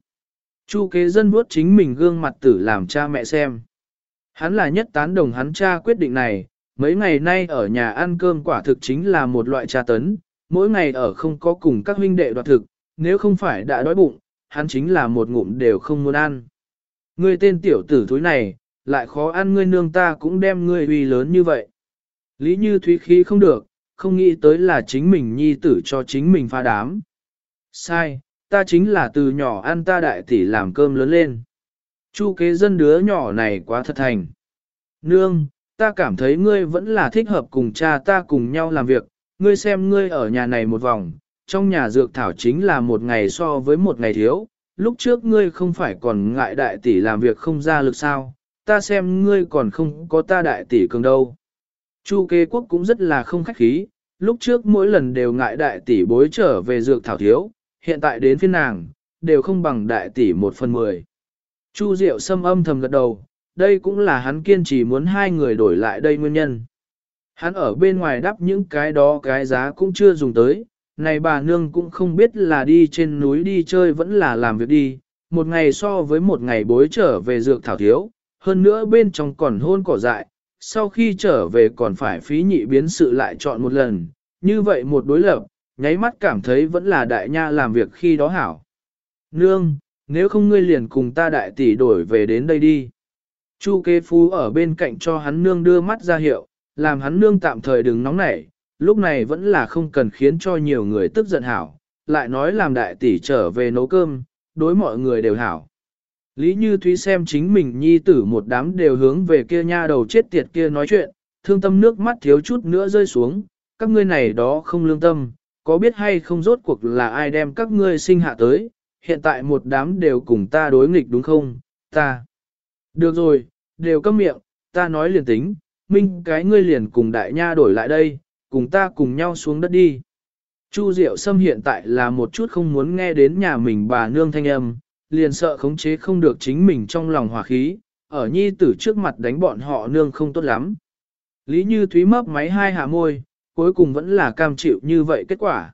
Chu kế dân vuốt chính mình gương mặt tử làm cha mẹ xem. Hắn là nhất tán đồng hắn cha quyết định này, mấy ngày nay ở nhà ăn cơm quả thực chính là một loại tra tấn, mỗi ngày ở không có cùng các huynh đệ đoạt thực, nếu không phải đã đói bụng, hắn chính là một ngụm đều không muốn ăn. Ngươi tên tiểu tử thúi này, lại khó ăn ngươi nương ta cũng đem ngươi uy lớn như vậy. Lý như thúy khí không được, không nghĩ tới là chính mình nhi tử cho chính mình pha đám. Sai, ta chính là từ nhỏ ăn ta đại tỷ làm cơm lớn lên. Chu kế dân đứa nhỏ này quá thật thành. Nương, ta cảm thấy ngươi vẫn là thích hợp cùng cha ta cùng nhau làm việc, ngươi xem ngươi ở nhà này một vòng, trong nhà dược thảo chính là một ngày so với một ngày thiếu, lúc trước ngươi không phải còn ngại đại tỷ làm việc không ra lực sao, ta xem ngươi còn không có ta đại tỷ cường đâu. Chu kế quốc cũng rất là không khách khí, lúc trước mỗi lần đều ngại đại tỷ bối trở về dược thảo thiếu, hiện tại đến phiên nàng, đều không bằng đại tỷ một phần mười. Chu Diệu sâm âm thầm gật đầu, đây cũng là hắn kiên trì muốn hai người đổi lại đây nguyên nhân. Hắn ở bên ngoài đắp những cái đó cái giá cũng chưa dùng tới, này bà nương cũng không biết là đi trên núi đi chơi vẫn là làm việc đi, một ngày so với một ngày bối trở về dược thảo thiếu, hơn nữa bên trong còn hôn cỏ dại, sau khi trở về còn phải phí nhị biến sự lại chọn một lần, như vậy một đối lập, nháy mắt cảm thấy vẫn là đại nha làm việc khi đó hảo. Nương, nếu không ngươi liền cùng ta đại tỷ đổi về đến đây đi. Chu kế phú ở bên cạnh cho hắn nương đưa mắt ra hiệu, làm hắn nương tạm thời đừng nóng nảy, lúc này vẫn là không cần khiến cho nhiều người tức giận hảo, lại nói làm đại tỷ trở về nấu cơm, đối mọi người đều hảo. Lý Như Thúy xem chính mình nhi tử một đám đều hướng về kia nha đầu chết tiệt kia nói chuyện, thương tâm nước mắt thiếu chút nữa rơi xuống, các ngươi này đó không lương tâm, có biết hay không rốt cuộc là ai đem các ngươi sinh hạ tới, hiện tại một đám đều cùng ta đối nghịch đúng không, ta. Được rồi, đều câm miệng, ta nói liền tính, minh cái ngươi liền cùng đại nha đổi lại đây, cùng ta cùng nhau xuống đất đi. Chu Diệu Sâm hiện tại là một chút không muốn nghe đến nhà mình bà nương thanh âm, liền sợ khống chế không được chính mình trong lòng hòa khí, ở nhi tử trước mặt đánh bọn họ nương không tốt lắm. Lý Như Thúy mấp máy hai hạ môi, cuối cùng vẫn là cam chịu như vậy kết quả.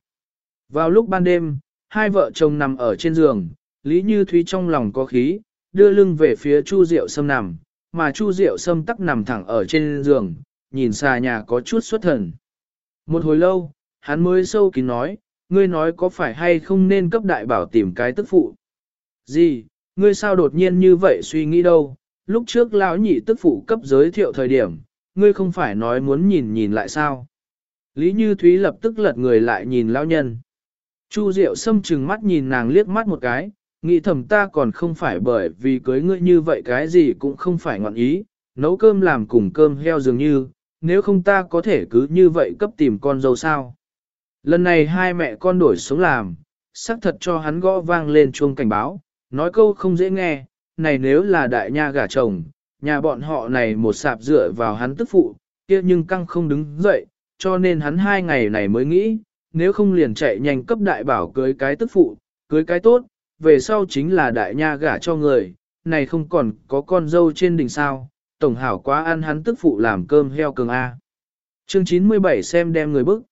Vào lúc ban đêm, hai vợ chồng nằm ở trên giường, Lý Như Thúy trong lòng có khí, đưa lưng về phía Chu Diệu Sâm nằm, mà Chu Diệu Sâm tắc nằm thẳng ở trên giường, nhìn xa nhà có chút xuất thần. Một hồi lâu, hắn mới sâu kín nói, ngươi nói có phải hay không nên cấp đại bảo tìm cái tức phụ. Gì, ngươi sao đột nhiên như vậy suy nghĩ đâu, lúc trước lão nhị tức phụ cấp giới thiệu thời điểm, ngươi không phải nói muốn nhìn nhìn lại sao. Lý Như Thúy lập tức lật người lại nhìn lão nhân. Chu Diệu Sâm chừng mắt nhìn nàng liếc mắt một cái, nghĩ thầm ta còn không phải bởi vì cưới ngươi như vậy cái gì cũng không phải ngọn ý, nấu cơm làm cùng cơm heo dường như, nếu không ta có thể cứ như vậy cấp tìm con dâu sao. Lần này hai mẹ con đổi sống làm, xác thật cho hắn gõ vang lên chuông cảnh báo, nói câu không dễ nghe, này nếu là đại nha gả chồng, nhà bọn họ này một sạp dựa vào hắn tức phụ, kia nhưng căng không đứng dậy, cho nên hắn hai ngày này mới nghĩ, nếu không liền chạy nhanh cấp đại bảo cưới cái tức phụ, cưới cái tốt, về sau chính là đại nha gả cho người, này không còn có con dâu trên đỉnh sao, tổng hảo quá ăn hắn tức phụ làm cơm heo cường A. Chương 97 xem đem người bức.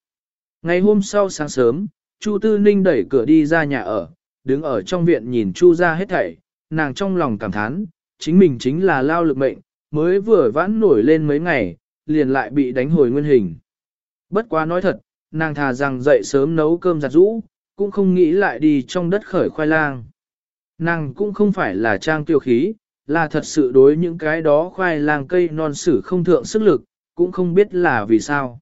Ngày hôm sau sáng sớm, Chu Tư Ninh đẩy cửa đi ra nhà ở, đứng ở trong viện nhìn Chu ra hết thảy, nàng trong lòng cảm thán, chính mình chính là lao lực mệnh, mới vừa vãn nổi lên mấy ngày, liền lại bị đánh hồi nguyên hình. Bất quá nói thật, nàng thà rằng dậy sớm nấu cơm giặt rũ, cũng không nghĩ lại đi trong đất khởi khoai lang. Nàng cũng không phải là trang tiêu khí, là thật sự đối những cái đó khoai lang cây non sử không thượng sức lực, cũng không biết là vì sao.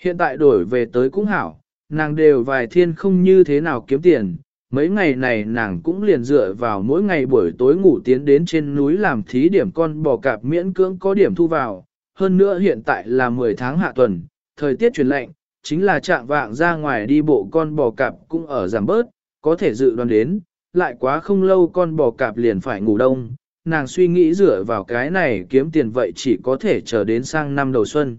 Hiện tại đổi về tới cũng hảo, nàng đều vài thiên không như thế nào kiếm tiền, mấy ngày này nàng cũng liền dựa vào mỗi ngày buổi tối ngủ tiến đến trên núi làm thí điểm con bò cạp miễn cưỡng có điểm thu vào, hơn nữa hiện tại là 10 tháng hạ tuần, thời tiết chuyển lạnh, chính là trạng vạng ra ngoài đi bộ con bò cạp cũng ở giảm bớt, có thể dự đoán đến, lại quá không lâu con bò cạp liền phải ngủ đông, nàng suy nghĩ dựa vào cái này kiếm tiền vậy chỉ có thể chờ đến sang năm đầu xuân.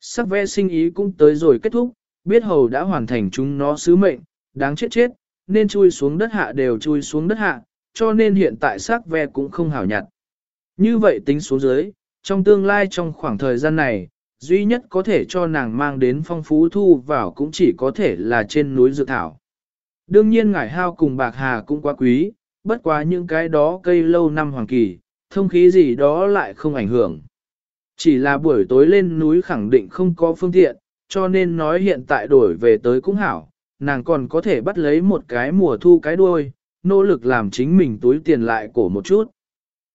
Sắc vẽ sinh ý cũng tới rồi kết thúc, biết hầu đã hoàn thành chúng nó sứ mệnh, đáng chết chết, nên chui xuống đất hạ đều chui xuống đất hạ, cho nên hiện tại sắc ve cũng không hảo nhặt. Như vậy tính xuống dưới, trong tương lai trong khoảng thời gian này, duy nhất có thể cho nàng mang đến phong phú thu vào cũng chỉ có thể là trên núi dược thảo. Đương nhiên ngải hao cùng bạc hà cũng quá quý, bất quá những cái đó cây lâu năm hoàng kỳ, thông khí gì đó lại không ảnh hưởng. Chỉ là buổi tối lên núi khẳng định không có phương tiện, cho nên nói hiện tại đổi về tới cũng hảo, nàng còn có thể bắt lấy một cái mùa thu cái đuôi, nỗ lực làm chính mình túi tiền lại cổ một chút.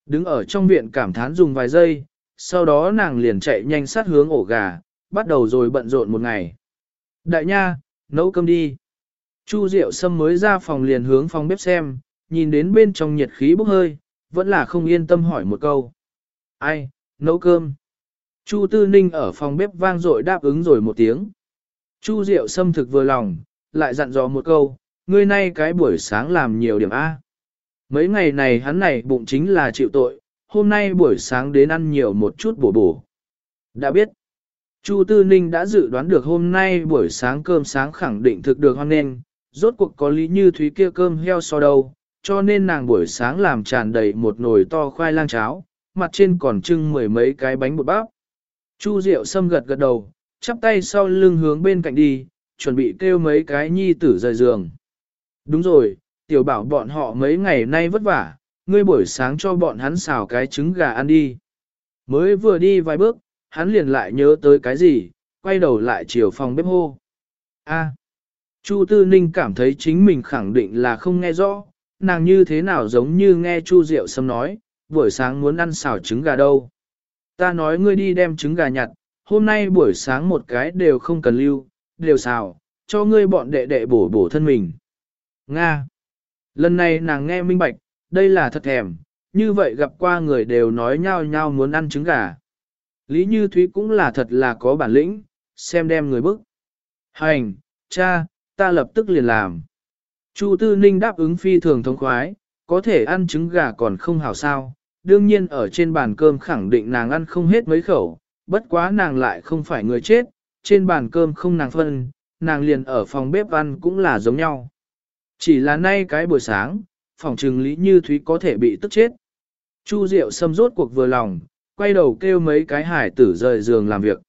Đứng ở trong viện cảm thán dùng vài giây, sau đó nàng liền chạy nhanh sát hướng ổ gà, bắt đầu rồi bận rộn một ngày. Đại nha, nấu cơm đi. Chu Diệu Sâm mới ra phòng liền hướng phòng bếp xem, nhìn đến bên trong nhiệt khí bốc hơi, vẫn là không yên tâm hỏi một câu. Ai, nấu cơm. Chu Tư Ninh ở phòng bếp vang dội đáp ứng rồi một tiếng. Chu Diệu Sâm thực vừa lòng, lại dặn dò một câu, ngươi nay cái buổi sáng làm nhiều điểm A. Mấy ngày này hắn này bụng chính là chịu tội, hôm nay buổi sáng đến ăn nhiều một chút bổ bổ. Đã biết, Chu Tư Ninh đã dự đoán được hôm nay buổi sáng cơm sáng khẳng định thực được hoan nghênh, rốt cuộc có lý như thúy kia cơm heo so đâu, cho nên nàng buổi sáng làm tràn đầy một nồi to khoai lang cháo, mặt trên còn trưng mười mấy cái bánh bột bắp. Chu Diệu Sâm gật gật đầu, chắp tay sau lưng hướng bên cạnh đi, chuẩn bị kêu mấy cái nhi tử rời giường. Đúng rồi, tiểu bảo bọn họ mấy ngày nay vất vả, ngươi buổi sáng cho bọn hắn xào cái trứng gà ăn đi. Mới vừa đi vài bước, hắn liền lại nhớ tới cái gì, quay đầu lại chiều phòng bếp hô. A. Chu Tư Ninh cảm thấy chính mình khẳng định là không nghe rõ, nàng như thế nào giống như nghe Chu Diệu Sâm nói, buổi sáng muốn ăn xào trứng gà đâu. Ta nói ngươi đi đem trứng gà nhặt, hôm nay buổi sáng một cái đều không cần lưu, đều xào, cho ngươi bọn đệ đệ bổ bổ thân mình. Nga. Lần này nàng nghe minh bạch, đây là thật thèm, như vậy gặp qua người đều nói nhau nhau muốn ăn trứng gà. Lý Như Thúy cũng là thật là có bản lĩnh, xem đem người bức. Hành, cha, ta lập tức liền làm. Chu Tư Ninh đáp ứng phi thường thống khoái, có thể ăn trứng gà còn không hảo sao. Đương nhiên ở trên bàn cơm khẳng định nàng ăn không hết mấy khẩu, bất quá nàng lại không phải người chết, trên bàn cơm không nàng phân, nàng liền ở phòng bếp ăn cũng là giống nhau. Chỉ là nay cái buổi sáng, phòng trừng Lý Như Thúy có thể bị tức chết. Chu Diệu xâm rốt cuộc vừa lòng, quay đầu kêu mấy cái hải tử rời giường làm việc.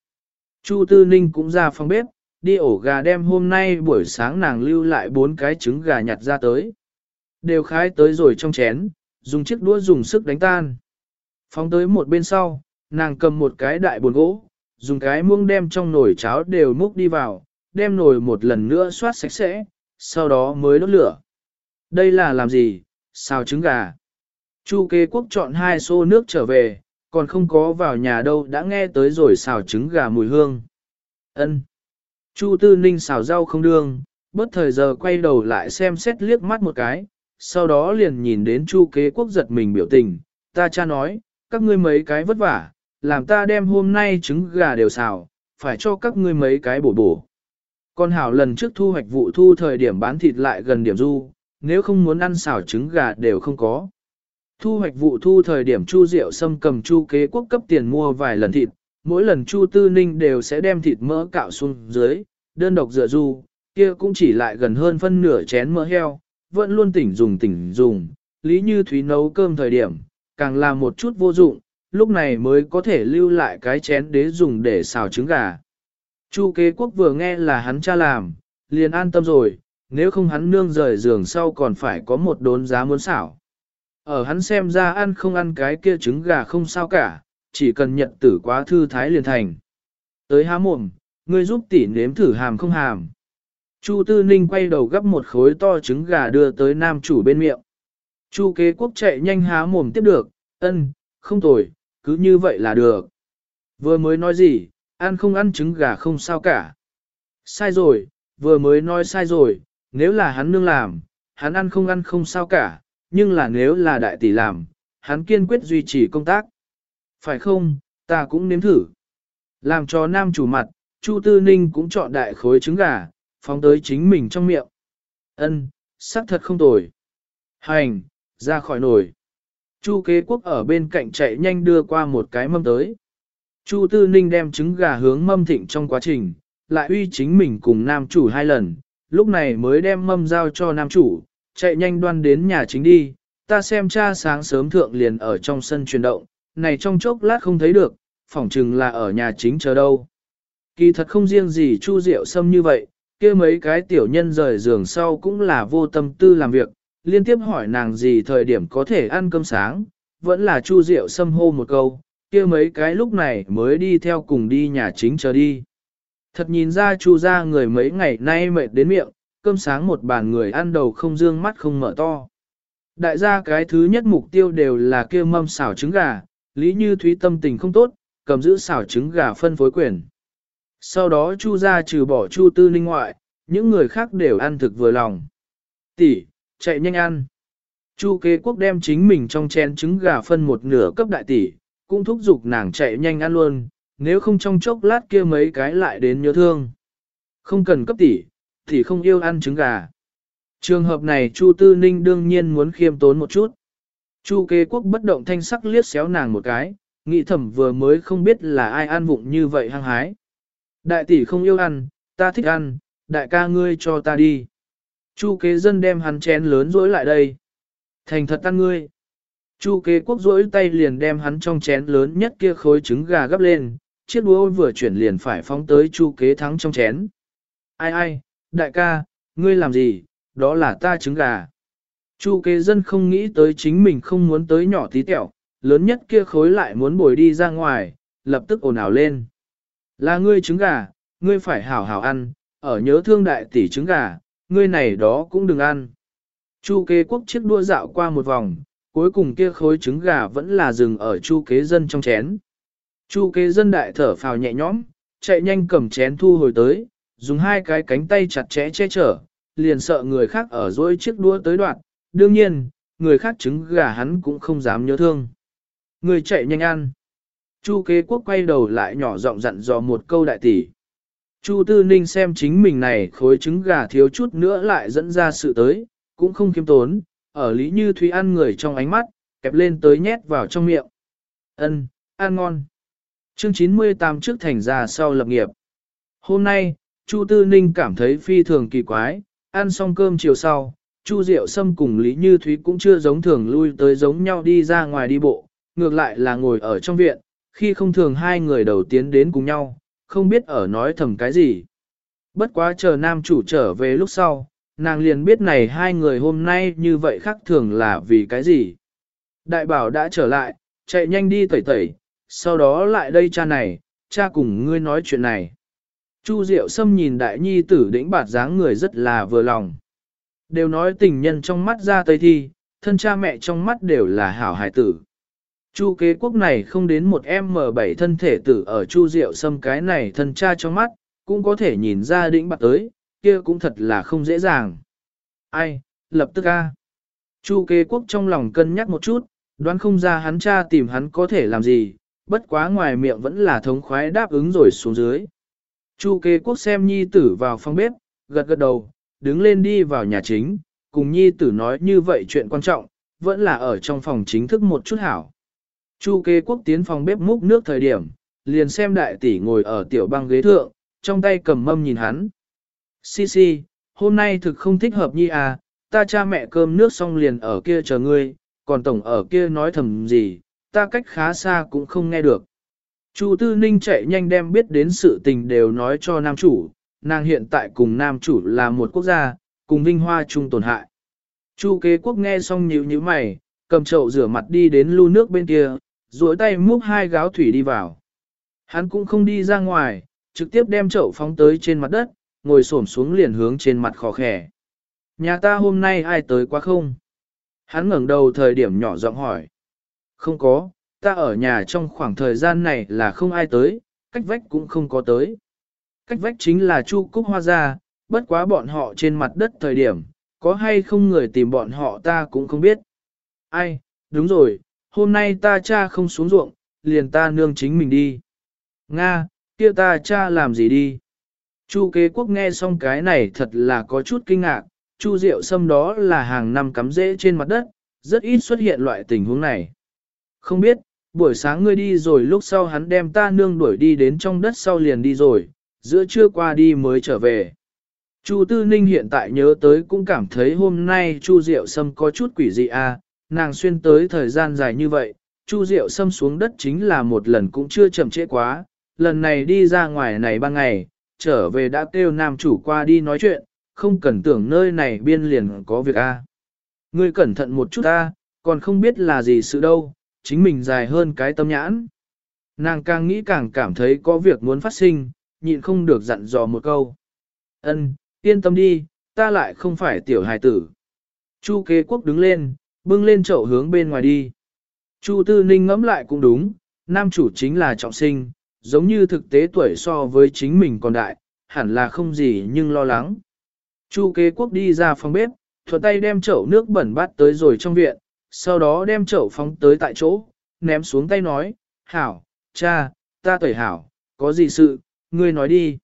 Chu Tư Ninh cũng ra phòng bếp, đi ổ gà đem hôm nay buổi sáng nàng lưu lại bốn cái trứng gà nhặt ra tới. Đều khai tới rồi trong chén, dùng chiếc đũa dùng sức đánh tan. Phóng tới một bên sau, nàng cầm một cái đại buồn gỗ, dùng cái muông đem trong nồi cháo đều múc đi vào, đem nồi một lần nữa xoát sạch sẽ, sau đó mới đốt lửa. Đây là làm gì? Xào trứng gà. Chu kế quốc chọn hai xô nước trở về, còn không có vào nhà đâu đã nghe tới rồi xào trứng gà mùi hương. Ân. Chu tư ninh xào rau không đương, bất thời giờ quay đầu lại xem xét liếc mắt một cái, sau đó liền nhìn đến chu kế quốc giật mình biểu tình, ta cha nói, các ngươi mấy cái vất vả, làm ta đem hôm nay trứng gà đều xào, phải cho các ngươi mấy cái bổ bổ. Con hảo lần trước thu hoạch vụ thu thời điểm bán thịt lại gần điểm du, nếu không muốn ăn xào trứng gà đều không có. Thu hoạch vụ thu thời điểm Chu Diệu Sâm cầm Chu kế quốc cấp tiền mua vài lần thịt, mỗi lần Chu Tư Ninh đều sẽ đem thịt mỡ cạo xuống dưới, đơn độc dựa du, kia cũng chỉ lại gần hơn phân nửa chén mỡ heo, vẫn luôn tỉnh dùng tỉnh dùng, lý như thúy nấu cơm thời điểm, càng là một chút vô dụng, lúc này mới có thể lưu lại cái chén đế dùng để xào trứng gà. Chu kế quốc vừa nghe là hắn cha làm, liền an tâm rồi, nếu không hắn nương rời giường sau còn phải có một đốn giá muốn xảo. Ở hắn xem ra ăn không ăn cái kia trứng gà không sao cả, chỉ cần nhận tử quá thư thái liền thành. Tới há mồm, ngươi giúp tỷ nếm thử hàm không hàm. Chu Tư Ninh quay đầu gấp một khối to trứng gà đưa tới nam chủ bên miệng. Chu kế quốc chạy nhanh há mồm tiếp được, ân, không tồi, cứ như vậy là được. Vừa mới nói gì, ăn không ăn trứng gà không sao cả. Sai rồi, vừa mới nói sai rồi, nếu là hắn nương làm, hắn ăn không ăn không sao cả, nhưng là nếu là đại tỷ làm, hắn kiên quyết duy trì công tác. Phải không, ta cũng nếm thử. Làm cho nam chủ mặt, Chu Tư Ninh cũng chọn đại khối trứng gà, phóng tới chính mình trong miệng. Ân, sắc thật không tồi. Hành, ra khỏi nồi. Chu kế quốc ở bên cạnh chạy nhanh đưa qua một cái mâm tới. Chu Tư Ninh đem trứng gà hướng mâm thịnh trong quá trình, lại uy chính mình cùng nam chủ hai lần, lúc này mới đem mâm giao cho nam chủ, chạy nhanh đoan đến nhà chính đi, ta xem cha sáng sớm thượng liền ở trong sân chuyển động, này trong chốc lát không thấy được, phỏng chừng là ở nhà chính chờ đâu. Kỳ thật không riêng gì Chu Diệu Sâm như vậy, kia mấy cái tiểu nhân rời giường sau cũng là vô tâm tư làm việc, liên tiếp hỏi nàng gì thời điểm có thể ăn cơm sáng, vẫn là Chu Diệu Sâm hô một câu, kia mấy cái lúc này mới đi theo cùng đi nhà chính chờ đi. Thật nhìn ra Chu ra người mấy ngày nay mệt đến miệng, cơm sáng một bàn người ăn đầu không dương mắt không mở to. Đại gia cái thứ nhất mục tiêu đều là kia mâm xào trứng gà, lý như thúy tâm tình không tốt, cầm giữ xào trứng gà phân phối quyền. Sau đó Chu ra trừ bỏ Chu tư ninh ngoại, những người khác đều ăn thực vừa lòng. Tỷ, chạy nhanh ăn. Chu kế quốc đem chính mình trong chén trứng gà phân một nửa cấp đại tỷ, cũng thúc giục nàng chạy nhanh ăn luôn, nếu không trong chốc lát kia mấy cái lại đến nhớ thương. Không cần cấp tỷ, tỷ không yêu ăn trứng gà. Trường hợp này Chu Tư Ninh đương nhiên muốn khiêm tốn một chút. Chu kế quốc bất động thanh sắc liếc xéo nàng một cái, nghĩ thầm vừa mới không biết là ai ăn vụng như vậy hăng hái. Đại tỷ không yêu ăn, ta thích ăn, đại ca ngươi cho ta đi. Chu kế dân đem hắn chén lớn rỗi lại đây. Thành thật ăn ngươi. Chu kế quốc rỗi tay liền đem hắn trong chén lớn nhất kia khối trứng gà gấp lên, chiếc đũa vừa chuyển liền phải phóng tới chu kế thắng trong chén. Ai ai, đại ca, ngươi làm gì, đó là ta trứng gà. Chu kế dân không nghĩ tới chính mình không muốn tới nhỏ tí tẹo, lớn nhất kia khối lại muốn bồi đi ra ngoài, lập tức ồn ào lên. Là ngươi trứng gà, ngươi phải hảo hảo ăn, ở nhớ thương đại tỷ trứng gà, ngươi này đó cũng đừng ăn. Chu kế quốc chiếc đua dạo qua một vòng, cuối cùng kia khối trứng gà vẫn là dừng ở chu kế dân trong chén. Chu kế dân đại thở phào nhẹ nhõm, chạy nhanh cầm chén thu hồi tới, dùng hai cái cánh tay chặt chẽ che chở, liền sợ người khác ở dối chiếc đua tới đoạn. Đương nhiên, người khác trứng gà hắn cũng không dám nhớ thương. Người chạy nhanh ăn. Chu kế quốc quay đầu lại nhỏ giọng dặn dò một câu đại tỷ. Chu Tư Ninh xem chính mình này khối trứng gà thiếu chút nữa lại dẫn ra sự tới, cũng không kiêm tốn, ở Lý Như Thúy ăn người trong ánh mắt, kẹp lên tới nhét vào trong miệng. Ân, ăn ngon. Chương 98 trước thành ra sau lập nghiệp. Hôm nay, Chu Tư Ninh cảm thấy phi thường kỳ quái, ăn xong cơm chiều sau, Chu Diệu Sâm cùng Lý Như Thúy cũng chưa giống thường lui tới giống nhau đi ra ngoài đi bộ, ngược lại là ngồi ở trong viện, khi không thường hai người đầu tiến đến cùng nhau, không biết ở nói thầm cái gì. Bất quá chờ nam chủ trở về lúc sau, nàng liền biết này hai người hôm nay như vậy khác thường là vì cái gì. Đại bảo đã trở lại, chạy nhanh đi tẩy tẩy, sau đó lại đây cha này, cha cùng ngươi nói chuyện này. Chu Diệu Sâm nhìn đại nhi tử đĩnh bạt dáng người rất là vừa lòng. Đều nói tình nhân trong mắt ra tây thi, thân cha mẹ trong mắt đều là hảo hài tử. Chu kế quốc này không đến một M7 thân thể tử ở Chu Diệu Sâm cái này thân cha trong mắt, cũng có thể nhìn ra đĩnh bạt tới, kia cũng thật là không dễ dàng. Ai, lập tức a. Chu kế quốc trong lòng cân nhắc một chút, đoán không ra hắn cha tìm hắn có thể làm gì, bất quá ngoài miệng vẫn là thống khoái đáp ứng rồi xuống dưới. Chu kế quốc xem nhi tử vào phòng bếp, gật gật đầu, đứng lên đi vào nhà chính, cùng nhi tử nói như vậy chuyện quan trọng, vẫn là ở trong phòng chính thức một chút hảo. Chu kế quốc tiến phòng bếp múc nước thời điểm, liền xem đại tỷ ngồi ở tiểu băng ghế thượng, trong tay cầm mâm nhìn hắn. Si si, hôm nay thực không thích hợp nhi à, ta cha mẹ cơm nước xong liền ở kia chờ ngươi, còn tổng ở kia nói thầm gì, ta cách khá xa cũng không nghe được. Chu Tư Ninh chạy nhanh đem biết đến sự tình đều nói cho nam chủ, nàng hiện tại cùng nam chủ là một quốc gia, cùng vinh hoa chung tổn hại. Chu kế quốc nghe xong nhíu nhíu mày, cầm chậu rửa mặt đi đến lu nước bên kia, duỗi tay múc hai gáo thủy đi vào. Hắn cũng không đi ra ngoài, trực tiếp đem chậu phóng tới trên mặt đất, ngồi xổm xuống liền hướng trên mặt khó khẻ. Nhà ta hôm nay ai tới quá không? Hắn ngẩng đầu thời điểm nhỏ giọng hỏi. Không có, ta ở nhà trong khoảng thời gian này là không ai tới, cách vách cũng không có tới. Cách vách chính là Chu Cúc Hoa gia, bất quá bọn họ trên mặt đất thời điểm, có hay không người tìm bọn họ ta cũng không biết. Ai, đúng rồi, hôm nay ta cha không xuống ruộng, liền ta nương chính mình đi. Nga, kia ta cha làm gì đi? Chu kế quốc nghe xong cái này thật là có chút kinh ngạc, chu rượu sâm đó là hàng năm cắm rễ trên mặt đất, rất ít xuất hiện loại tình huống này. Không biết, buổi sáng ngươi đi rồi lúc sau hắn đem ta nương đuổi đi đến trong đất sau liền đi rồi, giữa trưa qua đi mới trở về. Chu Tư Ninh hiện tại nhớ tới cũng cảm thấy hôm nay Chu Diệu Sâm có chút quỷ dị a, à, nàng xuyên tới thời gian dài như vậy, Chu Diệu Sâm xuống đất chính là một lần cũng chưa chậm trễ quá, lần này đi ra ngoài này ba ngày, trở về đã kêu nam chủ qua đi nói chuyện, không cần tưởng nơi này biên liền có việc a. Ngươi cẩn thận một chút a, còn không biết là gì sự đâu, chính mình dài hơn cái tâm nhãn. Nàng càng nghĩ càng cảm thấy có việc muốn phát sinh, nhịn không được dặn dò một câu. Ân, yên tâm đi, ta lại không phải tiểu hài tử. Chu kế quốc đứng lên, bưng lên chậu hướng bên ngoài đi. Chu tư ninh ngẫm lại cũng đúng, nam chủ chính là trọng sinh, giống như thực tế tuổi so với chính mình còn đại, hẳn là không gì nhưng lo lắng. Chu kế quốc đi ra phòng bếp, thuận tay đem chậu nước bẩn bát tới rồi trong viện, sau đó đem chậu phóng tới tại chỗ, ném xuống tay nói, hảo, cha, ta tẩy hảo, có gì sự, ngươi nói đi.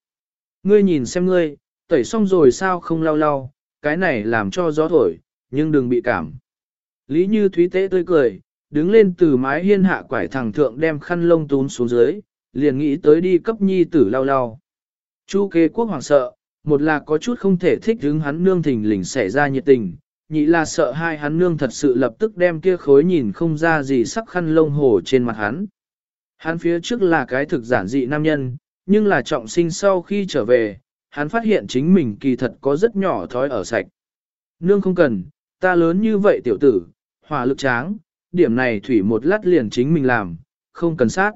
Ngươi nhìn xem ngươi, tẩy xong rồi sao không lau lau, cái này làm cho gió thổi, nhưng đừng bị cảm. Lý Như Thúy tế tươi cười, đứng lên từ mái hiên hạ quải thẳng thượng đem khăn lông tún xuống dưới, liền nghĩ tới đi cấp nhi tử lau lau. Chu kế quốc hoàng sợ, một là có chút không thể thích hứng hắn nương thình lình xảy ra nhiệt tình, nhị là sợ hai hắn nương thật sự lập tức đem kia khối nhìn không ra gì sắc khăn lông hổ trên mặt hắn. Hắn phía trước là cái thực giản dị nam nhân, nhưng là trọng sinh sau khi trở về, hắn phát hiện chính mình kỳ thật có rất nhỏ thói ở sạch. Nương không cần, ta lớn như vậy tiểu tử, hỏa lực tráng, điểm này thủy một lát liền chính mình làm, không cần sát.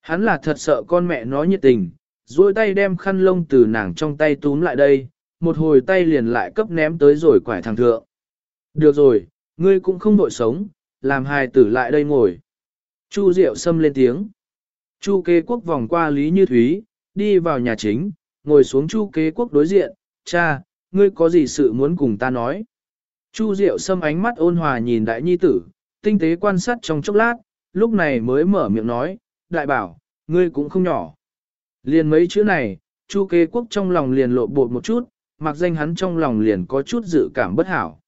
Hắn là thật sợ con mẹ nó nhiệt tình, duỗi tay đem khăn lông từ nàng trong tay túm lại đây, một hồi tay liền lại cấp ném tới rồi quải thằng thượng. Được rồi, ngươi cũng không vội sống, làm hài tử lại đây ngồi. Chu Diệu Sâm lên tiếng. Chu kế quốc vòng qua Lý Như Thúy, đi vào nhà chính, ngồi xuống Chu kế quốc đối diện, cha, ngươi có gì sự muốn cùng ta nói. Chu Diệu Sâm ánh mắt ôn hòa nhìn đại nhi tử, tinh tế quan sát trong chốc lát, lúc này mới mở miệng nói, đại bảo, ngươi cũng không nhỏ. Liền mấy chữ này, Chu kế quốc trong lòng liền lộ bột một chút, mặc danh hắn trong lòng liền có chút dự cảm bất hảo.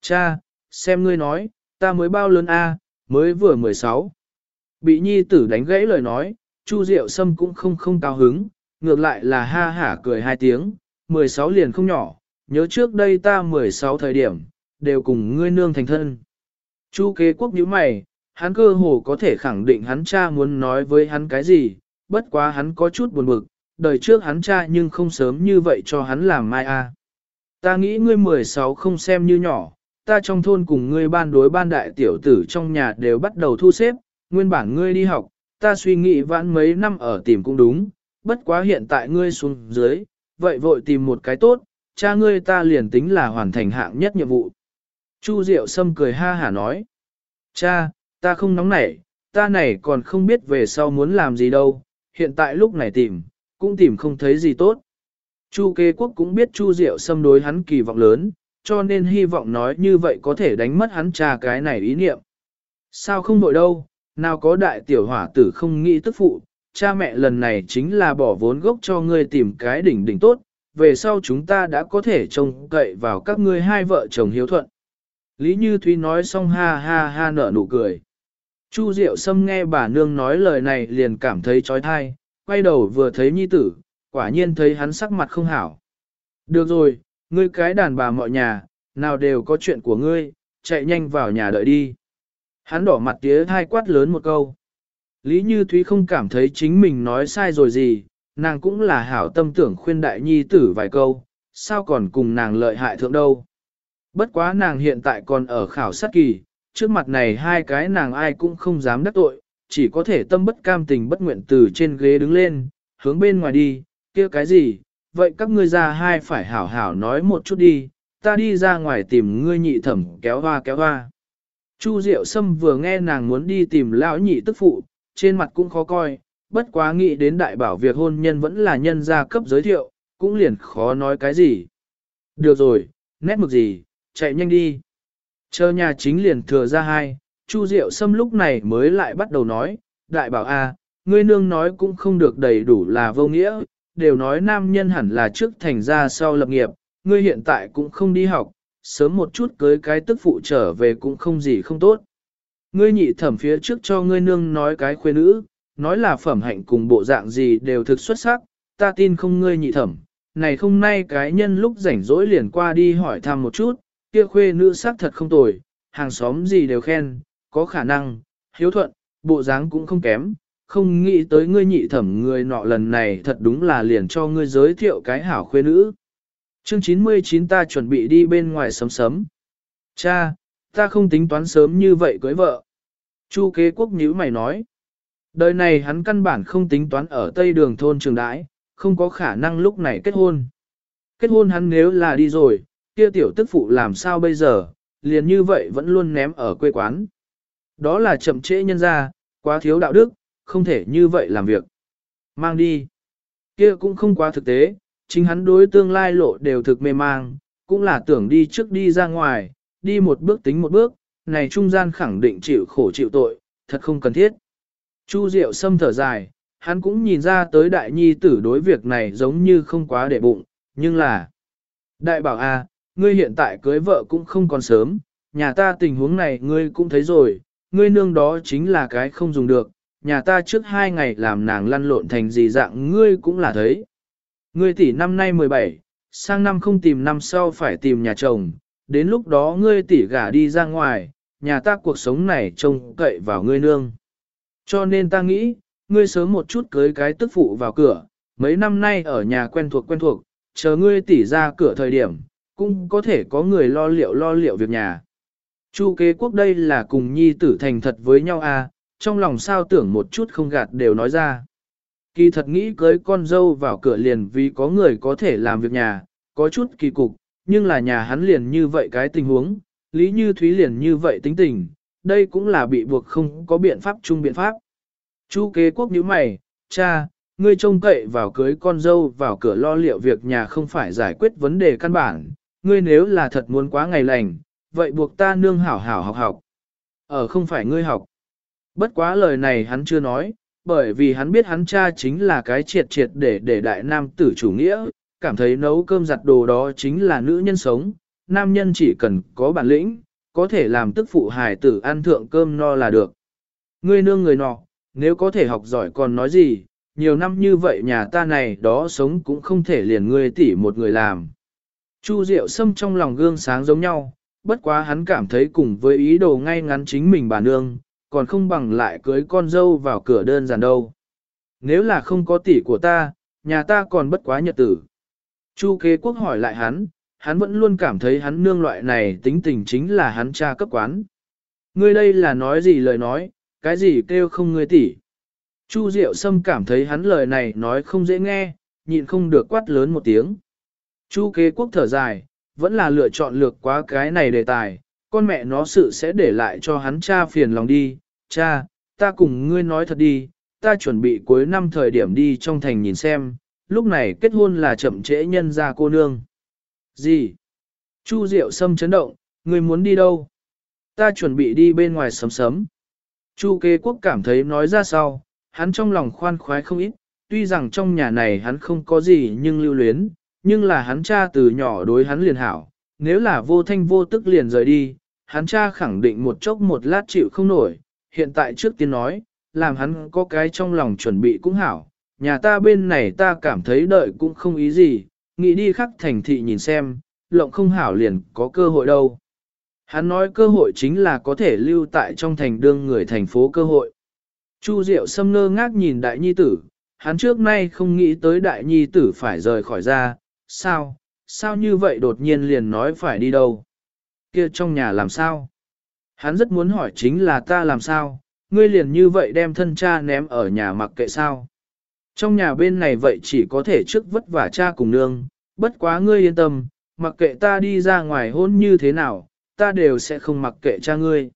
Cha, xem ngươi nói, ta mới bao lớn a, mới vừa 16. Bị nhi tử đánh gãy lời nói, Chu Diệu Sâm cũng không không cao hứng, ngược lại là ha hả cười hai tiếng, 16 liền không nhỏ, nhớ trước đây ta 16 thời điểm, đều cùng ngươi nương thành thân. Chu kế quốc nhíu mày, hắn cơ hồ có thể khẳng định hắn cha muốn nói với hắn cái gì, bất quá hắn có chút buồn bực, đời trước hắn cha nhưng không sớm như vậy cho hắn làm mai a. Ta nghĩ ngươi 16 không xem như nhỏ, ta trong thôn cùng ngươi ban đối ban đại tiểu tử trong nhà đều bắt đầu thu xếp, nguyên bản ngươi đi học, ta suy nghĩ vãn mấy năm ở tìm cũng đúng, bất quá hiện tại ngươi xuống dưới, vậy vội tìm một cái tốt, cha ngươi ta liền tính là hoàn thành hạng nhất nhiệm vụ. Chu Diệu Sâm cười ha hả nói, cha, ta không nóng nảy, ta này còn không biết về sau muốn làm gì đâu, hiện tại lúc này tìm, cũng tìm không thấy gì tốt. Chu kế quốc cũng biết Chu Diệu Sâm đối hắn kỳ vọng lớn, cho nên hy vọng nói như vậy có thể đánh mất hắn cha cái này ý niệm. Sao không đội đâu, nào có đại tiểu hỏa tử không nghĩ tức phụ, cha mẹ lần này chính là bỏ vốn gốc cho ngươi tìm cái đỉnh đỉnh tốt, về sau chúng ta đã có thể trông cậy vào các ngươi hai vợ chồng hiếu thuận. Lý Như Thúy nói xong ha ha ha nở nụ cười. Chu Diệu Sâm nghe bà nương nói lời này liền cảm thấy trói thai, quay đầu vừa thấy nhi tử, quả nhiên thấy hắn sắc mặt không hảo. Được rồi, ngươi cái đàn bà mọi nhà, nào đều có chuyện của ngươi, chạy nhanh vào nhà đợi đi. Hắn đỏ mặt tía thai quát lớn một câu. Lý Như Thúy không cảm thấy chính mình nói sai rồi gì, nàng cũng là hảo tâm tưởng khuyên đại nhi tử vài câu, sao còn cùng nàng lợi hại thượng đâu. Bất quá nàng hiện tại còn ở khảo sát kỳ, trước mặt này hai cái nàng ai cũng không dám đắc tội, chỉ có thể tâm bất cam tình bất nguyện từ trên ghế đứng lên, hướng bên ngoài đi, kia cái gì, vậy các ngươi ra hai phải hảo hảo nói một chút đi, ta đi ra ngoài tìm ngươi nhị thẩm kéo hoa kéo hoa. Chu Diệu Sâm vừa nghe nàng muốn đi tìm lão nhị tức phụ, trên mặt cũng khó coi, bất quá nghĩ đến đại bảo việc hôn nhân vẫn là nhân gia cấp giới thiệu, cũng liền khó nói cái gì. Được rồi, nét mực gì, chạy nhanh đi. Chờ nhà chính liền thừa ra hai, Chu Diệu Sâm lúc này mới lại bắt đầu nói, đại bảo a, ngươi nương nói cũng không được đầy đủ là vô nghĩa, đều nói nam nhân hẳn là trước thành ra sau lập nghiệp, ngươi hiện tại cũng không đi học, sớm một chút cưới cái tức phụ trở về cũng không gì không tốt. Ngươi nhị thẩm phía trước cho ngươi nương nói cái khuê nữ, nói là phẩm hạnh cùng bộ dạng gì đều thực xuất sắc, ta tin không ngươi nhị thẩm, này không nay cái nhân lúc rảnh rỗi liền qua đi hỏi thăm một chút, kia khuê nữ sắc thật không tồi, hàng xóm gì đều khen, có khả năng, hiếu thuận, bộ dáng cũng không kém, không nghĩ tới ngươi nhị thẩm người nọ lần này thật đúng là liền cho ngươi giới thiệu cái hảo khuê nữ. Chương 99 ta chuẩn bị đi bên ngoài sấm sấm. Cha, ta không tính toán sớm như vậy cưới vợ. Chu kế quốc nhíu mày nói. Đời này hắn căn bản không tính toán ở tây đường thôn trường đãi, không có khả năng lúc này kết hôn. Kết hôn hắn nếu là đi rồi, kia tiểu tức phụ làm sao bây giờ, liền như vậy vẫn luôn ném ở quê quán. Đó là chậm trễ nhân ra, quá thiếu đạo đức, không thể như vậy làm việc. Mang đi. Kia cũng không quá thực tế, chính hắn đối tương lai lộ đều thực mê mang, cũng là tưởng đi trước đi ra ngoài, đi một bước tính một bước, này trung gian khẳng định chịu khổ chịu tội, thật không cần thiết. Chu Diệu Sâm thở dài, hắn cũng nhìn ra tới đại nhi tử đối việc này giống như không quá để bụng, nhưng là... Đại bảo a, à, ngươi hiện tại cưới vợ cũng không còn sớm, nhà ta tình huống này ngươi cũng thấy rồi, ngươi nương đó chính là cái không dùng được, nhà ta trước hai ngày làm nàng lăn lộn thành gì dạng ngươi cũng là thấy. Ngươi tỷ năm nay 17, sang năm không tìm năm sau phải tìm nhà chồng, đến lúc đó ngươi tỷ gả đi ra ngoài, nhà ta cuộc sống này trông cậy vào ngươi nương. Cho nên ta nghĩ, ngươi sớm một chút cưới cái tức phụ vào cửa, mấy năm nay ở nhà quen thuộc quen thuộc, chờ ngươi tỷ ra cửa thời điểm, cũng có thể có người lo liệu lo liệu việc nhà. Chu kế quốc đây là cùng nhi tử thành thật với nhau à, trong lòng sao tưởng một chút không gạt đều nói ra. Kỳ thật nghĩ cưới con dâu vào cửa liền vì có người có thể làm việc nhà, có chút kỳ cục, nhưng là nhà hắn liền như vậy cái tình huống, lý như thúy liền như vậy tính tình, đây cũng là bị buộc không có biện pháp chung biện pháp. Chu kế quốc nhíu mày, cha, ngươi trông cậy vào cưới con dâu vào cửa lo liệu việc nhà không phải giải quyết vấn đề căn bản, ngươi nếu là thật muốn quá ngày lành, vậy buộc ta nương hảo hảo học học. Ở không phải ngươi học. Bất quá lời này hắn chưa nói, bởi vì hắn biết hắn cha chính là cái triệt triệt để để đại nam tử chủ nghĩa, cảm thấy nấu cơm giặt đồ đó chính là nữ nhân sống, nam nhân chỉ cần có bản lĩnh, có thể làm tức phụ hài tử ăn thượng cơm no là được. Ngươi nương người nọ, nếu có thể học giỏi còn nói gì, nhiều năm như vậy nhà ta này đó sống cũng không thể liền ngươi tỉ một người làm. Chu Diệu Sâm trong lòng gương sáng giống nhau, bất quá hắn cảm thấy cùng với ý đồ ngay ngắn chính mình bà nương, còn không bằng lại cưới con dâu vào cửa đơn giản đâu. Nếu là không có tỷ của ta, nhà ta còn bất quá nhật tử. Chu kế quốc hỏi lại hắn, hắn vẫn luôn cảm thấy hắn nương loại này tính tình chính là hắn cha cấp quán. Ngươi đây là nói gì lời nói, cái gì kêu không ngươi tỷ. Chu Diệu Sâm cảm thấy hắn lời này nói không dễ nghe, nhịn không được quát lớn một tiếng. Chu kế quốc thở dài, vẫn là lựa chọn lược quá cái này đề tài, con mẹ nó sự sẽ để lại cho hắn cha phiền lòng đi, cha, ta cùng ngươi nói thật đi, ta chuẩn bị cuối năm thời điểm đi trong thành nhìn xem, lúc này kết hôn là chậm trễ nhân ra cô nương. Gì? Chu Diệu Sâm chấn động, ngươi muốn đi đâu? Ta chuẩn bị đi bên ngoài sấm sấm. Chu kế quốc cảm thấy nói ra sau, hắn trong lòng khoan khoái không ít, tuy rằng trong nhà này hắn không có gì nhưng lưu luyến, nhưng là hắn cha từ nhỏ đối hắn liền hảo, nếu là vô thanh vô tức liền rời đi, hắn cha khẳng định một chốc một lát chịu không nổi, hiện tại trước tiên nói, làm hắn có cái trong lòng chuẩn bị cũng hảo, nhà ta bên này ta cảm thấy đợi cũng không ý gì, nghĩ đi khắc thành thị nhìn xem, lộng không hảo liền có cơ hội đâu. Hắn nói cơ hội chính là có thể lưu tại trong thành đương người thành phố cơ hội. Chu Diệu Sâm ngơ ngác nhìn đại nhi tử, hắn trước nay không nghĩ tới đại nhi tử phải rời khỏi ra, sao, sao như vậy đột nhiên liền nói phải đi đâu? Kia trong nhà làm sao? Hắn rất muốn hỏi chính là ta làm sao, ngươi liền như vậy đem thân cha ném ở nhà mặc kệ sao? Trong nhà bên này vậy chỉ có thể trước vất vả cha cùng nương, bất quá ngươi yên tâm, mặc kệ ta đi ra ngoài hôn như thế nào, ta đều sẽ không mặc kệ cha ngươi.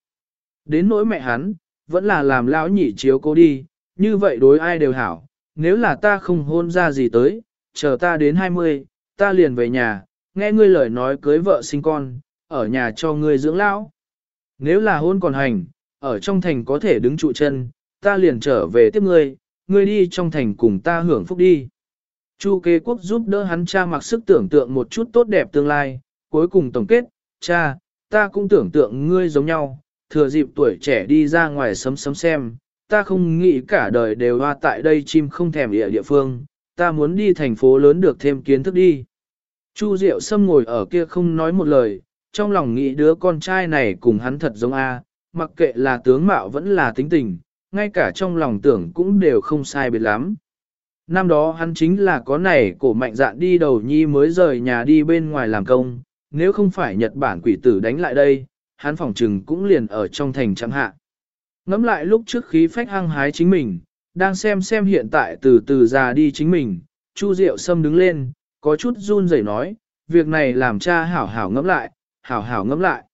Đến nỗi mẹ hắn, vẫn là làm lão nhị chiếu cô đi, như vậy đối ai đều hảo, nếu là ta không hôn ra gì tới, chờ ta đến 20, ta liền về nhà, nghe ngươi lời nói cưới vợ sinh con, ở nhà cho ngươi dưỡng lão. Nếu là hôn còn hành, ở trong thành có thể đứng trụ chân, ta liền trở về tiếp ngươi, ngươi đi trong thành cùng ta hưởng phúc đi. Chu kế quốc giúp đỡ hắn cha mặc sức tưởng tượng một chút tốt đẹp tương lai, cuối cùng tổng kết, cha, ta cũng tưởng tượng ngươi giống nhau, thừa dịp tuổi trẻ đi ra ngoài sấm sấm xem, ta không nghĩ cả đời đều hoa tại đây chim không thèm địa địa phương, ta muốn đi thành phố lớn được thêm kiến thức đi. Chu Diệu Sâm ngồi ở kia không nói một lời, trong lòng nghĩ đứa con trai này cùng hắn thật giống A, mặc kệ là tướng mạo vẫn là tính tình, ngay cả trong lòng tưởng cũng đều không sai biệt lắm. Năm đó hắn chính là có này cổ mạnh dạn đi đầu nhi mới rời nhà đi bên ngoài làm công, nếu không phải Nhật Bản quỷ tử đánh lại đây, hắn phòng trừng cũng liền ở trong thành chẳng hạ. Ngắm lại lúc trước khí phách hăng hái chính mình, đang xem xem hiện tại từ từ già đi chính mình, Chu Diệu Sâm đứng lên, có chút run rẩy nói, việc này làm cha hảo hảo ngẫm lại, hảo hảo ngẫm lại.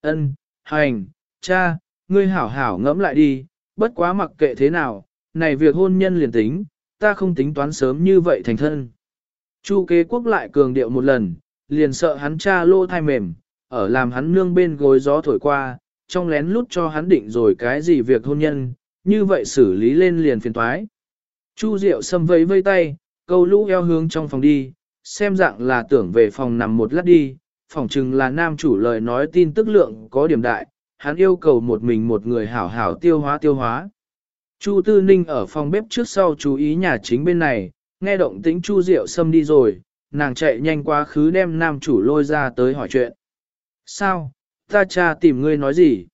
Ân, hành, cha, ngươi hảo hảo ngẫm lại đi, bất quá mặc kệ thế nào, này việc hôn nhân liền tính, ta không tính toán sớm như vậy thành thân. Chu kế quốc lại cường điệu một lần, liền sợ hắn cha lô thai mềm, ở làm hắn nương bên gối gió thổi qua, trong lén lút cho hắn định rồi cái gì việc hôn nhân, như vậy xử lý lên liền phiền toái. Chu Diệu xâm vẫy vây tay, câu lũ eo hướng trong phòng đi, xem dạng là tưởng về phòng nằm một lát đi, Phỏng chừng là nam chủ lời nói tin tức lượng có điểm đại, hắn yêu cầu một mình một người hảo hảo tiêu hóa tiêu hóa. Chu Tư Ninh ở phòng bếp trước sau chú ý nhà chính bên này, nghe động tĩnh Chu Diệu xâm đi rồi, nàng chạy nhanh quá khứ đem nam chủ lôi ra tới hỏi chuyện. Sao, ta cha tìm ngươi nói gì?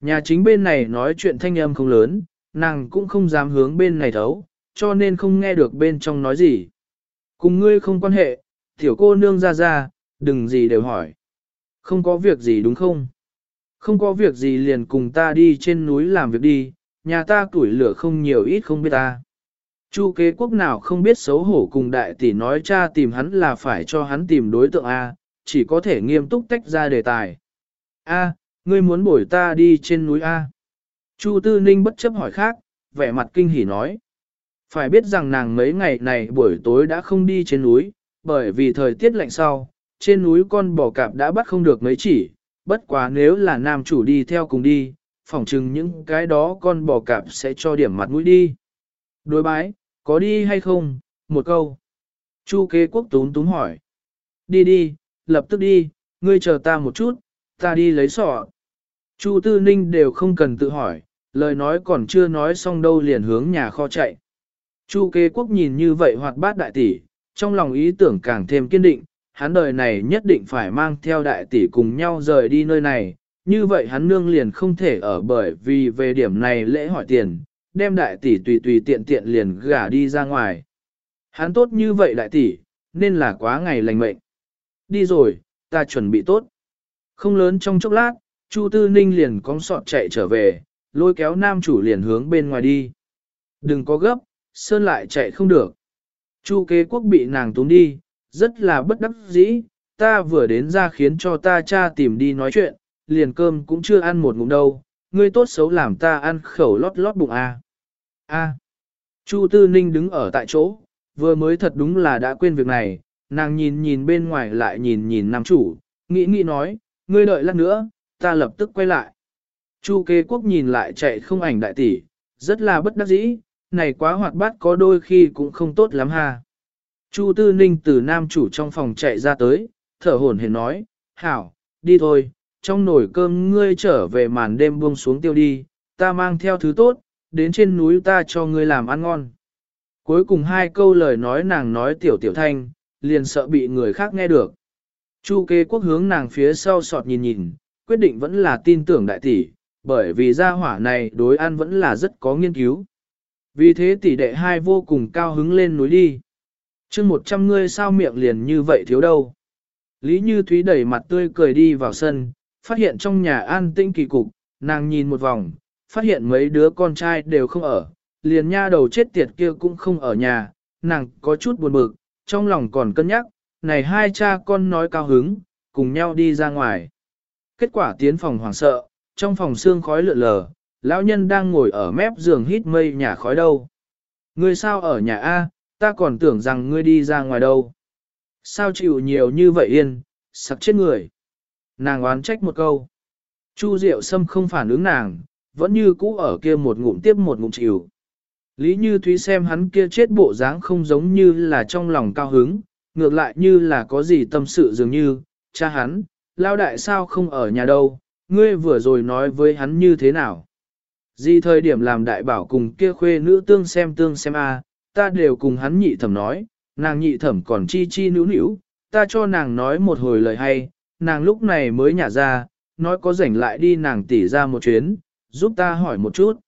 Nhà chính bên này nói chuyện thanh âm không lớn, nàng cũng không dám hướng bên này thấu, cho nên không nghe được bên trong nói gì. Cùng ngươi không quan hệ, tiểu cô nương ra ra, đừng gì đều hỏi. Không có việc gì đúng không? Không có việc gì liền cùng ta đi trên núi làm việc đi, nhà ta tuổi lửa không nhiều ít không biết ta. Chu kế quốc nào không biết xấu hổ cùng đại tỷ nói cha tìm hắn là phải cho hắn tìm đối tượng A, chỉ có thể nghiêm túc tách ra đề tài. A, ngươi muốn bổi ta đi trên núi A. Chu Tư Ninh bất chấp hỏi khác, vẻ mặt kinh hỉ nói. Phải biết rằng nàng mấy ngày này buổi tối đã không đi trên núi, bởi vì thời tiết lạnh sau, trên núi con bò cạp đã bắt không được mấy chỉ, bất quá nếu là nam chủ đi theo cùng đi, phỏng chừng những cái đó con bò cạp sẽ cho điểm mặt mũi đi. Đối bái, có đi hay không? Một câu. Chu kế quốc tún tún hỏi. Đi đi, lập tức đi, ngươi chờ ta một chút, ta đi lấy sọ. Chu Tư Ninh đều không cần tự hỏi, lời nói còn chưa nói xong đâu liền hướng nhà kho chạy. Chu kế quốc nhìn như vậy hoạt bát đại tỷ, trong lòng ý tưởng càng thêm kiên định, hắn đời này nhất định phải mang theo đại tỷ cùng nhau rời đi nơi này, như vậy hắn nương liền không thể ở bởi vì về điểm này lễ hỏi tiền, đem đại tỷ tùy tùy tiện tiện liền gả đi ra ngoài. Hắn tốt như vậy đại tỷ, nên là quá ngày lành mệnh. Đi rồi, ta chuẩn bị tốt. Không lớn trong chốc lát, Chu Tư Ninh liền cong sọt chạy trở về, lôi kéo nam chủ liền hướng bên ngoài đi. Đừng có gấp, Sơn lại chạy không được. Chu kế quốc bị nàng túng đi, rất là bất đắc dĩ, ta vừa đến ra khiến cho ta cha tìm đi nói chuyện, liền cơm cũng chưa ăn một ngụm đâu, ngươi tốt xấu làm ta ăn khẩu lót lót bụng a. A. Chu Tư Ninh đứng ở tại chỗ, vừa mới thật đúng là đã quên việc này, nàng nhìn nhìn bên ngoài lại nhìn nhìn nam chủ, nghĩ nghĩ nói, ngươi đợi lát nữa, ta lập tức quay lại. Chu kế quốc nhìn lại chạy không ảnh đại tỷ, rất là bất đắc dĩ, này quá hoạt bát có đôi khi cũng không tốt lắm ha. Chu Tư Ninh từ nam chủ trong phòng chạy ra tới, thở hổn hển nói, hảo, đi thôi, trong nồi cơm ngươi trở về màn đêm buông xuống tiêu đi, ta mang theo thứ tốt, đến trên núi ta cho ngươi làm ăn ngon. Cuối cùng hai câu lời nói nàng nói tiểu tiểu thanh, liền sợ bị người khác nghe được. Chu kế quốc hướng nàng phía sau sọt nhìn nhìn, quyết định vẫn là tin tưởng đại tỷ, bởi vì gia hỏa này đối ăn vẫn là rất có nghiên cứu. Vì thế tỷ đệ hai vô cùng cao hứng lên núi đi chương một trăm ngươi sao miệng liền như vậy thiếu đâu. Lý Như Thúy đẩy mặt tươi cười đi vào sân, phát hiện trong nhà an tĩnh kỳ cục, nàng nhìn một vòng, phát hiện mấy đứa con trai đều không ở, liền nha đầu chết tiệt kia cũng không ở nhà, nàng có chút buồn bực, trong lòng còn cân nhắc, này hai cha con nói cao hứng, cùng nhau đi ra ngoài. Kết quả tiến phòng hoảng sợ, trong phòng xương khói lượn lờ, lão nhân đang ngồi ở mép giường hít mây nhà khói đâu. người sao ở nhà A, ta còn tưởng rằng ngươi đi ra ngoài đâu. Sao chịu nhiều như vậy yên, sặc chết người. Nàng oán trách một câu. Chu Diệu Sâm không phản ứng nàng, vẫn như cũ ở kia một ngụm tiếp một ngụm chịu. Lý Như Thúy xem hắn kia chết bộ dáng không giống như là trong lòng cao hứng, ngược lại như là có gì tâm sự dường như, cha hắn, lao đại sao không ở nhà đâu, ngươi vừa rồi nói với hắn như thế nào. Gì thời điểm làm đại bảo cùng kia khuê nữ tương xem tương xem a, ta đều cùng hắn nhị thẩm nói, nàng nhị thẩm còn chi chi nữu nữu, ta cho nàng nói một hồi lời hay, nàng lúc này mới nhả ra, nói có rảnh lại đi nàng tỉ ra một chuyến, giúp ta hỏi một chút.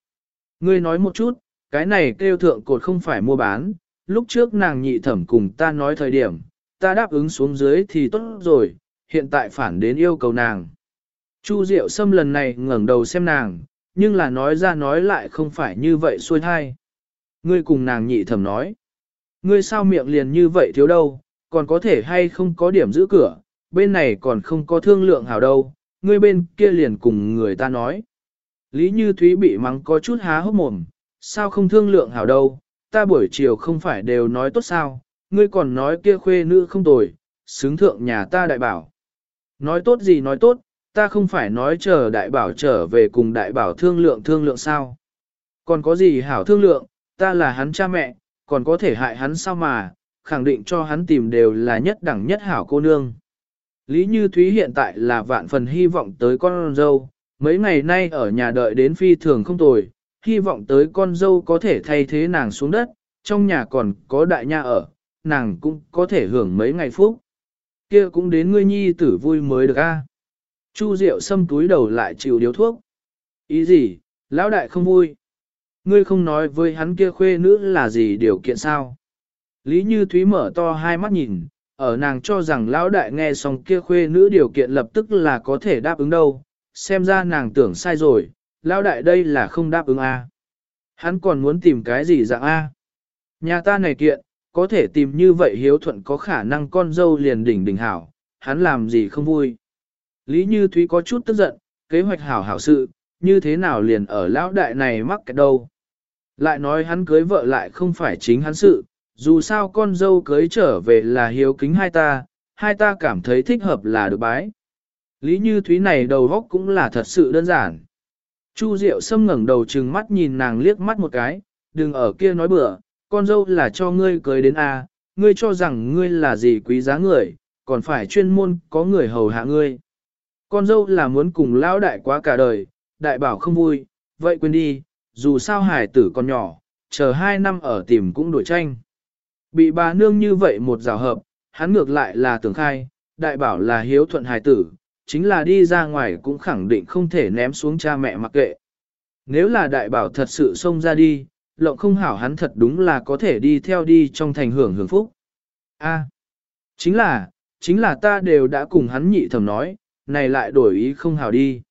Ngươi nói một chút, cái này kêu thượng cột không phải mua bán, lúc trước nàng nhị thẩm cùng ta nói thời điểm, ta đáp ứng xuống dưới thì tốt rồi, hiện tại phản đến yêu cầu nàng. Chu Diệu Sâm lần này ngẩng đầu xem nàng, nhưng là nói ra nói lại không phải như vậy xuôi thai. Ngươi cùng nàng nhị thẩm nói. Ngươi sao miệng liền như vậy thiếu đâu, còn có thể hay không có điểm giữ cửa, bên này còn không có thương lượng hảo đâu, ngươi bên kia liền cùng người ta nói. Lý Như Thúy bị mắng có chút há hốc mồm, sao không thương lượng hảo đâu, ta buổi chiều không phải đều nói tốt sao, ngươi còn nói kia khuê nữ không tồi, xứng thượng nhà ta đại bảo. Nói tốt gì nói tốt, ta không phải nói chờ đại bảo trở về cùng đại bảo thương lượng thương lượng sao. Còn có gì hảo thương lượng, ta là hắn cha mẹ, còn có thể hại hắn sao mà, khẳng định cho hắn tìm đều là nhất đẳng nhất hảo cô nương. Lý Như Thúy hiện tại là vạn phần hy vọng tới con dâu, mấy ngày nay ở nhà đợi đến phi thường không tồi, hy vọng tới con dâu có thể thay thế nàng xuống đất, trong nhà còn có đại nha ở, nàng cũng có thể hưởng mấy ngày phúc. Kia cũng đến ngươi nhi tử vui mới được a. Chu Diệu xâm túi đầu lại chịu điếu thuốc. Ý gì, lão đại không vui. Ngươi không nói với hắn kia khuê nữ là gì điều kiện sao? Lý Như Thúy mở to hai mắt nhìn, ở nàng cho rằng lão đại nghe xong kia khuê nữ điều kiện lập tức là có thể đáp ứng đâu, xem ra nàng tưởng sai rồi, lão đại đây là không đáp ứng A. Hắn còn muốn tìm cái gì dạng A. Nhà ta này kiện, có thể tìm như vậy hiếu thuận có khả năng con dâu liền đỉnh đỉnh hảo, hắn làm gì không vui. Lý Như Thúy có chút tức giận, kế hoạch hảo hảo sự, như thế nào liền ở lão đại này mắc cái đâu. Lại nói hắn cưới vợ lại không phải chính hắn sự, dù sao con dâu cưới trở về là hiếu kính hai ta, hai ta cảm thấy thích hợp là được bái. Lý Như Thúy này đầu góc cũng là thật sự đơn giản. Chu Diệu Sâm ngẩng đầu trừng mắt nhìn nàng liếc mắt một cái, đừng ở kia nói bừa, con dâu là cho ngươi cưới đến A, ngươi cho rằng ngươi là gì quý giá người, còn phải chuyên môn có người hầu hạ ngươi. Con dâu là muốn cùng lão đại quá cả đời, đại bảo không vui, vậy quên đi, dù sao hải tử còn nhỏ, chờ hai năm ở tìm cũng đổi tranh. Bị bà nương như vậy một rào hợp, hắn ngược lại là tưởng khai, đại bảo là hiếu thuận hài tử, chính là đi ra ngoài cũng khẳng định không thể ném xuống cha mẹ mặc kệ. Nếu là đại bảo thật sự xông ra đi, lộng không hảo hắn thật đúng là có thể đi theo đi trong thành hưởng hưởng phúc. A, chính là, chính là ta đều đã cùng hắn nhị thầm nói, này lại đổi ý không hảo đi.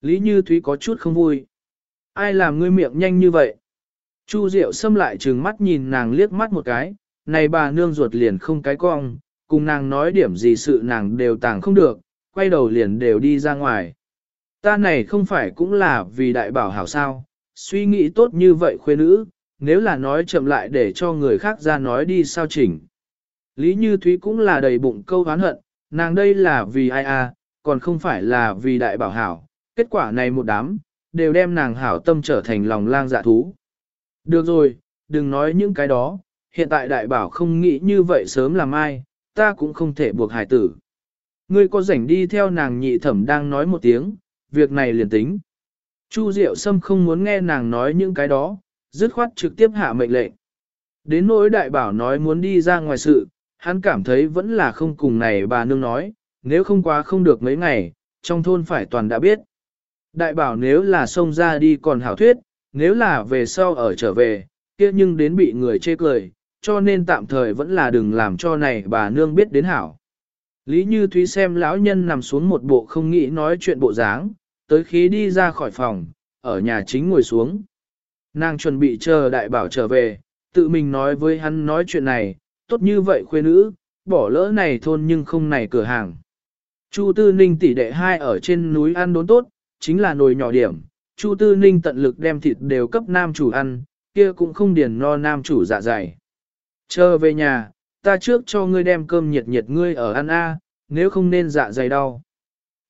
Lý Như Thúy có chút không vui. Ai làm ngươi miệng nhanh như vậy? Chu Diệu xâm lại trừng mắt nhìn nàng liếc mắt một cái, này bà nương ruột liền không cái cong, cùng nàng nói điểm gì sự nàng đều tàng không được, quay đầu liền đều đi ra ngoài. Ta này không phải cũng là vì đại bảo hảo sao, suy nghĩ tốt như vậy khuê nữ, nếu là nói chậm lại để cho người khác ra nói đi sao chỉnh. Lý Như Thúy cũng là đầy bụng câu hán hận, nàng đây là vì ai à, còn không phải là vì đại bảo hảo, kết quả này một đám, đều đem nàng hảo tâm trở thành lòng lang dạ thú. Được rồi, đừng nói những cái đó, hiện tại đại bảo không nghĩ như vậy sớm làm ai, ta cũng không thể buộc hải tử. Ngươi có rảnh đi theo nàng nhị thẩm đang nói một tiếng, việc này liền tính. Chu Diệu Sâm không muốn nghe nàng nói những cái đó, dứt khoát trực tiếp hạ mệnh lệnh. Đến nỗi đại bảo nói muốn đi ra ngoài sự, hắn cảm thấy vẫn là không cùng này bà nương nói, nếu không quá không được mấy ngày, trong thôn phải toàn đã biết. Đại bảo nếu là xông ra đi còn hảo thuyết, nếu là về sau ở trở về, kia nhưng đến bị người chê cười, cho nên tạm thời vẫn là đừng làm cho này bà nương biết đến hảo. Lý Như Thúy xem lão nhân nằm xuống một bộ không nghĩ nói chuyện bộ dáng, tới khí đi ra khỏi phòng, ở nhà chính ngồi xuống. Nàng chuẩn bị chờ đại bảo trở về, tự mình nói với hắn nói chuyện này, tốt như vậy khuê nữ, bỏ lỡ này thôn nhưng không này cửa hàng. Chu Tư Ninh tỷ đệ hai ở trên núi ăn đốn tốt, chính là nồi nhỏ điểm. Chu Tư Ninh tận lực đem thịt đều cấp nam chủ ăn, kia cũng không điền no nam chủ dạ dày. Chờ về nhà, ta trước cho ngươi đem cơm nhiệt nhiệt ngươi ở ăn a, nếu không nên dạ dày đau.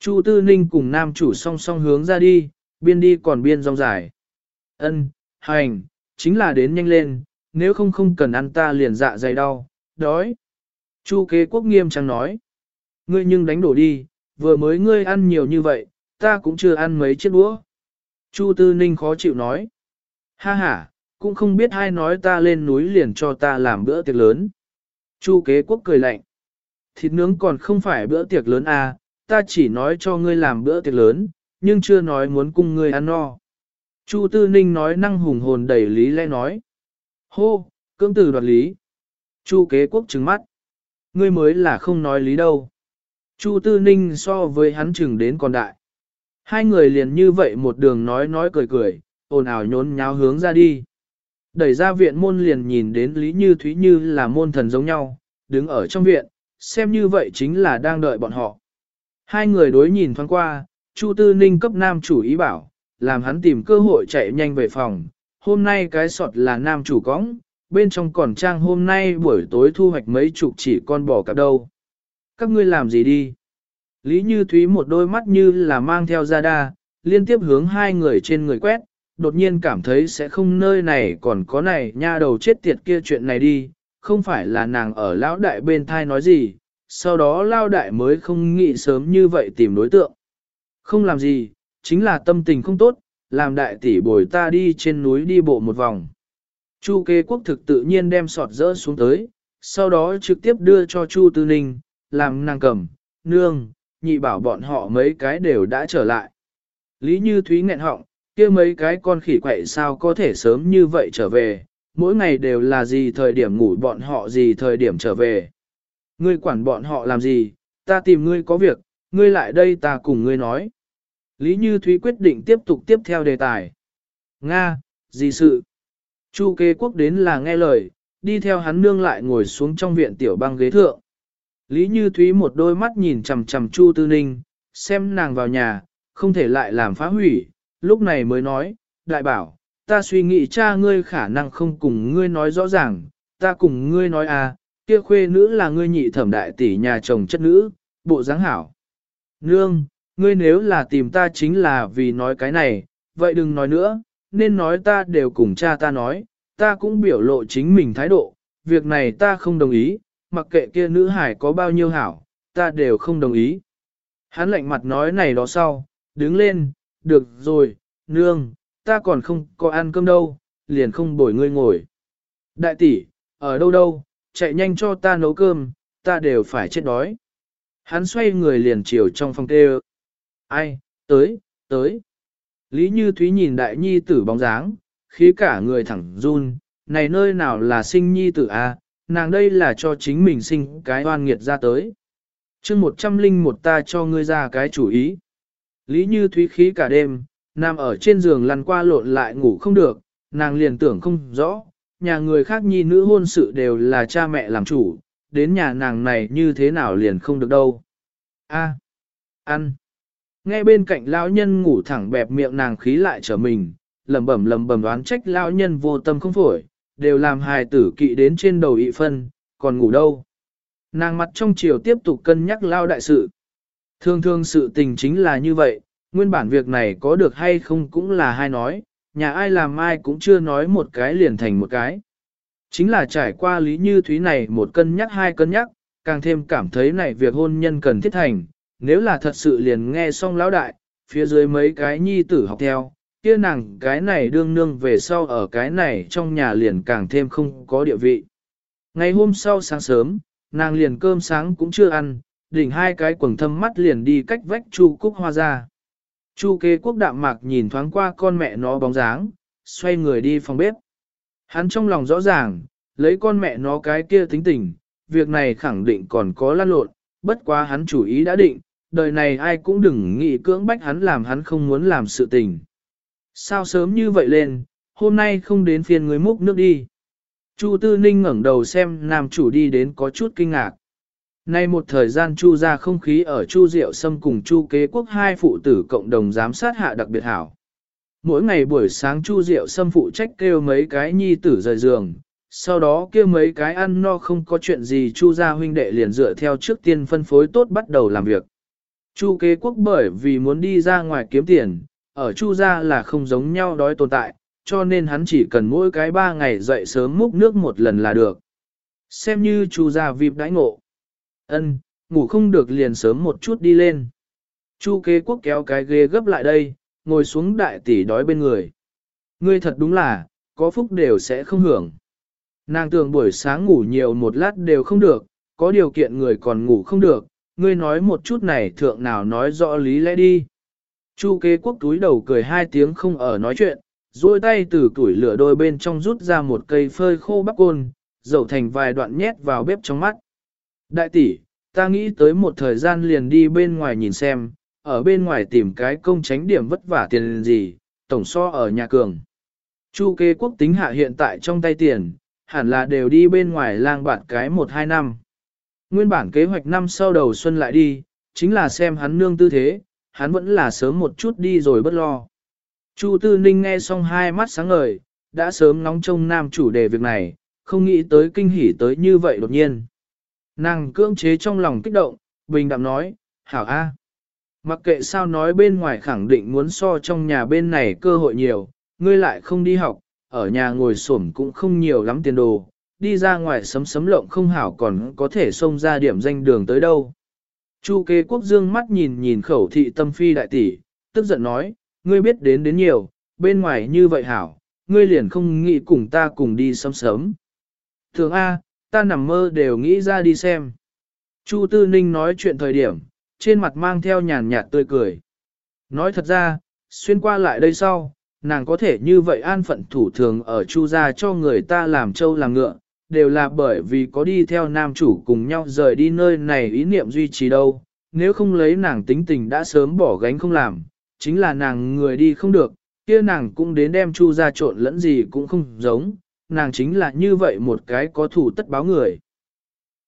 Chu Tư Ninh cùng nam chủ song song hướng ra đi, biên đi còn biên rong dài. Ân, hành, chính là đến nhanh lên, nếu không không cần ăn ta liền dạ dày đau, đói. Chu kế quốc nghiêm trang nói. Ngươi nhưng đánh đổ đi, vừa mới ngươi ăn nhiều như vậy, ta cũng chưa ăn mấy chiếc đũa. Chu Tư Ninh khó chịu nói. Ha ha, cũng không biết ai nói ta lên núi liền cho ta làm bữa tiệc lớn. Chu kế quốc cười lạnh. Thịt nướng còn không phải bữa tiệc lớn à, ta chỉ nói cho ngươi làm bữa tiệc lớn, nhưng chưa nói muốn cùng ngươi ăn no. Chu Tư Ninh nói năng hùng hồn đầy lý lẽ nói. Hô, cưỡng từ đoạt lý. Chu kế quốc trừng mắt. Ngươi mới là không nói lý đâu. Chu Tư Ninh so với hắn chừng đến còn đại. Hai người liền như vậy một đường nói nói cười cười, ồn ào nhốn nháo hướng ra đi. Đẩy ra viện môn liền nhìn đến Lý Như Thúy như là môn thần giống nhau, đứng ở trong viện, xem như vậy chính là đang đợi bọn họ. Hai người đối nhìn thoáng qua, Chu Tư Ninh cấp nam chủ ý bảo, làm hắn tìm cơ hội chạy nhanh về phòng. Hôm nay cái sọt là nam chủ cõng, bên trong còn trang hôm nay buổi tối thu hoạch mấy chục chỉ con bò cả đâu. Các ngươi làm gì đi? Lý Như Thúy một đôi mắt như là mang theo ra đa, liên tiếp hướng hai người trên người quét, đột nhiên cảm thấy sẽ không nơi này còn có này nha đầu chết tiệt kia chuyện này đi, không phải là nàng ở lão đại bên thai nói gì, sau đó lao đại mới không nghĩ sớm như vậy tìm đối tượng. Không làm gì, chính là tâm tình không tốt, làm đại tỷ bồi ta đi trên núi đi bộ một vòng. Chu kế quốc thực tự nhiên đem sọt rỡ xuống tới, sau đó trực tiếp đưa cho Chu Tư Ninh, làm nàng cầm, nương, nhị bảo bọn họ mấy cái đều đã trở lại. Lý Như Thúy nghẹn họng, kia mấy cái con khỉ quậy sao có thể sớm như vậy trở về, mỗi ngày đều là gì thời điểm ngủ bọn họ gì thời điểm trở về. Ngươi quản bọn họ làm gì, ta tìm ngươi có việc, ngươi lại đây ta cùng ngươi nói. Lý Như Thúy quyết định tiếp tục tiếp theo đề tài. Nga, gì sự? Chu kế quốc đến là nghe lời, đi theo hắn nương lại ngồi xuống trong viện tiểu băng ghế thượng. Lý Như Thúy một đôi mắt nhìn chằm chằm Chu Tư Ninh, xem nàng vào nhà, không thể lại làm phá hủy, lúc này mới nói, đại bảo, ta suy nghĩ cha ngươi khả năng không cùng ngươi nói rõ ràng, ta cùng ngươi nói à, kia khuê nữ là ngươi nhị thẩm đại tỷ nhà chồng chất nữ, bộ dáng hảo. Nương, ngươi nếu là tìm ta chính là vì nói cái này, vậy đừng nói nữa, nên nói ta đều cùng cha ta nói, ta cũng biểu lộ chính mình thái độ, việc này ta không đồng ý, mặc kệ kia nữ hải có bao nhiêu hảo, ta đều không đồng ý. Hắn lạnh mặt nói này đó sau, đứng lên, được rồi, nương, ta còn không có ăn cơm đâu, liền không bổi ngươi ngồi. Đại tỷ, ở đâu đâu, chạy nhanh cho ta nấu cơm, ta đều phải chết đói. Hắn xoay người liền chiều trong phòng tê Ai, tới, tới. Lý Như Thúy nhìn đại nhi tử bóng dáng, khí cả người thẳng run, này nơi nào là sinh nhi tử a, à? Nàng đây là cho chính mình sinh cái oan nghiệt ra tới. chương một trăm linh một ta cho ngươi ra cái chủ ý. Lý Như Thúy khí cả đêm, nằm ở trên giường lăn qua lộn lại ngủ không được, nàng liền tưởng không rõ, nhà người khác nhi nữ hôn sự đều là cha mẹ làm chủ, đến nhà nàng này như thế nào liền không được đâu. A, ăn. Nghe bên cạnh lão nhân ngủ thẳng bẹp miệng nàng khí lại trở mình, lẩm bẩm lẩm bẩm đoán trách lão nhân vô tâm không phổi, đều làm hài tử kỵ đến trên đầu ị phân, còn ngủ đâu. Nàng mặt trong chiều tiếp tục cân nhắc lao đại sự. Thường thường sự tình chính là như vậy, nguyên bản việc này có được hay không cũng là hai nói, nhà ai làm ai cũng chưa nói một cái liền thành một cái. Chính là trải qua lý như thúy này một cân nhắc hai cân nhắc, càng thêm cảm thấy này việc hôn nhân cần thiết thành, nếu là thật sự liền nghe xong lão đại, phía dưới mấy cái nhi tử học theo, kia nàng cái này đương nương về sau ở cái này trong nhà liền càng thêm không có địa vị. Ngày hôm sau sáng sớm, nàng liền cơm sáng cũng chưa ăn, đỉnh hai cái quần thâm mắt liền đi cách vách Chu Cúc Hoa ra. Chu kế quốc đạm mạc nhìn thoáng qua con mẹ nó bóng dáng, xoay người đi phòng bếp. Hắn trong lòng rõ ràng, lấy con mẹ nó cái kia tính tình, việc này khẳng định còn có lăn lộn, bất quá hắn chủ ý đã định, đời này ai cũng đừng nghĩ cưỡng bách hắn làm hắn không muốn làm sự tình. Sao sớm như vậy lên, hôm nay không đến phiên người múc nước đi. Chu Tư Ninh ngẩng đầu xem nam chủ đi đến có chút kinh ngạc. Nay một thời gian Chu ra không khí ở Chu Diệu Sâm cùng Chu Kế Quốc hai phụ tử cộng đồng giám sát hạ đặc biệt hảo. Mỗi ngày buổi sáng Chu Diệu Sâm phụ trách kêu mấy cái nhi tử rời giường, sau đó kêu mấy cái ăn no không có chuyện gì Chu gia huynh đệ liền dựa theo trước tiên phân phối tốt bắt đầu làm việc. Chu Kế Quốc bởi vì muốn đi ra ngoài kiếm tiền, ở Chu gia là không giống nhau đói tồn tại, cho nên hắn chỉ cần mỗi cái ba ngày dậy sớm múc nước một lần là được. Xem như Chu gia vip đãi ngộ. Ân, ngủ không được liền sớm một chút đi lên. Chu kế quốc kéo cái ghế gấp lại đây, ngồi xuống đại tỷ đói bên người. Ngươi thật đúng là, có phúc đều sẽ không hưởng. Nàng tưởng buổi sáng ngủ nhiều một lát đều không được, có điều kiện người còn ngủ không được, ngươi nói một chút này thượng nào nói rõ lý lẽ đi. Chu kế quốc túi đầu cười hai tiếng không ở nói chuyện, duỗi tay từ tuổi lửa đôi bên trong rút ra một cây phơi khô bắp côn, dầu thành vài đoạn nhét vào bếp trong mắt. Đại tỷ, ta nghĩ tới một thời gian liền đi bên ngoài nhìn xem, ở bên ngoài tìm cái công tránh điểm vất vả tiền gì, tổng so ở nhà cường. Chu kế quốc tính hạ hiện tại trong tay tiền, hẳn là đều đi bên ngoài lang bạt cái một hai năm. Nguyên bản kế hoạch năm sau đầu xuân lại đi, chính là xem hắn nương tư thế, hắn vẫn là sớm một chút đi rồi bất lo. Chu Tư Ninh nghe xong hai mắt sáng ngời, đã sớm ngóng trông nam chủ đề việc này, không nghĩ tới kinh hỉ tới như vậy đột nhiên. Nàng cưỡng chế trong lòng kích động, bình đạm nói, hảo a. Mặc kệ sao nói bên ngoài khẳng định muốn so trong nhà bên này cơ hội nhiều, ngươi lại không đi học, ở nhà ngồi xổm cũng không nhiều lắm tiền đồ, đi ra ngoài sấm sấm lộng không hảo còn có thể xông ra điểm danh đường tới đâu. Chu kế quốc dương mắt nhìn nhìn khẩu thị tâm phi đại tỷ, tức giận nói, ngươi biết đến đến nhiều, bên ngoài như vậy hảo, ngươi liền không nghĩ cùng ta cùng đi sớm sớm. Thường A, ta nằm mơ đều nghĩ ra đi xem. Chu Tư Ninh nói chuyện thời điểm, trên mặt mang theo nhàn nhạt tươi cười. Nói thật ra, xuyên qua lại đây sau, nàng có thể như vậy an phận thủ thường ở Chu gia cho người ta làm trâu làm ngựa, đều là bởi vì có đi theo nam chủ cùng nhau rời đi nơi này ý niệm duy trì đâu. Nếu không lấy nàng tính tình đã sớm bỏ gánh không làm, chính là nàng người đi không được, kia nàng cũng đến đem chu ra trộn lẫn gì cũng không giống, nàng chính là như vậy một cái có thủ tất báo người.